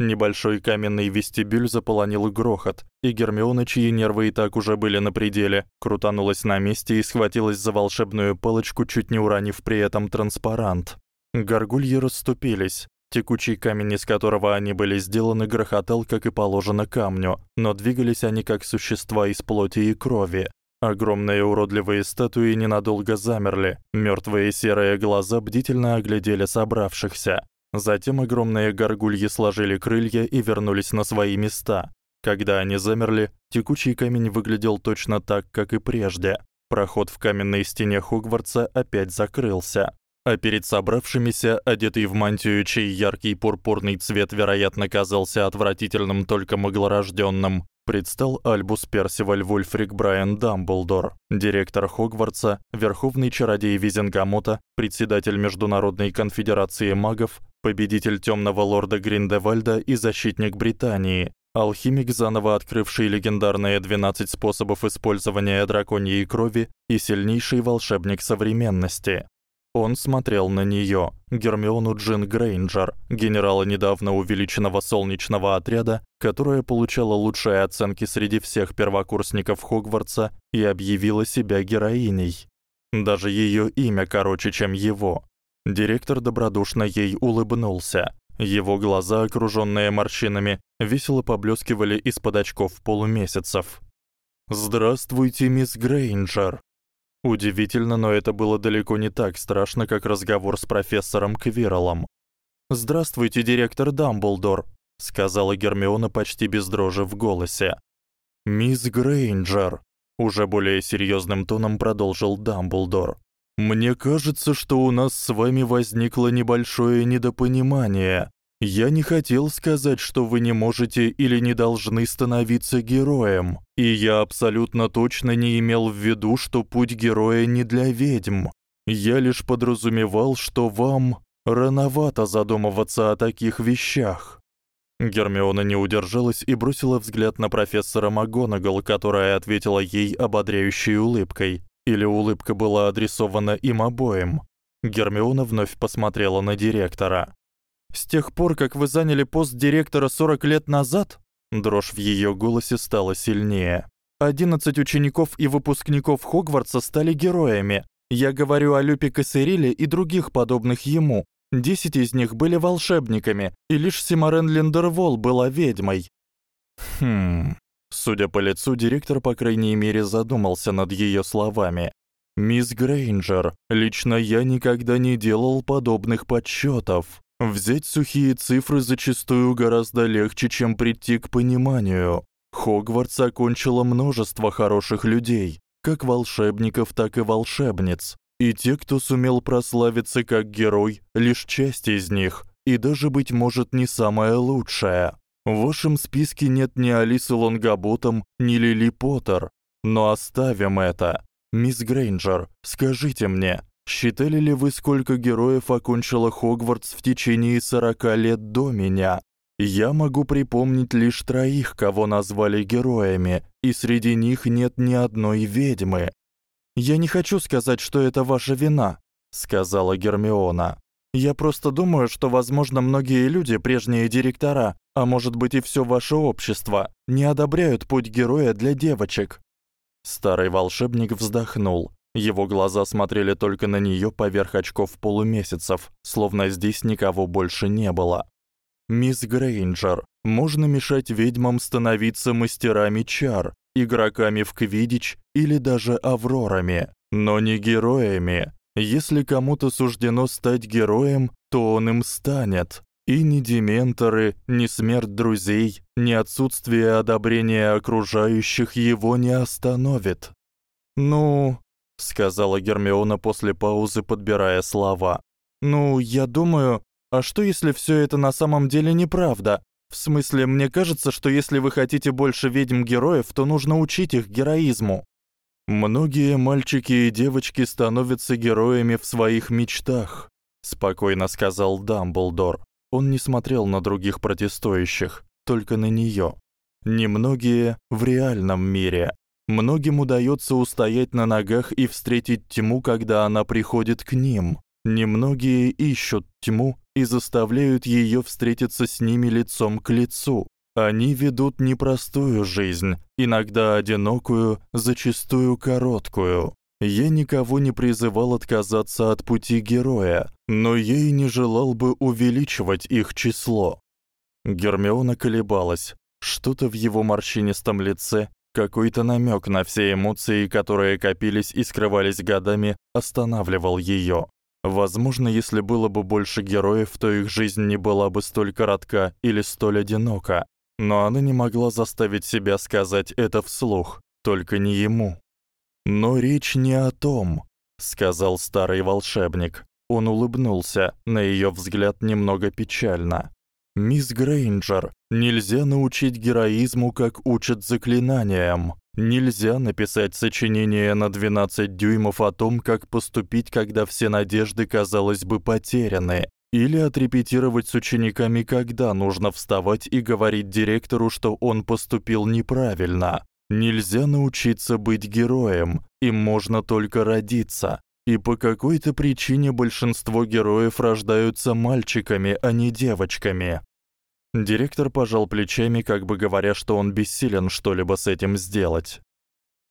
Небольшой каменный вестибюль заполонил грохот, и Гермиона, чьи нервы и так уже были на пределе, крутанулась на месте и схватилась за волшебную палочку, чуть не уронив при этом транспарант. Горгульи расступились. Текучий камень, из которого они были сделаны, грохотал, как и положено камню, но двигались они как существа из плоти и крови. Огромные уродливые статуи ненадолго замерли. Мёртвые серые глаза бдительно оглядели собравшихся. Затем огромные горгульи сложили крылья и вернулись на свои места. Когда они замерли, текучий камень выглядел точно так, как и прежде. Проход в каменной стене Хогвартса опять закрылся. А перед собравшимися, одетый в мантию, чей яркий пурпурный цвет, вероятно, казался отвратительным только маглорождённым, предстал Альбус Персиваль Вульфрик Брайан Дамблдор, директор Хогвартса, верховный чародей Визенгамота, председатель Международной конфедерации магов, победитель Тёмного лорда Гриндевальда и защитник Британии, алхимик, заново открывший легендарные 12 способов использования драконьей крови и сильнейший волшебник современности. Он смотрел на неё, Гермиону Джин Грейнджер, генерала недавно увеличенного солнечного отряда, которая получала лучшие оценки среди всех первокурсников Хогвартса и объявила себя героиней. Даже её имя короче, чем его. Директор добродушно ей улыбнулся. Его глаза, окружённые морщинами, весело поблескивали из-под очков полумесяцев. "Здравствуйте, мисс Грейнджер", Удивительно, но это было далеко не так страшно, как разговор с профессором Квирлом. "Здравствуйте, директор Дамблдор", сказала Гермиона почти без дрожи в голосе. "Мисс Грейнджер", уже более серьёзным тоном продолжил Дамблдор. Мне кажется, что у нас с вами возникло небольшое недопонимание. Я не хотел сказать, что вы не можете или не должны становиться героем, и я абсолютно точно не имел в виду, что путь героя не для ведьм. Я лишь подразумевал, что вам рановато задумываться о таких вещах. Гермиона не удержалась и бросила взгляд на профессора МакГонагал, которая ответила ей ободряющей улыбкой. Или улыбка была адресована им обоим. Гермиона вновь посмотрела на директора. С тех пор, как вы заняли пост директора 40 лет назад, дрожь в её голосе стала сильнее. 11 учеников и выпускников Хогвартса стали героями. Я говорю о Люпе Кассериле и других подобных ему. Десять из них были волшебниками, и лишь Симарен Линдервол была ведьмой. Хм. Судя по лицу, директор, по крайней мере, задумался над её словами. Мисс Грейнджер, лично я никогда не делал подобных подсчётов. Взять сухие цифры зачастую гораздо легче, чем прийти к пониманию. Хогвартс окончило множество хороших людей, как волшебников, так и волшебниц. И те, кто сумел прославиться как герой, лишь часть из них, и даже быть может не самая лучшая. В вашем списке нет ни Алисы Лонгоботом, ни Лили Поттер. Но оставим это. Мисс Грейнджер, скажите мне, считали ли вы, сколько героев окончило Хогвартс в течение 40 лет до меня? Я могу припомнить лишь троих, кого назвали героями, и среди них нет ни одной ведьмы. Я не хочу сказать, что это ваша вина, сказала Гермиона. Я просто думаю, что, возможно, многие люди, прежние директора, а может быть и всё ваше общество, не одобряют путь героя для девочек. Старый волшебник вздохнул. Его глаза смотрели только на неё поверх очков полумесяцев, словно здесь никого больше не было. Мисс Грейнджер, можно мешать ведьмам становиться мастерами чар, игроками в квиддич или даже аврорами, но не героями. Если кому-то суждено стать героем, то он им станет. И ни дементоры, ни смерть друзей, ни отсутствие одобрения окружающих его не остановит. Ну, сказала Гермиона после паузы, подбирая слова. Ну, я думаю, а что если всё это на самом деле неправда? В смысле, мне кажется, что если вы хотите больше ведьм-героев, то нужно учить их героизму. Многие мальчики и девочки становятся героями в своих мечтах, спокойно сказал Дамблдор. Он не смотрел на других протестующих, только на неё. Немногие в реальном мире. Многим удаётся устоять на ногах и встретить тьму, когда она приходит к ним. Немногие ищут тьму и заставляют её встретиться с ними лицом к лицу. Они ведут непростую жизнь, иногда одинокую, зачастую короткую. Я никого не призывал отказаться от пути героя, но я и не желал бы увеличивать их число. Гермиона колебалась. Что-то в его морщинистом лице, какой-то намёк на все эмоции, которые копились и скрывались годами, останавливал её. Возможно, если было бы больше героев, то их жизнь не была бы столь коротка или столь одинока. Но она не могла заставить себя сказать это вслух, только не ему. Но речь не о том, сказал старый волшебник. Он улыбнулся, на её взгляд немного печально. Мисс Грейнджер, нельзя научить героизму, как учат заклинаниям. Нельзя написать сочинение на 12 дюймов о том, как поступить, когда все надежды, казалось бы, потеряны, или отрепетировать с учениками, когда нужно вставать и говорить директору, что он поступил неправильно. Нельзя научиться быть героем, им можно только родиться. И по какой-то причине большинство героев рождаются мальчиками, а не девочками. Директор пожал плечами, как бы говоря, что он бессилен что-либо с этим сделать.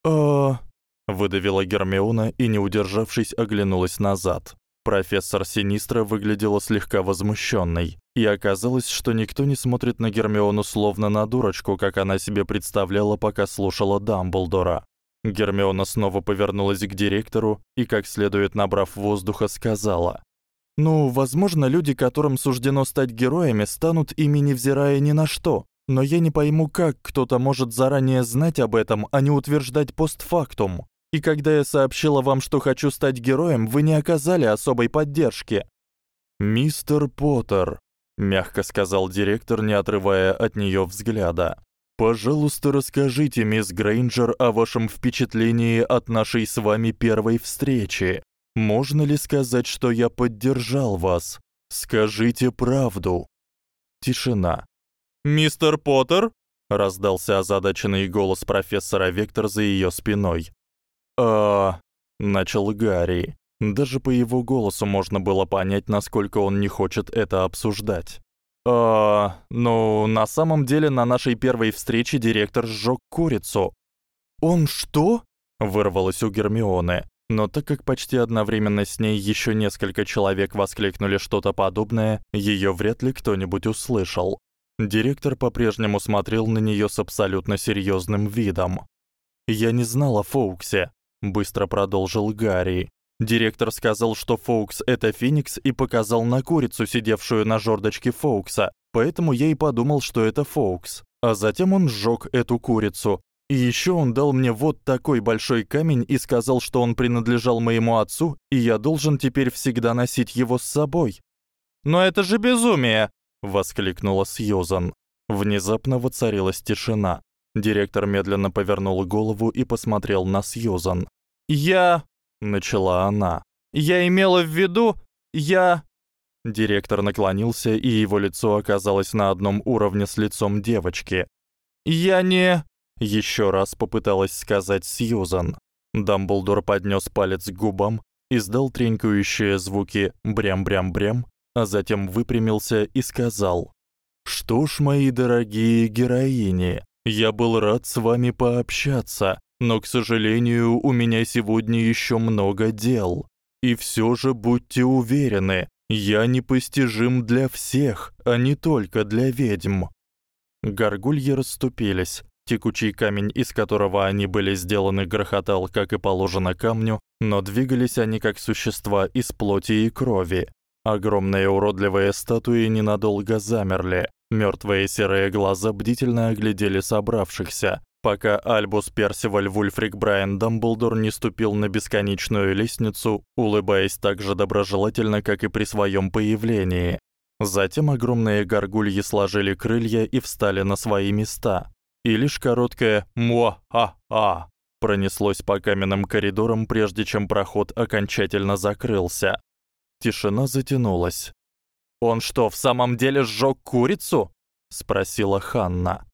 «А...» — выдавила Гермиона и, не удержавшись, оглянулась назад. Профессор Синистра выглядела слегка возмущённой, и оказалось, что никто не смотрит на Гермиону словно на дурочку, как она себе представляла, пока слушала Дамблдора. Гермиона снова повернулась к директору и, как следует набрав воздуха, сказала: ну, возможно, люди, которым суждено стать героями, станут ими невзирая ни на что. Но я не пойму, как кто-то может заранее знать об этом, а не утверждать постфактум. И когда я сообщила вам, что хочу стать героем, вы не оказали особой поддержки. Мистер Поттер, мягко сказал директор, не отрывая от неё взгляда. Пожалуйста, расскажите, мисс Грейнджер, о вашем впечатлении от нашей с вами первой встречи. Можно ли сказать, что я поддержал вас? Скажите правду. Тишина. Мистер Поттер раздался озадаченный голос профессора Вектор за её спиной. А, начал Гарри. Даже по его голосу можно было понять, насколько он не хочет это обсуждать. А, ну, на самом деле на нашей первой встрече директор сжёг курицу. Он что? вырвалось у Гермионы. Но так как почти одновременно с ней ещё несколько человек воскликнули что-то подобное, её вряд ли кто-нибудь услышал. Директор по-прежнему смотрел на неё с абсолютно серьёзным видом. Я не знала о Фоуксе, быстро продолжил Гарри. Директор сказал, что Фоукс это Феникс и показал на курицу, сидевшую на жёрдочке Фоукса. Поэтому я и подумал, что это Фоукс. А затем он сжёг эту курицу. И ещё он дал мне вот такой большой камень и сказал, что он принадлежал моему отцу, и я должен теперь всегда носить его с собой. Но это же безумие, воскликнула Сьюзан. Внезапно воцарилась тишина. Директор медленно повернул голову и посмотрел на Сьюзан. "Я", начала она. "Я имела в виду, я Директор наклонился, и его лицо оказалось на одном уровне с лицом девочки. "Я не" ещё раз попыталась сказать Сьюзан. Дамблдор поднёс палец к губам, издал тренькающие звуки брям-брям-брям, а затем выпрямился и сказал: "Что ж, мои дорогие героини, я был рад с вами пообщаться, но, к сожалению, у меня сегодня ещё много дел. И всё же будьте уверены, я непостижим для всех, а не только для ведьм". Горгульи расступились. Текучий камень, из которого они были сделаны, грохотал, как и положено камню, но двигались они как существа из плоти и крови. Огромные уродливые статуи ненадолго замерли. Мёртвые серые глаза бдительно оглядели собравшихся, пока Альбус Персиваль Вульфрик Брайан Дамблдор не ступил на бесконечную лестницу, улыбаясь так же доброжелательно, как и при своём появлении. Затем огромные горгульи сложили крылья и встали на свои места. И лишь короткое «муа-а-а» пронеслось по каменным коридорам, прежде чем проход окончательно закрылся. Тишина затянулась. Он что, в самом деле сжёг курицу? спросила Ханна.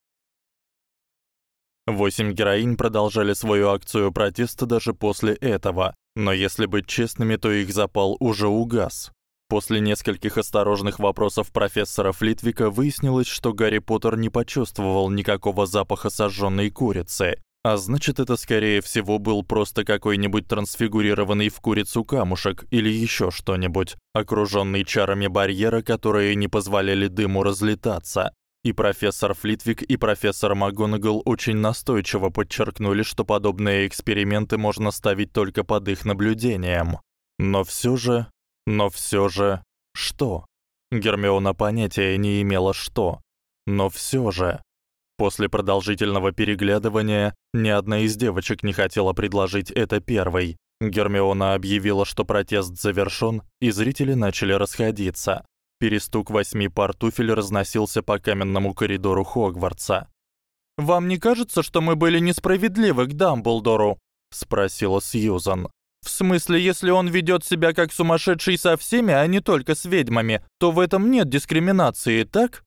Восемь героинь продолжали свою акцию протеста даже после этого, но если быть честными, то их запал уже угас. После нескольких осторожных вопросов профессора Флитвика выяснилось, что Гарри Поттер не почувствовал никакого запаха сожжённой курицы. А значит, это скорее всего был просто какой-нибудь трансфигурированный в курицу камушек или ещё что-нибудь, окружённый чарами барьера, которые не позволяли дыму разлетаться. И профессор Флитвик и профессор МакГонагал очень настойчиво подчеркнули, что подобные эксперименты можно ставить только под их наблюдением. Но всё же, но всё же, что? Гермиона понятия не имела что. Но всё же После продолжительного переглядывания ни одна из девочек не хотела предложить это первой. Гермиона объявила, что протест завершён, и зрители начали расходиться. Перестук восьми пар туфель разносился по каменному коридору Хогвартса. Вам не кажется, что мы были несправедливы к Дамблдору? спросила Сьюзан. В смысле, если он ведёт себя как сумасшедший со всеми, а не только с ведьмами, то в этом нет дискриминации, так?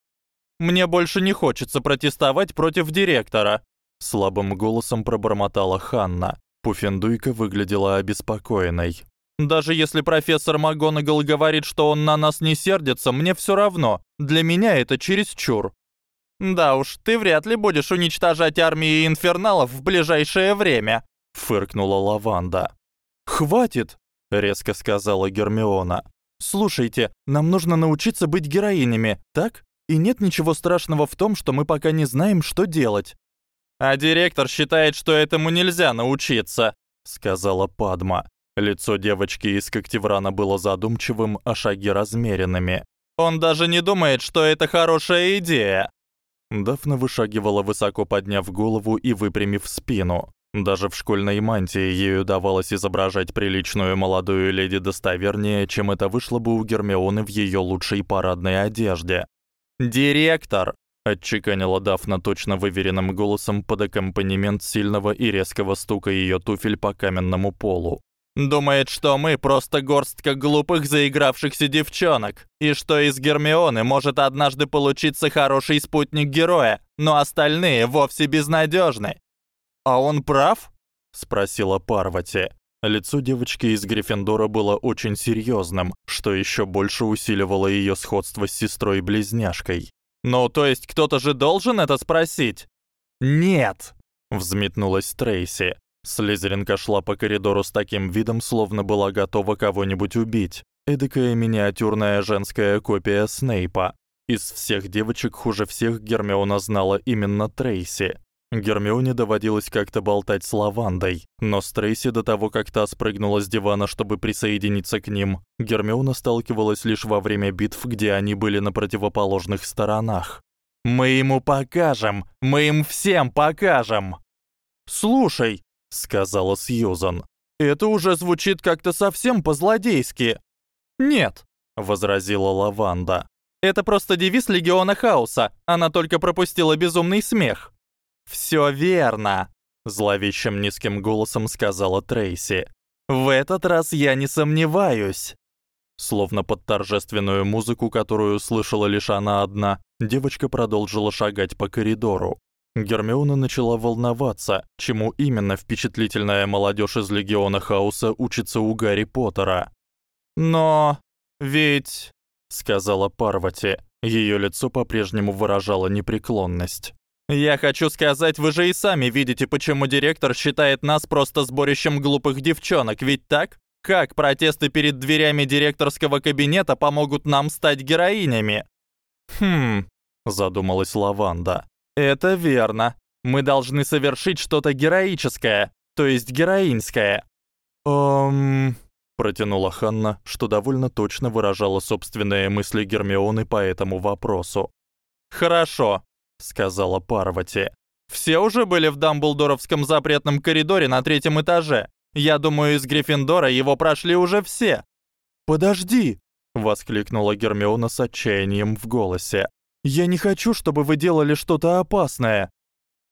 Мне больше не хочется протестовать против директора, слабым голосом пробормотала Ханна. Пуффендуйка выглядела обеспокоенной. Даже если профессор МакГонагал говорит, что он на нас не сердится, мне всё равно. Для меня это чересчур. Да уж, ты вряд ли будешь уничтожать армии инферналов в ближайшее время, фыркнула Лаванда. Хватит, резко сказала Гермиона. Слушайте, нам нужно научиться быть героинями, так? И нет ничего страшного в том, что мы пока не знаем, что делать. А директор считает, что этому нельзя научиться, сказала Падма. Лицо девочки из Когтеврана было задумчивым, а шаги размеренными. Он даже не думает, что это хорошая идея. Дафна вышагивала высоко подняв голову и выпрямив спину. Даже в школьной мантии ей удавалось изображать приличную молодую леди достовернее, чем это вышло бы у Гермионы в её лучшей парадной одежде. «Директор!» — отчеканила Дафна точно выверенным голосом под аккомпанемент сильного и резкого стука её туфель по каменному полу. Думает, что мы просто горстка глупых заигравшихся девчонок, и что из Гермионы может однажды получиться хороший спутник героя, но остальные вовсе безнадежны. А он прав? спросила Парвати. Лицо девочки из Гриффиндора было очень серьезным, что еще больше усиливало ее сходство с сестрой-близняшкой. Ну, то есть кто-то же должен это спросить? Нет, взметнулась Трейси. Слизеринка шла по коридору с таким видом, словно была готова кого-нибудь убить. Эдакая миниатюрная женская копия Снейпа. Из всех девочек хуже всех Гермиона знала именно Трейси. Гермионе доводилось как-то болтать с Лавандой, но с Трейси до того, как та спрыгнула с дивана, чтобы присоединиться к ним, Гермиона сталкивалась лишь во время битв, где они были на противоположных сторонах. Мы ему покажем, мы им всем покажем. Слушай, сказала Сьюзан. Это уже звучит как-то совсем по-злодейски. Нет, возразила Лаванда. Это просто девиз легиона хаоса. Она только пропустила безумный смех. Всё верно, зловещим низким голосом сказала Трейси. В этот раз я не сомневаюсь. Словно под торжественную музыку, которую слышала лишь она одна, девочка продолжила шагать по коридору. Гермиона начала волноваться, чему именно впечатлительная молодёжь из легиона хаоса учится у Гарри Поттера. Но ведь, сказала Парвати, её лицо по-прежнему выражало непреклонность. Я хочу сказать, вы же и сами видите, почему директор считает нас просто сборищем глупых девчонок, ведь так? Как протесты перед дверями директорского кабинета помогут нам стать героинями? Хм, задумалась Лаванда. Это верно. Мы должны совершить что-то героическое, то есть героинское. Эм, протянула Ханна, что довольно точно выражала собственные мысли Гермионы по этому вопросу. Хорошо, сказала Парвати. Все уже были в Дамблдоровском запретном коридоре на третьем этаже. Я думаю, из Гриффиндора его прошли уже все. Подожди, воскликнула Гермиона с отчаянием в голосе. Я не хочу, чтобы вы делали что-то опасное.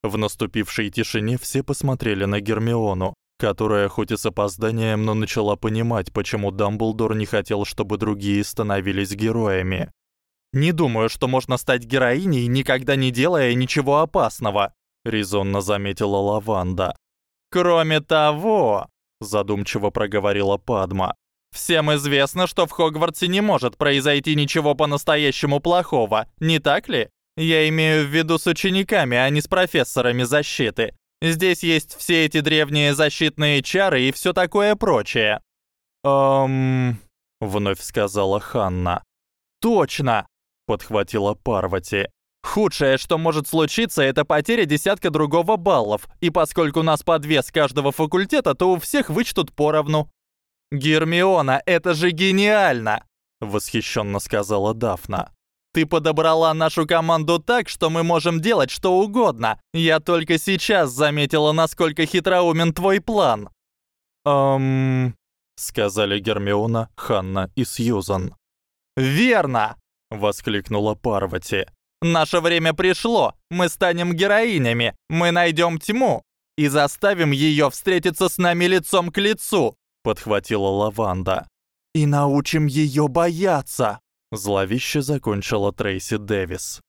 В наступившей тишине все посмотрели на Гермиону, которая хоть и с опозданием, но начала понимать, почему Дамблдор не хотел, чтобы другие становились героями. Не думаю, что можно стать героиней, никогда не делая ничего опасного, резонно заметила Лаванда. Кроме того, задумчиво проговорила Падма. Всем известно, что в Хогвартсе не может произойти ничего по-настоящему плохого, не так ли? Я имею в виду с учениками, а не с профессорами защиты. Здесь есть все эти древние защитные чары и всё такое прочее. Эм, вновь сказала Ханна. Точно, подхватила Парвати. Худшее, что может случиться, это потеря десятка другого баллов, и поскольку у нас подвес каждого факультета, то у всех вычтут поровну. Гермиона, это же гениально, восхищенно сказала Дафна. Ты подобрала нашу команду так, что мы можем делать что угодно. Я только сейчас заметила, насколько хитроумен твой план. Эм, сказали Гермиона, Ханна и Сьюзан. Верно, воскликнула Парвати. Наше время пришло. Мы станем героинями. Мы найдем тьму и заставим ее встретиться с нами лицом к лицу подхватила Лаванда. И научим ее бояться, зловеще закончила Трейси Дэвис.